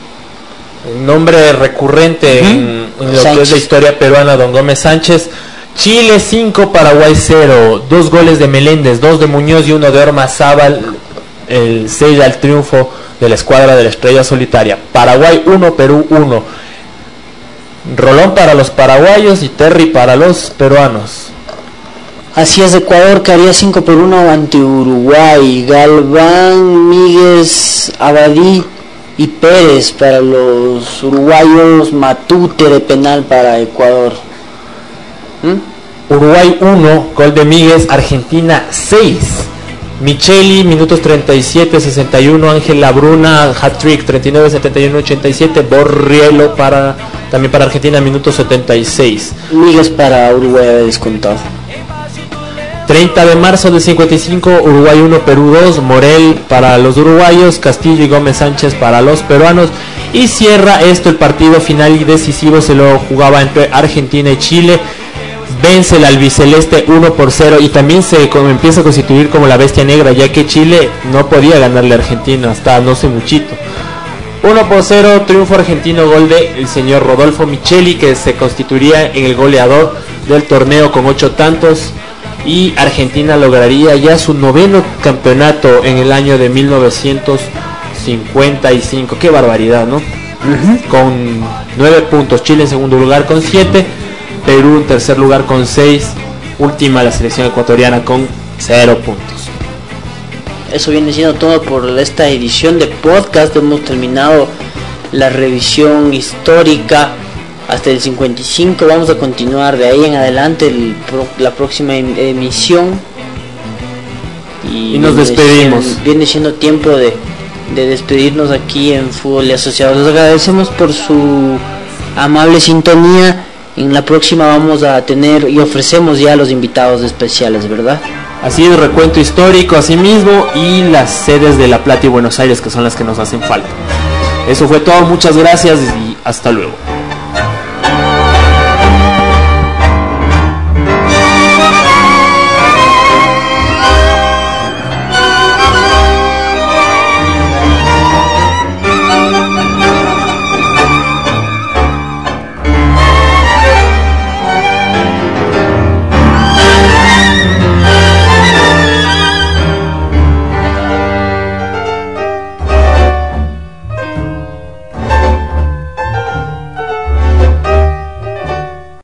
Nombre recurrente en, en lo que es la historia peruana, Don Gómez Sánchez. Chile 5, Paraguay 0. Dos goles de Meléndez, dos de Muñoz y uno de Ormazábal. El sella el triunfo de la escuadra de la estrella solitaria. Paraguay 1, Perú 1. Rolón para los paraguayos y Terry para los peruanos. Así es, Ecuador caería 5 por 1 ante Uruguay. Galván, Míguez, Abadí y Pérez para los uruguayos. Matute de penal para Ecuador. ¿Mm? Uruguay 1, gol de Míguez, Argentina 6. Micheli, minutos 37, 61, Ángel Labruna, hat-trick, 39, 71, 87, Borrielo para, también para Argentina, minutos 76. Míguez para Uruguay descontado. 30 de marzo del 55, Uruguay 1, Perú 2, Morel para los uruguayos, Castillo y Gómez Sánchez para los peruanos. Y cierra esto el partido final y decisivo, se lo jugaba entre Argentina y Chile. Vence el albiceleste 1 por 0 y también se como empieza a constituir como la bestia negra, ya que Chile no podía ganarle a Argentina hasta no sé muchito. 1 por 0, triunfo argentino, gol de el señor Rodolfo Micheli, que se constituiría en el goleador del torneo con 8 tantos. Y Argentina lograría ya su noveno campeonato en el año de 1955. Qué barbaridad, ¿no? Con 9 puntos. Chile en segundo lugar con 7. Perú en tercer lugar con 6. Última la selección ecuatoriana con 0 puntos. Eso viene siendo todo por esta edición de podcast. Hemos terminado la revisión histórica hasta el 55. Vamos a continuar de ahí en adelante el la próxima em- emisión. Y nos viene despedimos. siendo- viene siendo tiempo de, de despedirnos aquí en Fútbol y Asociados. Les agradecemos por su amable sintonía. En la próxima vamos a tener y ofrecemos ya los invitados especiales, ¿verdad? Así es, recuento histórico, asimismo, y las sedes de La Plata y Buenos Aires, que son las que nos hacen falta. Eso fue todo, muchas gracias y hasta luego.